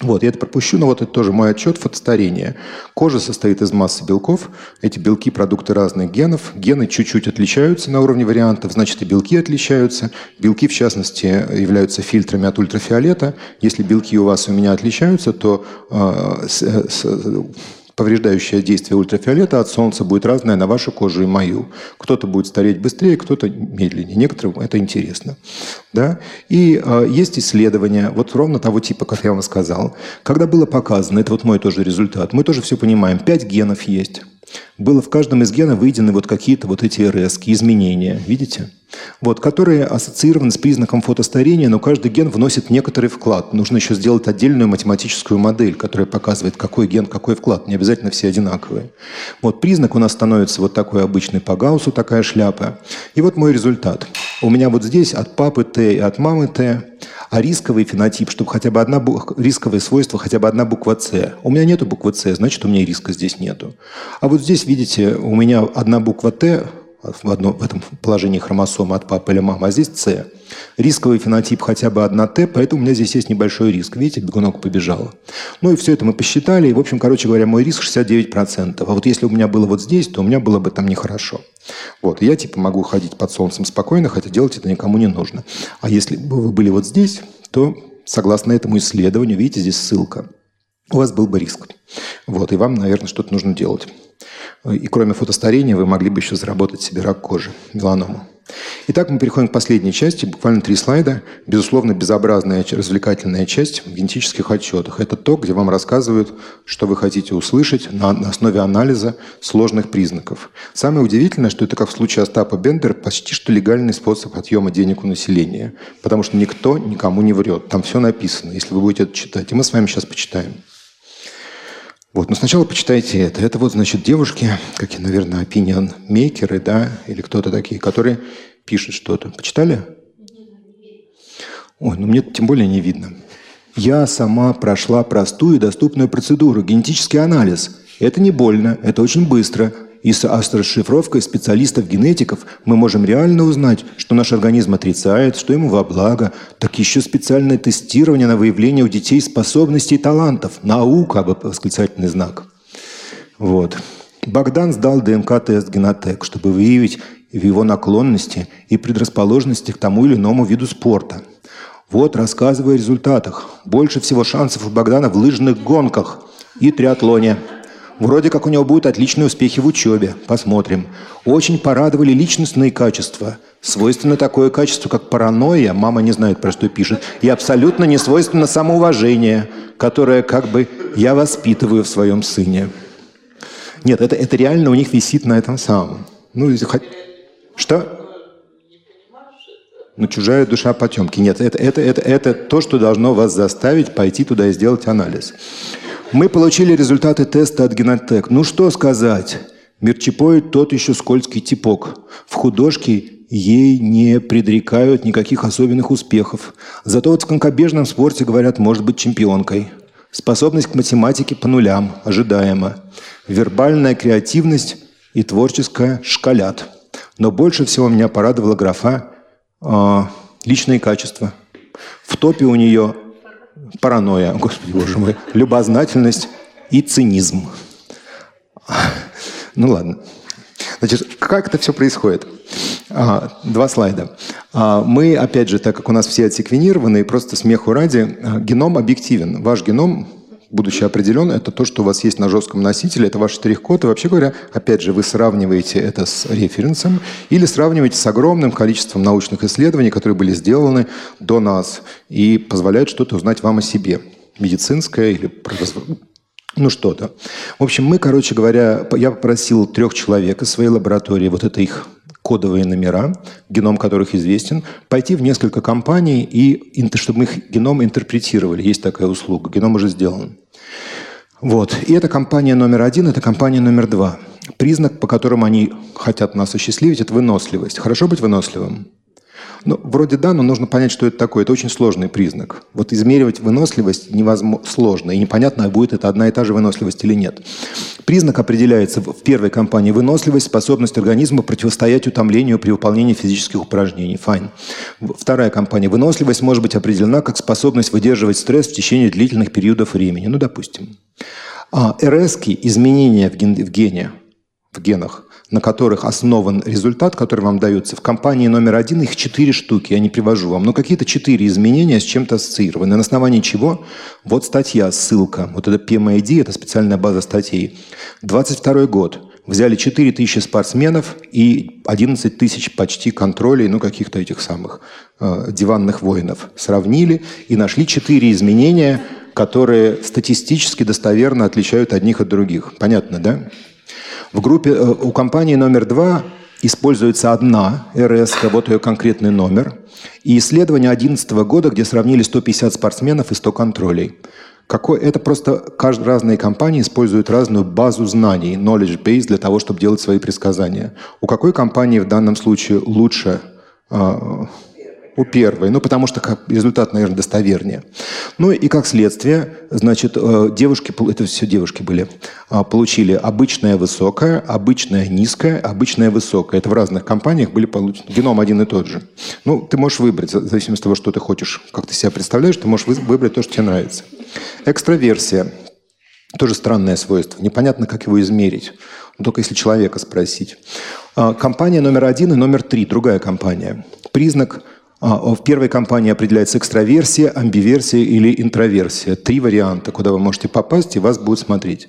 Вот, я это пропущу, но вот это тоже мой отчет фотостарения. Кожа состоит из массы белков. Эти белки – продукты разных генов. Гены чуть-чуть отличаются на уровне вариантов, значит, и белки отличаются. Белки, в частности, являются фильтрами от ультрафиолета. Если белки у вас и у меня отличаются, то э, с, с, повреждающее действие ультрафиолета от Солнца будет разное на вашу кожу и мою. Кто-то будет стареть быстрее, кто-то медленнее. Некоторым это интересно. Да? И э, есть исследования, вот ровно того типа, как я вам сказал. Когда было показано, это вот мой тоже результат, мы тоже все понимаем, пять генов есть. Было в каждом из генов выйдены вот какие-то вот эти РС, изменения. Видите? вот, которые ассоциированы с признаком фотостарения, но каждый ген вносит некоторый вклад. Нужно еще сделать отдельную математическую модель, которая показывает, какой ген, какой вклад. Не обязательно все одинаковые. Вот признак у нас становится вот такой обычный по Гауссу, такая шляпа. И вот мой результат. У меня вот здесь от папы Т и от мамы Т, а рисковый фенотип, чтобы хотя бы одна буква, рисковое свойство, хотя бы одна буква С. У меня нету буквы С, значит, у меня и риска здесь нету. А вот здесь, видите, у меня одна буква Т, в, одном, в этом положении хромосомы от папы или мамы, а здесь С. Рисковый фенотип хотя бы одна Т, поэтому у меня здесь есть небольшой риск. Видите, бегунок побежал. Ну и все это мы посчитали, и, в общем, короче говоря, мой риск 69%. А вот если у меня было вот здесь, то у меня было бы там нехорошо. Вот, я типа могу ходить под солнцем спокойно, хотя делать это никому не нужно. А если бы вы были вот здесь, то согласно этому исследованию, видите, здесь ссылка, у вас был бы риск. Вот, и вам, наверное, что-то нужно делать. И кроме фотостарения вы могли бы еще заработать себе рак кожи, меланому. Итак, мы переходим к последней части, буквально три слайда. Безусловно, безобразная развлекательная часть в генетических отчетах. Это то, где вам рассказывают, что вы хотите услышать на основе анализа сложных признаков. Самое удивительное, что это, как в случае Остапа Бендера, почти что легальный способ отъема денег у населения. Потому что никто никому не врет. Там все написано, если вы будете это читать. И мы с вами сейчас почитаем. Вот, но сначала почитайте это. Это вот, значит, девушки, как и, наверное, opinion мейкеры, да, или кто-то такие, которые пишут что-то. Почитали? Ой, ну мне тем более не видно. Я сама прошла простую и доступную процедуру, генетический анализ. Это не больно, это очень быстро. И с расшифровкой специалистов-генетиков мы можем реально узнать, что наш организм отрицает, что ему во благо. Так еще специальное тестирование на выявление у детей способностей и талантов. Наука, восклицательный знак. Вот. Богдан сдал ДНК-тест Генотек, чтобы выявить его наклонности и предрасположенности к тому или иному виду спорта. Вот, рассказываю о результатах. Больше всего шансов у Богдана в лыжных гонках и триатлоне. Вроде как у него будут отличные успехи в учебе. Посмотрим. Очень порадовали личностные качества. Свойственно такое качество, как паранойя, мама не знает, про что пишет, и абсолютно не свойственно самоуважение, которое как бы я воспитываю в своем сыне. Нет, это, это реально у них висит на этом самом. Ну, хоть... Что? Ну, чужая душа потемки. Нет, это, это, это, это то, что должно вас заставить пойти туда и сделать анализ. Мы получили результаты теста от Генотек. Ну что сказать? Мерчипоид тот еще скользкий типок. В художке ей не предрекают никаких особенных успехов. Зато вот в конкобежном спорте, говорят, может быть чемпионкой. Способность к математике по нулям, ожидаемо. Вербальная креативность и творческая шкалят. Но больше всего меня порадовала графа э, «Личные качества». В топе у нее паранойя, господи боже мой, любознательность и цинизм. Ну ладно. Значит, как это все происходит? А, два слайда. А, мы, опять же, так как у нас все отсеквенированы, просто смеху ради, а, геном объективен. Ваш геном будучи определен, это то, что у вас есть на жестком носителе, это ваш штрих-код. И вообще говоря, опять же, вы сравниваете это с референсом или сравниваете с огромным количеством научных исследований, которые были сделаны до нас и позволяют что-то узнать вам о себе. Медицинское или ну что-то. В общем, мы, короче говоря, я попросил трех человек из своей лаборатории, вот это их кодовые номера, геном которых известен, пойти в несколько компаний, и, чтобы их геном интерпретировали. Есть такая услуга. Геном уже сделан. Вот. И это компания номер один, это компания номер два. Признак, по которому они хотят нас осчастливить, это выносливость. Хорошо быть выносливым? Ну, вроде да, но нужно понять, что это такое. Это очень сложный признак. Вот измеривать выносливость невозможно, сложно, и непонятно, будет это одна и та же выносливость или нет. Признак определяется в первой компании выносливость, способность организма противостоять утомлению при выполнении физических упражнений. Файн. Вторая компания выносливость может быть определена как способность выдерживать стресс в течение длительных периодов времени. Ну, допустим. А РС изменения в, ген, в гене, в генах, на которых основан результат, который вам дается. В компании номер один их четыре штуки, я не привожу вам, но какие-то четыре изменения с чем-то ассоциированы. На основании чего? Вот статья, ссылка. Вот это PMID, это специальная база статей. 22 год. Взяли 4 тысячи спортсменов и 11 тысяч почти контролей, ну, каких-то этих самых э, диванных воинов. Сравнили и нашли четыре изменения, которые статистически достоверно отличают одних от других. Понятно, да? В группе э, у компании номер два используется одна РС, вот ее конкретный номер. И исследование 2011 года, где сравнили 150 спортсменов и 100 контролей. Какой, это просто каждые разные компании используют разную базу знаний, knowledge base, для того, чтобы делать свои предсказания. У какой компании в данном случае лучше э, у первой, ну, потому что как результат, наверное, достовернее. Ну, и как следствие, значит, э, девушки, это все девушки были, а, получили обычное высокое, обычное низкое, обычное высокое. Это в разных компаниях были получены. Геном один и тот же. Ну, ты можешь выбрать, в зависимости от того, что ты хочешь, как ты себя представляешь, ты можешь выбрать то, что тебе нравится. Экстраверсия. Тоже странное свойство. Непонятно, как его измерить. Только если человека спросить. А, компания номер один и номер три, другая компания. Признак в первой компании определяется экстраверсия, амбиверсия или интроверсия. Три варианта, куда вы можете попасть, и вас будут смотреть.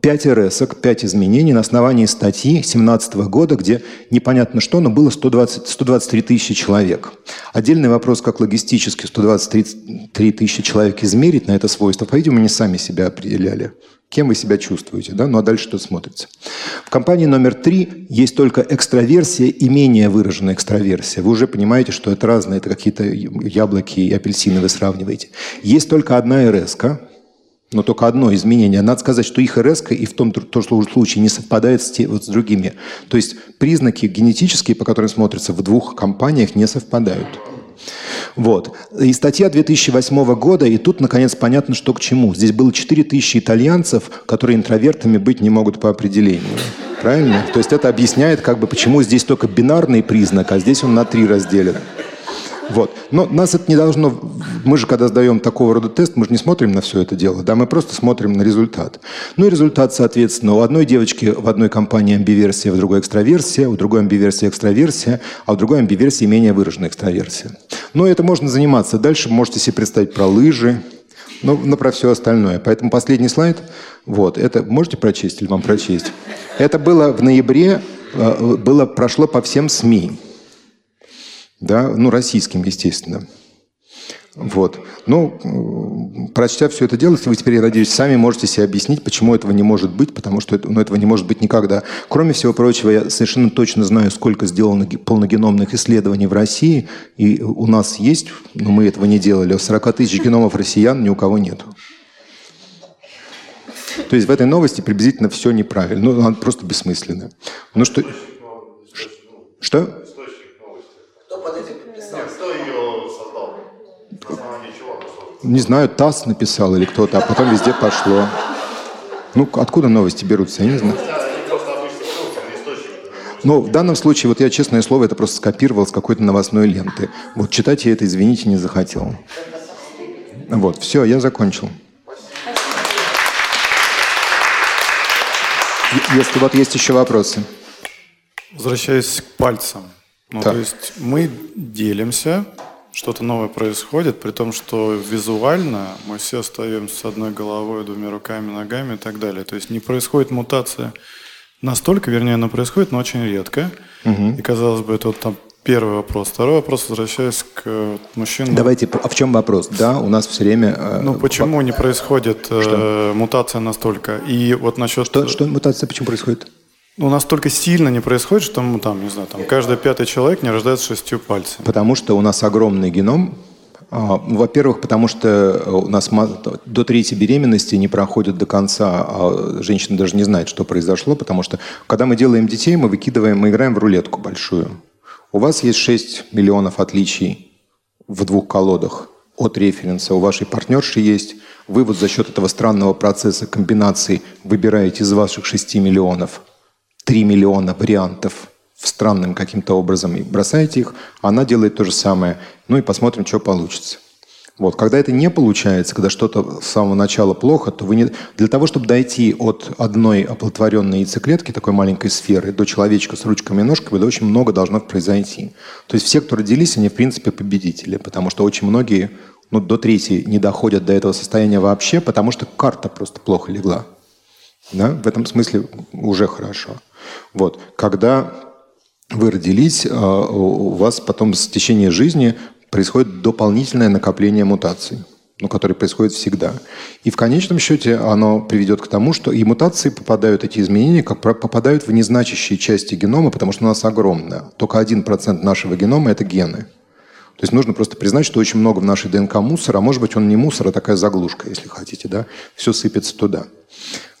Пять РС, пять изменений на основании статьи 2017 года, где непонятно что, но было 120, 123 тысячи человек. Отдельный вопрос, как логистически 123 тысячи человек измерить на это свойство. По-видимому, они сами себя определяли кем вы себя чувствуете, да? ну а дальше что смотрится. В компании номер три есть только экстраверсия и менее выраженная экстраверсия. Вы уже понимаете, что это разные, это какие-то яблоки и апельсины вы сравниваете. Есть только одна РС, но только одно изменение. Надо сказать, что их РС и в том, том случае не совпадает с, те, вот, с другими. То есть признаки генетические, по которым смотрятся в двух компаниях, не совпадают. Вот. И статья 2008 года, и тут, наконец, понятно, что к чему. Здесь было 4000 итальянцев, которые интровертами быть не могут по определению. Правильно? То есть это объясняет, как бы, почему здесь только бинарный признак, а здесь он на три разделен. Вот. Но нас это не должно... Мы же, когда сдаем такого рода тест, мы же не смотрим на все это дело, да, мы просто смотрим на результат. Ну и результат, соответственно, у одной девочки в одной компании амбиверсия, в другой экстраверсия, у другой амбиверсия экстраверсия, а у другой амбиверсии менее выраженная экстраверсия. Но это можно заниматься. Дальше можете себе представить про лыжи, ну, но про все остальное. Поэтому последний слайд, вот, это можете прочесть или вам прочесть? Это было в ноябре, э, было, прошло по всем СМИ да, ну, российским, естественно. Вот. Ну, прочтя все это дело, вы теперь, я надеюсь, сами можете себе объяснить, почему этого не может быть, потому что это, ну, этого не может быть никогда. Кроме всего прочего, я совершенно точно знаю, сколько сделано полногеномных исследований в России, и у нас есть, но мы этого не делали, 40 тысяч геномов россиян ни у кого нет. То есть в этой новости приблизительно все неправильно, ну, она просто бессмысленная. Ну что... Что? Не знаю, ТАСС написал или кто-то, а потом везде пошло. Ну, откуда новости берутся, я не знаю. Но в данном случае, вот я, честное слово, это просто скопировал с какой-то новостной ленты. Вот читать я это, извините, не захотел. Вот, все, я закончил. Если вот есть еще вопросы. Возвращаясь к пальцам. Ну, так. то есть мы делимся что-то новое происходит, при том, что визуально мы все остаемся с одной головой, двумя руками, ногами и так далее. То есть не происходит мутация настолько, вернее, она происходит, но очень редко. Угу. И казалось бы, это вот там первый вопрос. Второй вопрос, возвращаясь к мужчинам. Давайте, а в чем вопрос? Да, у нас все время... Э, ну, почему не происходит э, мутация настолько? И вот насчет... Что, что мутация почему происходит? Ну, настолько сильно не происходит, что ну, там, не знаю, там каждый пятый человек не рождается шестью пальцами. Потому что у нас огромный геном. А, во-первых, потому что у нас до третьей беременности не проходит до конца, а женщина даже не знает, что произошло, потому что когда мы делаем детей, мы выкидываем, мы играем в рулетку большую. У вас есть 6 миллионов отличий в двух колодах от референса, у вашей партнерши есть. Вы вот за счет этого странного процесса комбинации выбираете из ваших 6 миллионов 3 миллиона вариантов странным каким-то образом и бросаете их, она делает то же самое. Ну и посмотрим, что получится. Вот. Когда это не получается, когда что-то с самого начала плохо, то вы не... для того, чтобы дойти от одной оплодотворенной яйцеклетки, такой маленькой сферы, до человечка с ручками и ножками, да очень много должно произойти. То есть все, кто родились, они в принципе победители, потому что очень многие ну, до третьей не доходят до этого состояния вообще, потому что карта просто плохо легла. Да? В этом смысле уже хорошо. Вот. Когда вы родились, а, у вас потом с течение жизни происходит дополнительное накопление мутаций, ну, которое происходит всегда. И в конечном счете оно приведет к тому, что и мутации попадают, эти изменения, как попадают в незначащие части генома, потому что у нас огромное. Только 1% нашего генома – это гены. То есть нужно просто признать, что очень много в нашей ДНК мусора, может быть он не мусор, а такая заглушка, если хотите, да, все сыпется туда.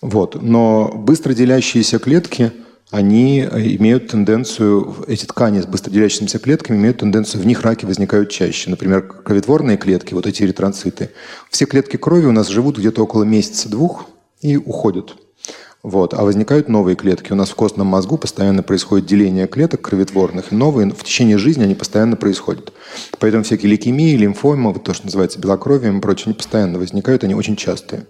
Вот. Но быстро делящиеся клетки – они э, имеют тенденцию, эти ткани с быстроделящимися клетками имеют тенденцию, в них раки возникают чаще. Например, кроветворные клетки, вот эти эритроциты. Все клетки крови у нас живут где-то около месяца-двух и уходят. Вот. А возникают новые клетки. У нас в костном мозгу постоянно происходит деление клеток кроветворных, и новые в течение жизни они постоянно происходят. Поэтому всякие лейкемии, лимфомы, вот то, что называется белокровием и прочее, они постоянно возникают, они очень частые.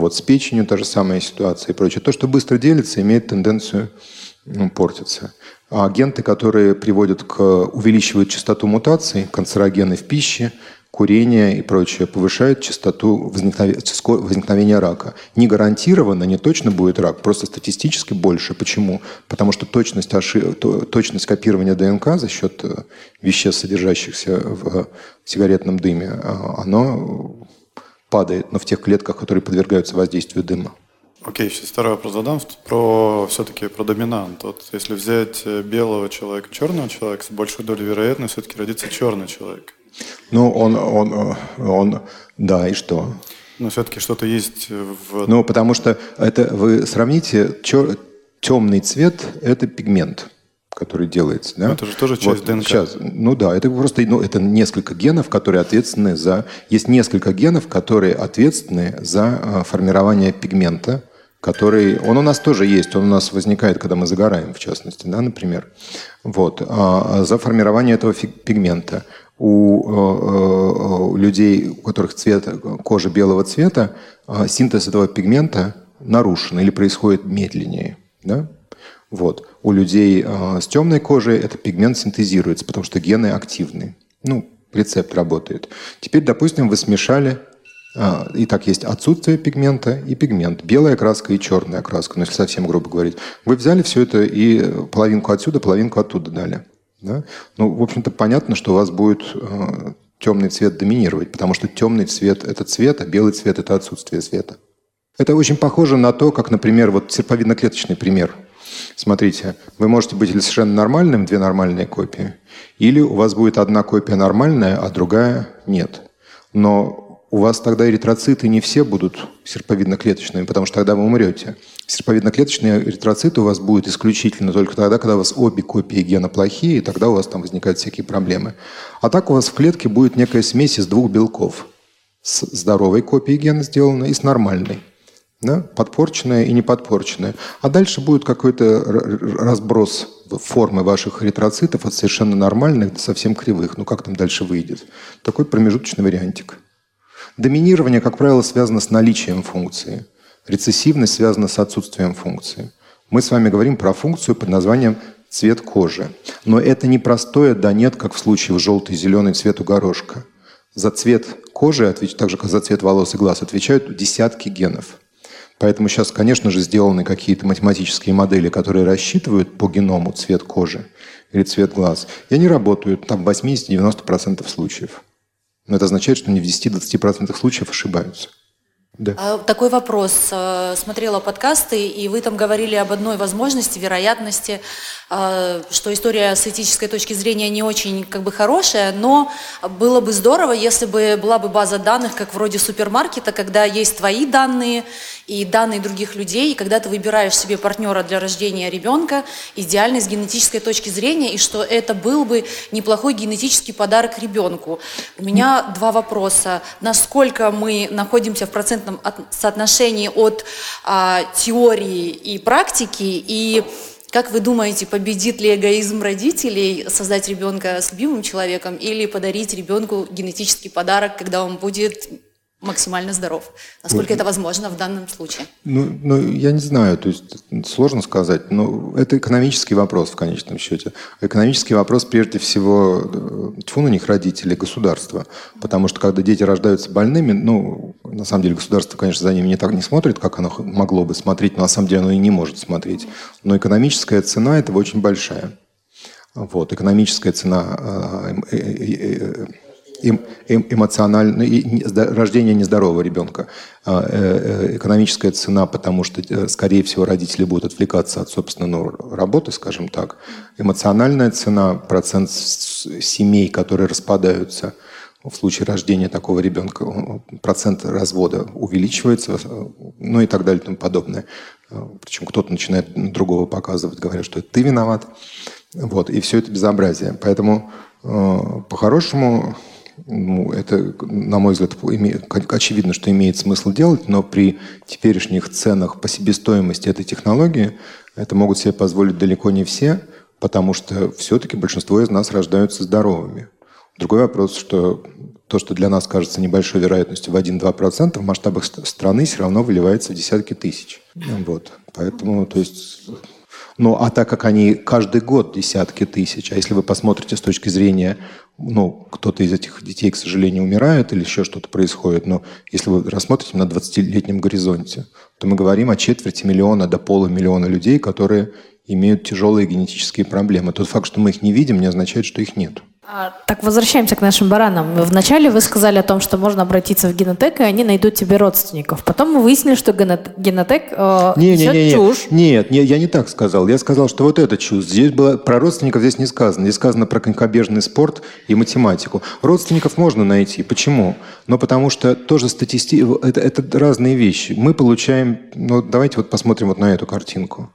Вот с печенью та же самая ситуация и прочее. То, что быстро делится, имеет тенденцию ну, портиться. А агенты, которые приводят к увеличивают частоту мутаций, канцерогены в пище, курение и прочее, повышают частоту возникновения, рака. Не гарантированно, не точно будет рак, просто статистически больше. Почему? Потому что точность, ошиб... точность копирования ДНК за счет э, веществ, содержащихся в сигаретном дыме, а, оно падает, но в тех клетках, которые подвергаются воздействию дыма. Окей, сейчас второй вопрос задам про все-таки про доминант. Вот если взять э, белого человека, черного человека, с большой долей вероятности все-таки родится черный человек. Ну, он, он, он, да, и что? Но все-таки что-то есть в... Ну, потому что это вы сравните, чер, темный цвет – это пигмент который делается. Да? Это же тоже часть вот, ДНК. Сейчас, ну да, это просто ну, это несколько генов, которые ответственны за... Есть несколько генов, которые ответственны за э, формирование пигмента, который... Он у нас тоже есть, он у нас возникает, когда мы загораем, в частности, да, например. Вот. А, а за формирование этого пигмента у, э, у людей, у которых цвет кожи белого цвета, синтез этого пигмента нарушен или происходит медленнее. Да? Вот. У людей э, с темной кожей этот пигмент синтезируется, потому что гены активны. Ну, рецепт работает. Теперь, допустим, вы смешали а, и так есть отсутствие пигмента и пигмент. Белая краска и черная краска, ну, если совсем грубо говорить. Вы взяли все это и половинку отсюда, половинку оттуда дали. Да? Ну, в общем-то, понятно, что у вас будет э, темный цвет доминировать, потому что темный цвет – это цвет, а белый цвет – это отсутствие света. Это очень похоже на то, как, например, вот серповидно-клеточный пример – Смотрите, вы можете быть совершенно нормальным, две нормальные копии, или у вас будет одна копия нормальная, а другая нет. Но у вас тогда эритроциты не все будут серповидно-клеточными, потому что тогда вы умрете. Серповидно-клеточные эритроциты у вас будут исключительно только тогда, когда у вас обе копии гена плохие, и тогда у вас там возникают всякие проблемы. А так у вас в клетке будет некая смесь из двух белков. С здоровой копией гена сделана и с нормальной да, подпорченное и неподпорченное. А дальше будет какой-то разброс формы ваших эритроцитов от совершенно нормальных до совсем кривых. Ну, как там дальше выйдет? Такой промежуточный вариантик. Доминирование, как правило, связано с наличием функции. Рецессивность связана с отсутствием функции. Мы с вами говорим про функцию под названием цвет кожи. Но это не простое «да нет», как в случае в желтый зеленый цвет у горошка. За цвет кожи, так же как за цвет волос и глаз, отвечают десятки генов. Поэтому сейчас, конечно же, сделаны какие-то математические модели, которые рассчитывают по геному цвет кожи или цвет глаз. И они работают там в 80-90% случаев. Но это означает, что они в 10-20% случаев ошибаются. Да. А, такой вопрос. Э, смотрела подкасты, и вы там говорили об одной возможности, вероятности, э, что история с этической точки зрения не очень как бы хорошая, но было бы здорово, если бы была бы база данных, как вроде супермаркета, когда есть твои данные и данные других людей, и когда ты выбираешь себе партнера для рождения ребенка, идеальный с генетической точки зрения, и что это был бы неплохой генетический подарок ребенку. У меня два вопроса. Насколько мы находимся в процентном соотношении от а, теории и практики, и как вы думаете, победит ли эгоизм родителей создать ребенка с любимым человеком или подарить ребенку генетический подарок, когда он будет максимально здоров. Насколько это возможно в данном случае? Ну, ну, я не знаю, то есть сложно сказать, но это экономический вопрос в конечном счете. Экономический вопрос прежде всего, э, тьфу на них родители, государства. Потому что когда дети рождаются больными, ну, на самом деле государство, конечно, за ними не так не смотрит, как оно могло бы смотреть, но на самом деле оно и не может смотреть. Но экономическая цена этого очень большая. Вот, экономическая цена э, э, эм, эмоционально, рождение нездорового ребенка, а, э, э, экономическая цена, потому что, э, скорее всего, родители будут отвлекаться от собственной работы, скажем так, эмоциональная цена, процент семей, которые распадаются в случае рождения такого ребенка, процент развода увеличивается, ну и так далее и тому подобное. Причем кто-то начинает другого показывать, говоря, что это ты виноват. Вот, и все это безобразие. Поэтому, по-хорошему, ну, это, на мой взгляд, очевидно, что имеет смысл делать, но при теперешних ценах по себестоимости этой технологии это могут себе позволить далеко не все, потому что все-таки большинство из нас рождаются здоровыми. Другой вопрос, что то, что для нас кажется небольшой вероятностью в 1-2%, в масштабах страны все равно выливается в десятки тысяч. Вот. Поэтому, то есть, ну, а так как они каждый год десятки тысяч, а если вы посмотрите с точки зрения ну, кто-то из этих детей, к сожалению, умирает или еще что-то происходит, но если вы рассмотрите на 20-летнем горизонте, то мы говорим о четверти миллиона до полумиллиона людей, которые имеют тяжелые генетические проблемы. Тот факт, что мы их не видим, не означает, что их нет. А, так, возвращаемся к нашим баранам. Вначале вы сказали о том, что можно обратиться в генотек, и они найдут тебе родственников. Потом мы выяснили, что генотек э, не, не, не, не, чушь. Нет, не, я не так сказал. Я сказал, что вот это чушь. Здесь было, про родственников здесь не сказано. Здесь сказано про конькобежный спорт и математику. Родственников можно найти. Почему? Но потому что тоже статисти... это, это разные вещи. Мы получаем... Ну, давайте вот посмотрим вот на эту картинку.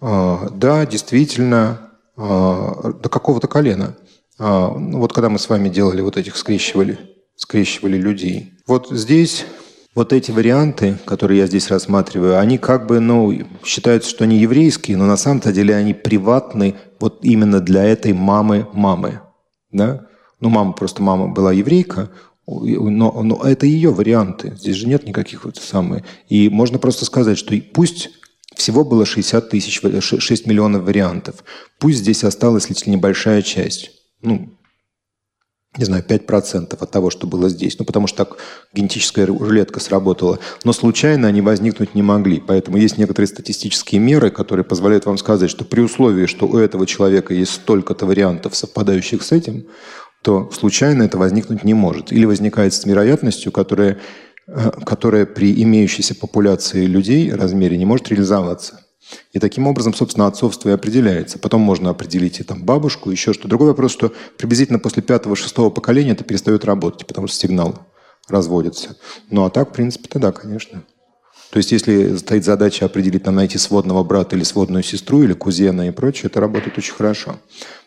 А, да, действительно, а, до какого-то колена – а, ну, вот когда мы с вами делали вот этих, скрещивали, скрещивали людей. Вот здесь вот эти варианты, которые я здесь рассматриваю, они как бы, ну, считаются, что они еврейские, но на самом-то деле они приватны вот именно для этой мамы-мамы. Да? Ну, мама просто мама была еврейка, но, но это ее варианты. Здесь же нет никаких вот самых. И можно просто сказать, что пусть всего было 60 тысяч, 6 миллионов вариантов. Пусть здесь осталась лишь небольшая часть ну, не знаю, 5% от того, что было здесь. Ну, потому что так генетическая рулетка сработала. Но случайно они возникнуть не могли. Поэтому есть некоторые статистические меры, которые позволяют вам сказать, что при условии, что у этого человека есть столько-то вариантов, совпадающих с этим, то случайно это возникнуть не может. Или возникает с вероятностью, которая, э, которая при имеющейся популяции людей размере не может реализоваться. И таким образом, собственно, отцовство и определяется. Потом можно определить и там бабушку, еще что. Другой вопрос, что приблизительно после пятого-шестого поколения это перестает работать, потому что сигнал разводится. Ну а так, в принципе-то да, конечно. То есть, если стоит задача определить, там, найти сводного брата или сводную сестру, или кузена и прочее, это работает очень хорошо.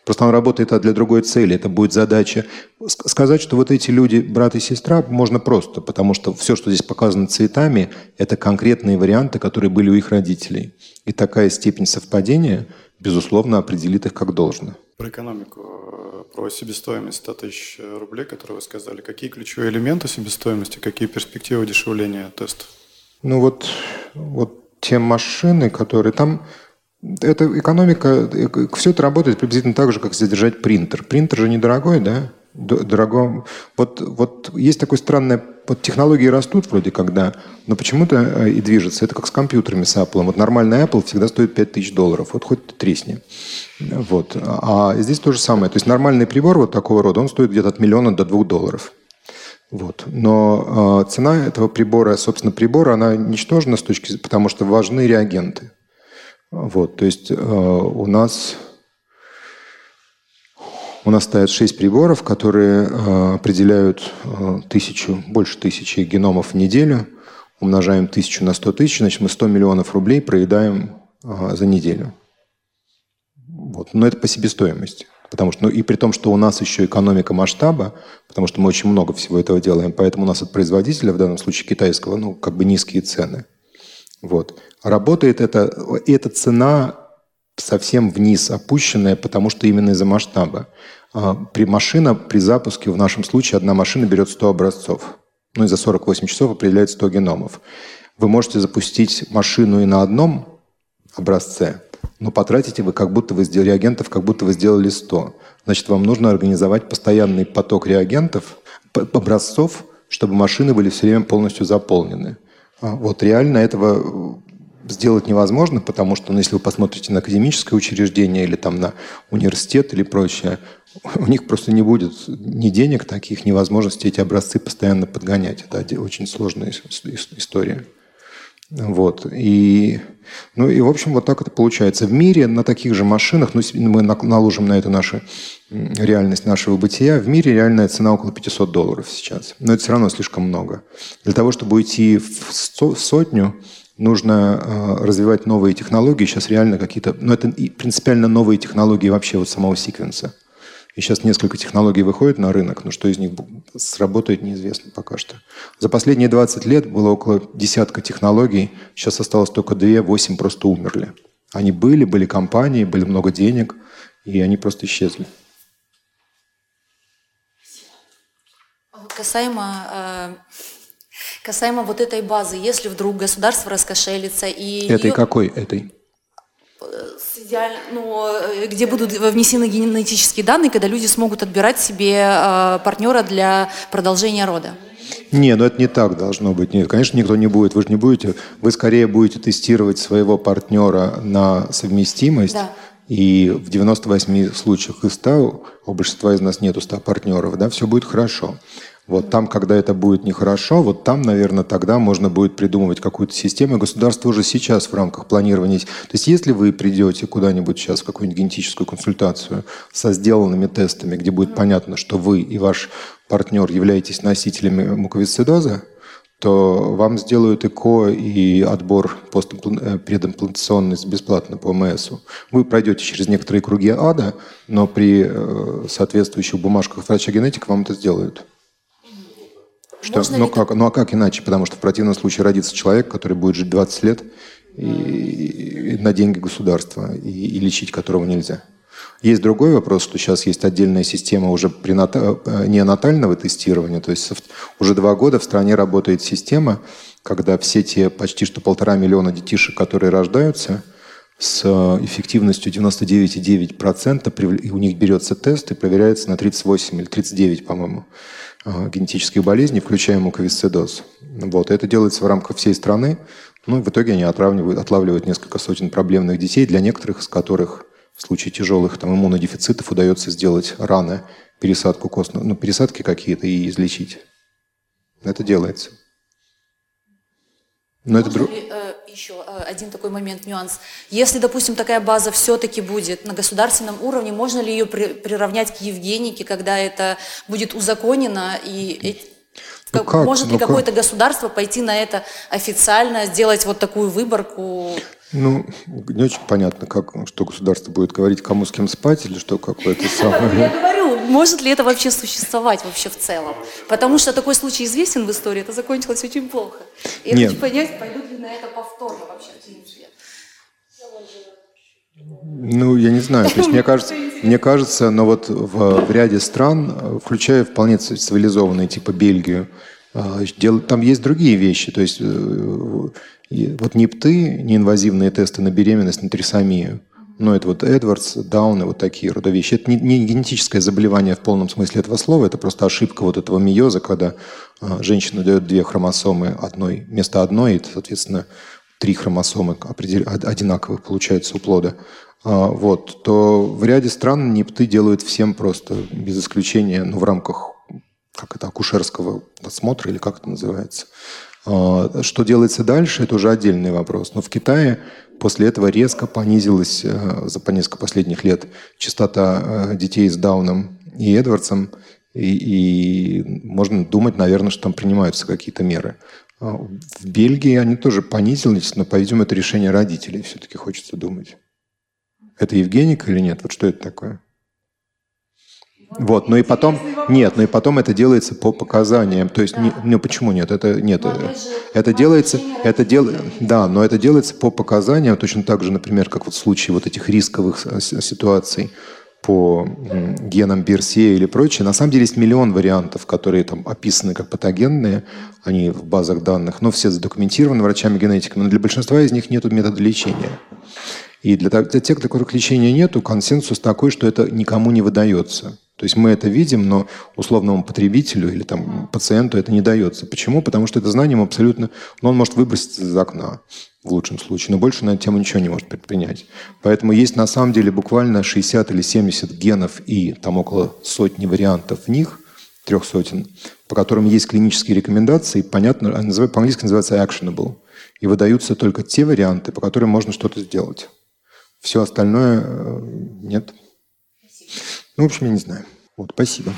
Просто он работает для другой цели. Это будет задача сказать, что вот эти люди, брат и сестра, можно просто, потому что все, что здесь показано цветами, это конкретные варианты, которые были у их родителей. И такая степень совпадения, безусловно, определит их как должно. Про экономику, э, про себестоимость 100 тысяч рублей, которые вы сказали. Какие ключевые элементы себестоимости, какие перспективы дешевления тестов? Ну вот, вот те машины, которые там Это экономика, все это работает приблизительно так же, как задержать принтер. Принтер же недорогой, да? Дорого. Вот, вот есть такое странное... Вот технологии растут вроде когда, но почему-то э, и движется. Это как с компьютерами с Apple. Вот нормальный Apple всегда стоит 5000 долларов. Вот хоть тресни. Вот. А здесь то же самое. То есть нормальный прибор вот такого рода, он стоит где-то от миллиона до двух долларов. Вот. Но э, цена этого прибора, собственно, прибора, она ничтожна с точки зрения, потому что важны реагенты. Вот. То есть э, у нас у нас стоят шесть приборов, которые э, определяют э, тысячу, больше тысячи геномов в неделю. Умножаем тысячу на сто тысяч, значит, мы 100 миллионов рублей проедаем э, за неделю. Вот. Но это по себестоимости. Потому что, ну, и при том, что у нас еще экономика масштаба, потому что мы очень много всего этого делаем, поэтому у нас от производителя, в данном случае китайского, ну, как бы низкие цены. Вот. Работает это, эта цена совсем вниз опущенная, потому что именно из-за масштаба. А, при машина при запуске, в нашем случае, одна машина берет 100 образцов. Ну и за 48 часов определяет 100 геномов. Вы можете запустить машину и на одном образце, но потратите вы как будто вы сделали реагентов, как будто вы сделали 100. Значит, вам нужно организовать постоянный поток реагентов, образцов, чтобы машины были все время полностью заполнены. А вот реально этого э, сделать невозможно, потому что, ну, если вы посмотрите на академическое учреждение или там на университет или прочее, у них просто не будет ни денег таких, ни возможности эти образцы постоянно подгонять. Это очень сложная история. Вот. И, ну и, в общем, вот так это получается. В мире на таких же машинах, ну, мы наложим на это нашу реальность нашего бытия, в мире реальная цена около 500 долларов сейчас. Но это все равно слишком много. Для того, чтобы уйти в сотню, нужно э, развивать новые технологии. Сейчас реально какие-то... Ну, это принципиально новые технологии вообще вот самого секвенса. И сейчас несколько технологий выходит на рынок, но что из них сработает, неизвестно пока что. За последние 20 лет было около десятка технологий, сейчас осталось только две, восемь просто умерли. Они были, были компании, были много денег, и они просто исчезли. Касаемо, э, касаемо вот этой базы, если вдруг государство раскошелится и... Этой ее... какой этой? Ну, э, где будут внесены генетические данные, когда люди смогут отбирать себе э, партнера для продолжения рода. Не, ну это не так должно быть. Нет, конечно, никто не будет. Вы же не будете. Вы скорее будете тестировать своего партнера на совместимость. Да. И в 98 случаях из 100, у большинства из нас нету 100 партнеров, да, все будет хорошо. Вот там, когда это будет нехорошо, вот там, наверное, тогда можно будет придумывать какую-то систему. Государство уже сейчас в рамках планирования. То есть если вы придете куда-нибудь сейчас в какую-нибудь генетическую консультацию со сделанными тестами, где будет понятно, что вы и ваш партнер являетесь носителями муковисцидоза, то вам сделают ЭКО и отбор э, предимплантационный бесплатно по ОМСу. Вы пройдете через некоторые круги ада, но при э, соответствующих бумажках врача-генетика вам это сделают. Что, ну, как, ну а как иначе? Потому что в противном случае родится человек, который будет жить 20 лет и, и на деньги государства, и, и лечить которого нельзя. Есть другой вопрос, что сейчас есть отдельная система уже прената... Э, неонатального тестирования. То есть уже два года в стране работает система, когда все те почти что полтора миллиона детишек, которые рождаются, с эффективностью 99,9%, у них берется тест и проверяется на 38 или 39, по-моему. А, генетических болезней, включая муковисцидоз. Вот. Это делается в рамках всей страны. Ну, в итоге они отлавливают, отлавливают несколько сотен проблемных детей, для некоторых из которых в случае тяжелых там, иммунодефицитов удается сделать рано пересадку костного, ну, пересадки какие-то и излечить. Это делается. Но Можно это друг... ли, еще э, один такой момент, нюанс. Если, допустим, такая база все-таки будет на государственном уровне, можно ли ее при, приравнять к Евгенике, когда это будет узаконено и ну, как? Может ли ну, какое-то государство пойти на это официально, сделать вот такую выборку? Ну, не очень понятно, как, что государство будет говорить, кому с кем спать, или что какое-то самое. Я говорю, может ли это вообще существовать вообще в целом? Потому что такой случай известен в истории, это закончилось очень плохо. И я хочу понять, пойдут ли на это повторно вообще ну, я не знаю. То есть, мне кажется, мне кажется, но вот в, в ряде стран, включая вполне цивилизованные, типа Бельгию А, там есть другие вещи. То есть э, вот НИПТы, неинвазивные тесты на беременность, на трисомию, ну, это вот Эдвардс, Дауны, вот такие рода вещи. Это не, не генетическое заболевание в полном смысле этого слова, это просто ошибка вот этого миоза, когда э, женщина дает две хромосомы одной, вместо одной, и, соответственно, три хромосомы одинаковых получается у плода. А, вот, то в ряде стран НИПТы делают всем просто, без исключения, ну, в рамках как это, акушерского осмотра или как это называется. А, что делается дальше, это уже отдельный вопрос. Но в Китае после этого резко понизилась э, за по несколько последних лет частота э, детей с Дауном и Эдвардсом. И, и можно думать, наверное, что там принимаются какие-то меры. А, в Бельгии они тоже понизились, но, по-видимому, это решение родителей, все-таки хочется думать. Это Евгеника или нет? Вот что это такое? Вот, ну и потом, нет, ну и потом это делается по показаниям, то есть, да. не, ну почему нет, это нет, но это делается, это дел, да, но это делается по показаниям, точно так же, например, как вот в случае вот этих рисковых ситуаций по генам Берсея или прочее. На самом деле есть миллион вариантов, которые там описаны как патогенные, они в базах данных, но все задокументированы врачами-генетиками, но для большинства из них нет метода лечения. И для, для тех, для которых лечения нету, консенсус такой, что это никому не выдается. То есть мы это видим, но условному потребителю или там, пациенту это не дается. Почему? Потому что это знание абсолютно... Ну, он может выбросить из окна в лучшем случае, но больше на эту тему ничего не может предпринять. Поэтому есть на самом деле буквально 60 или 70 генов и там около сотни вариантов в них, трех сотен, по которым есть клинические рекомендации, понятно, по-английски называется actionable, и выдаются только те варианты, по которым можно что-то сделать. Все остальное э, нет. Ну, в общем, я не знаю. Вот, спасибо.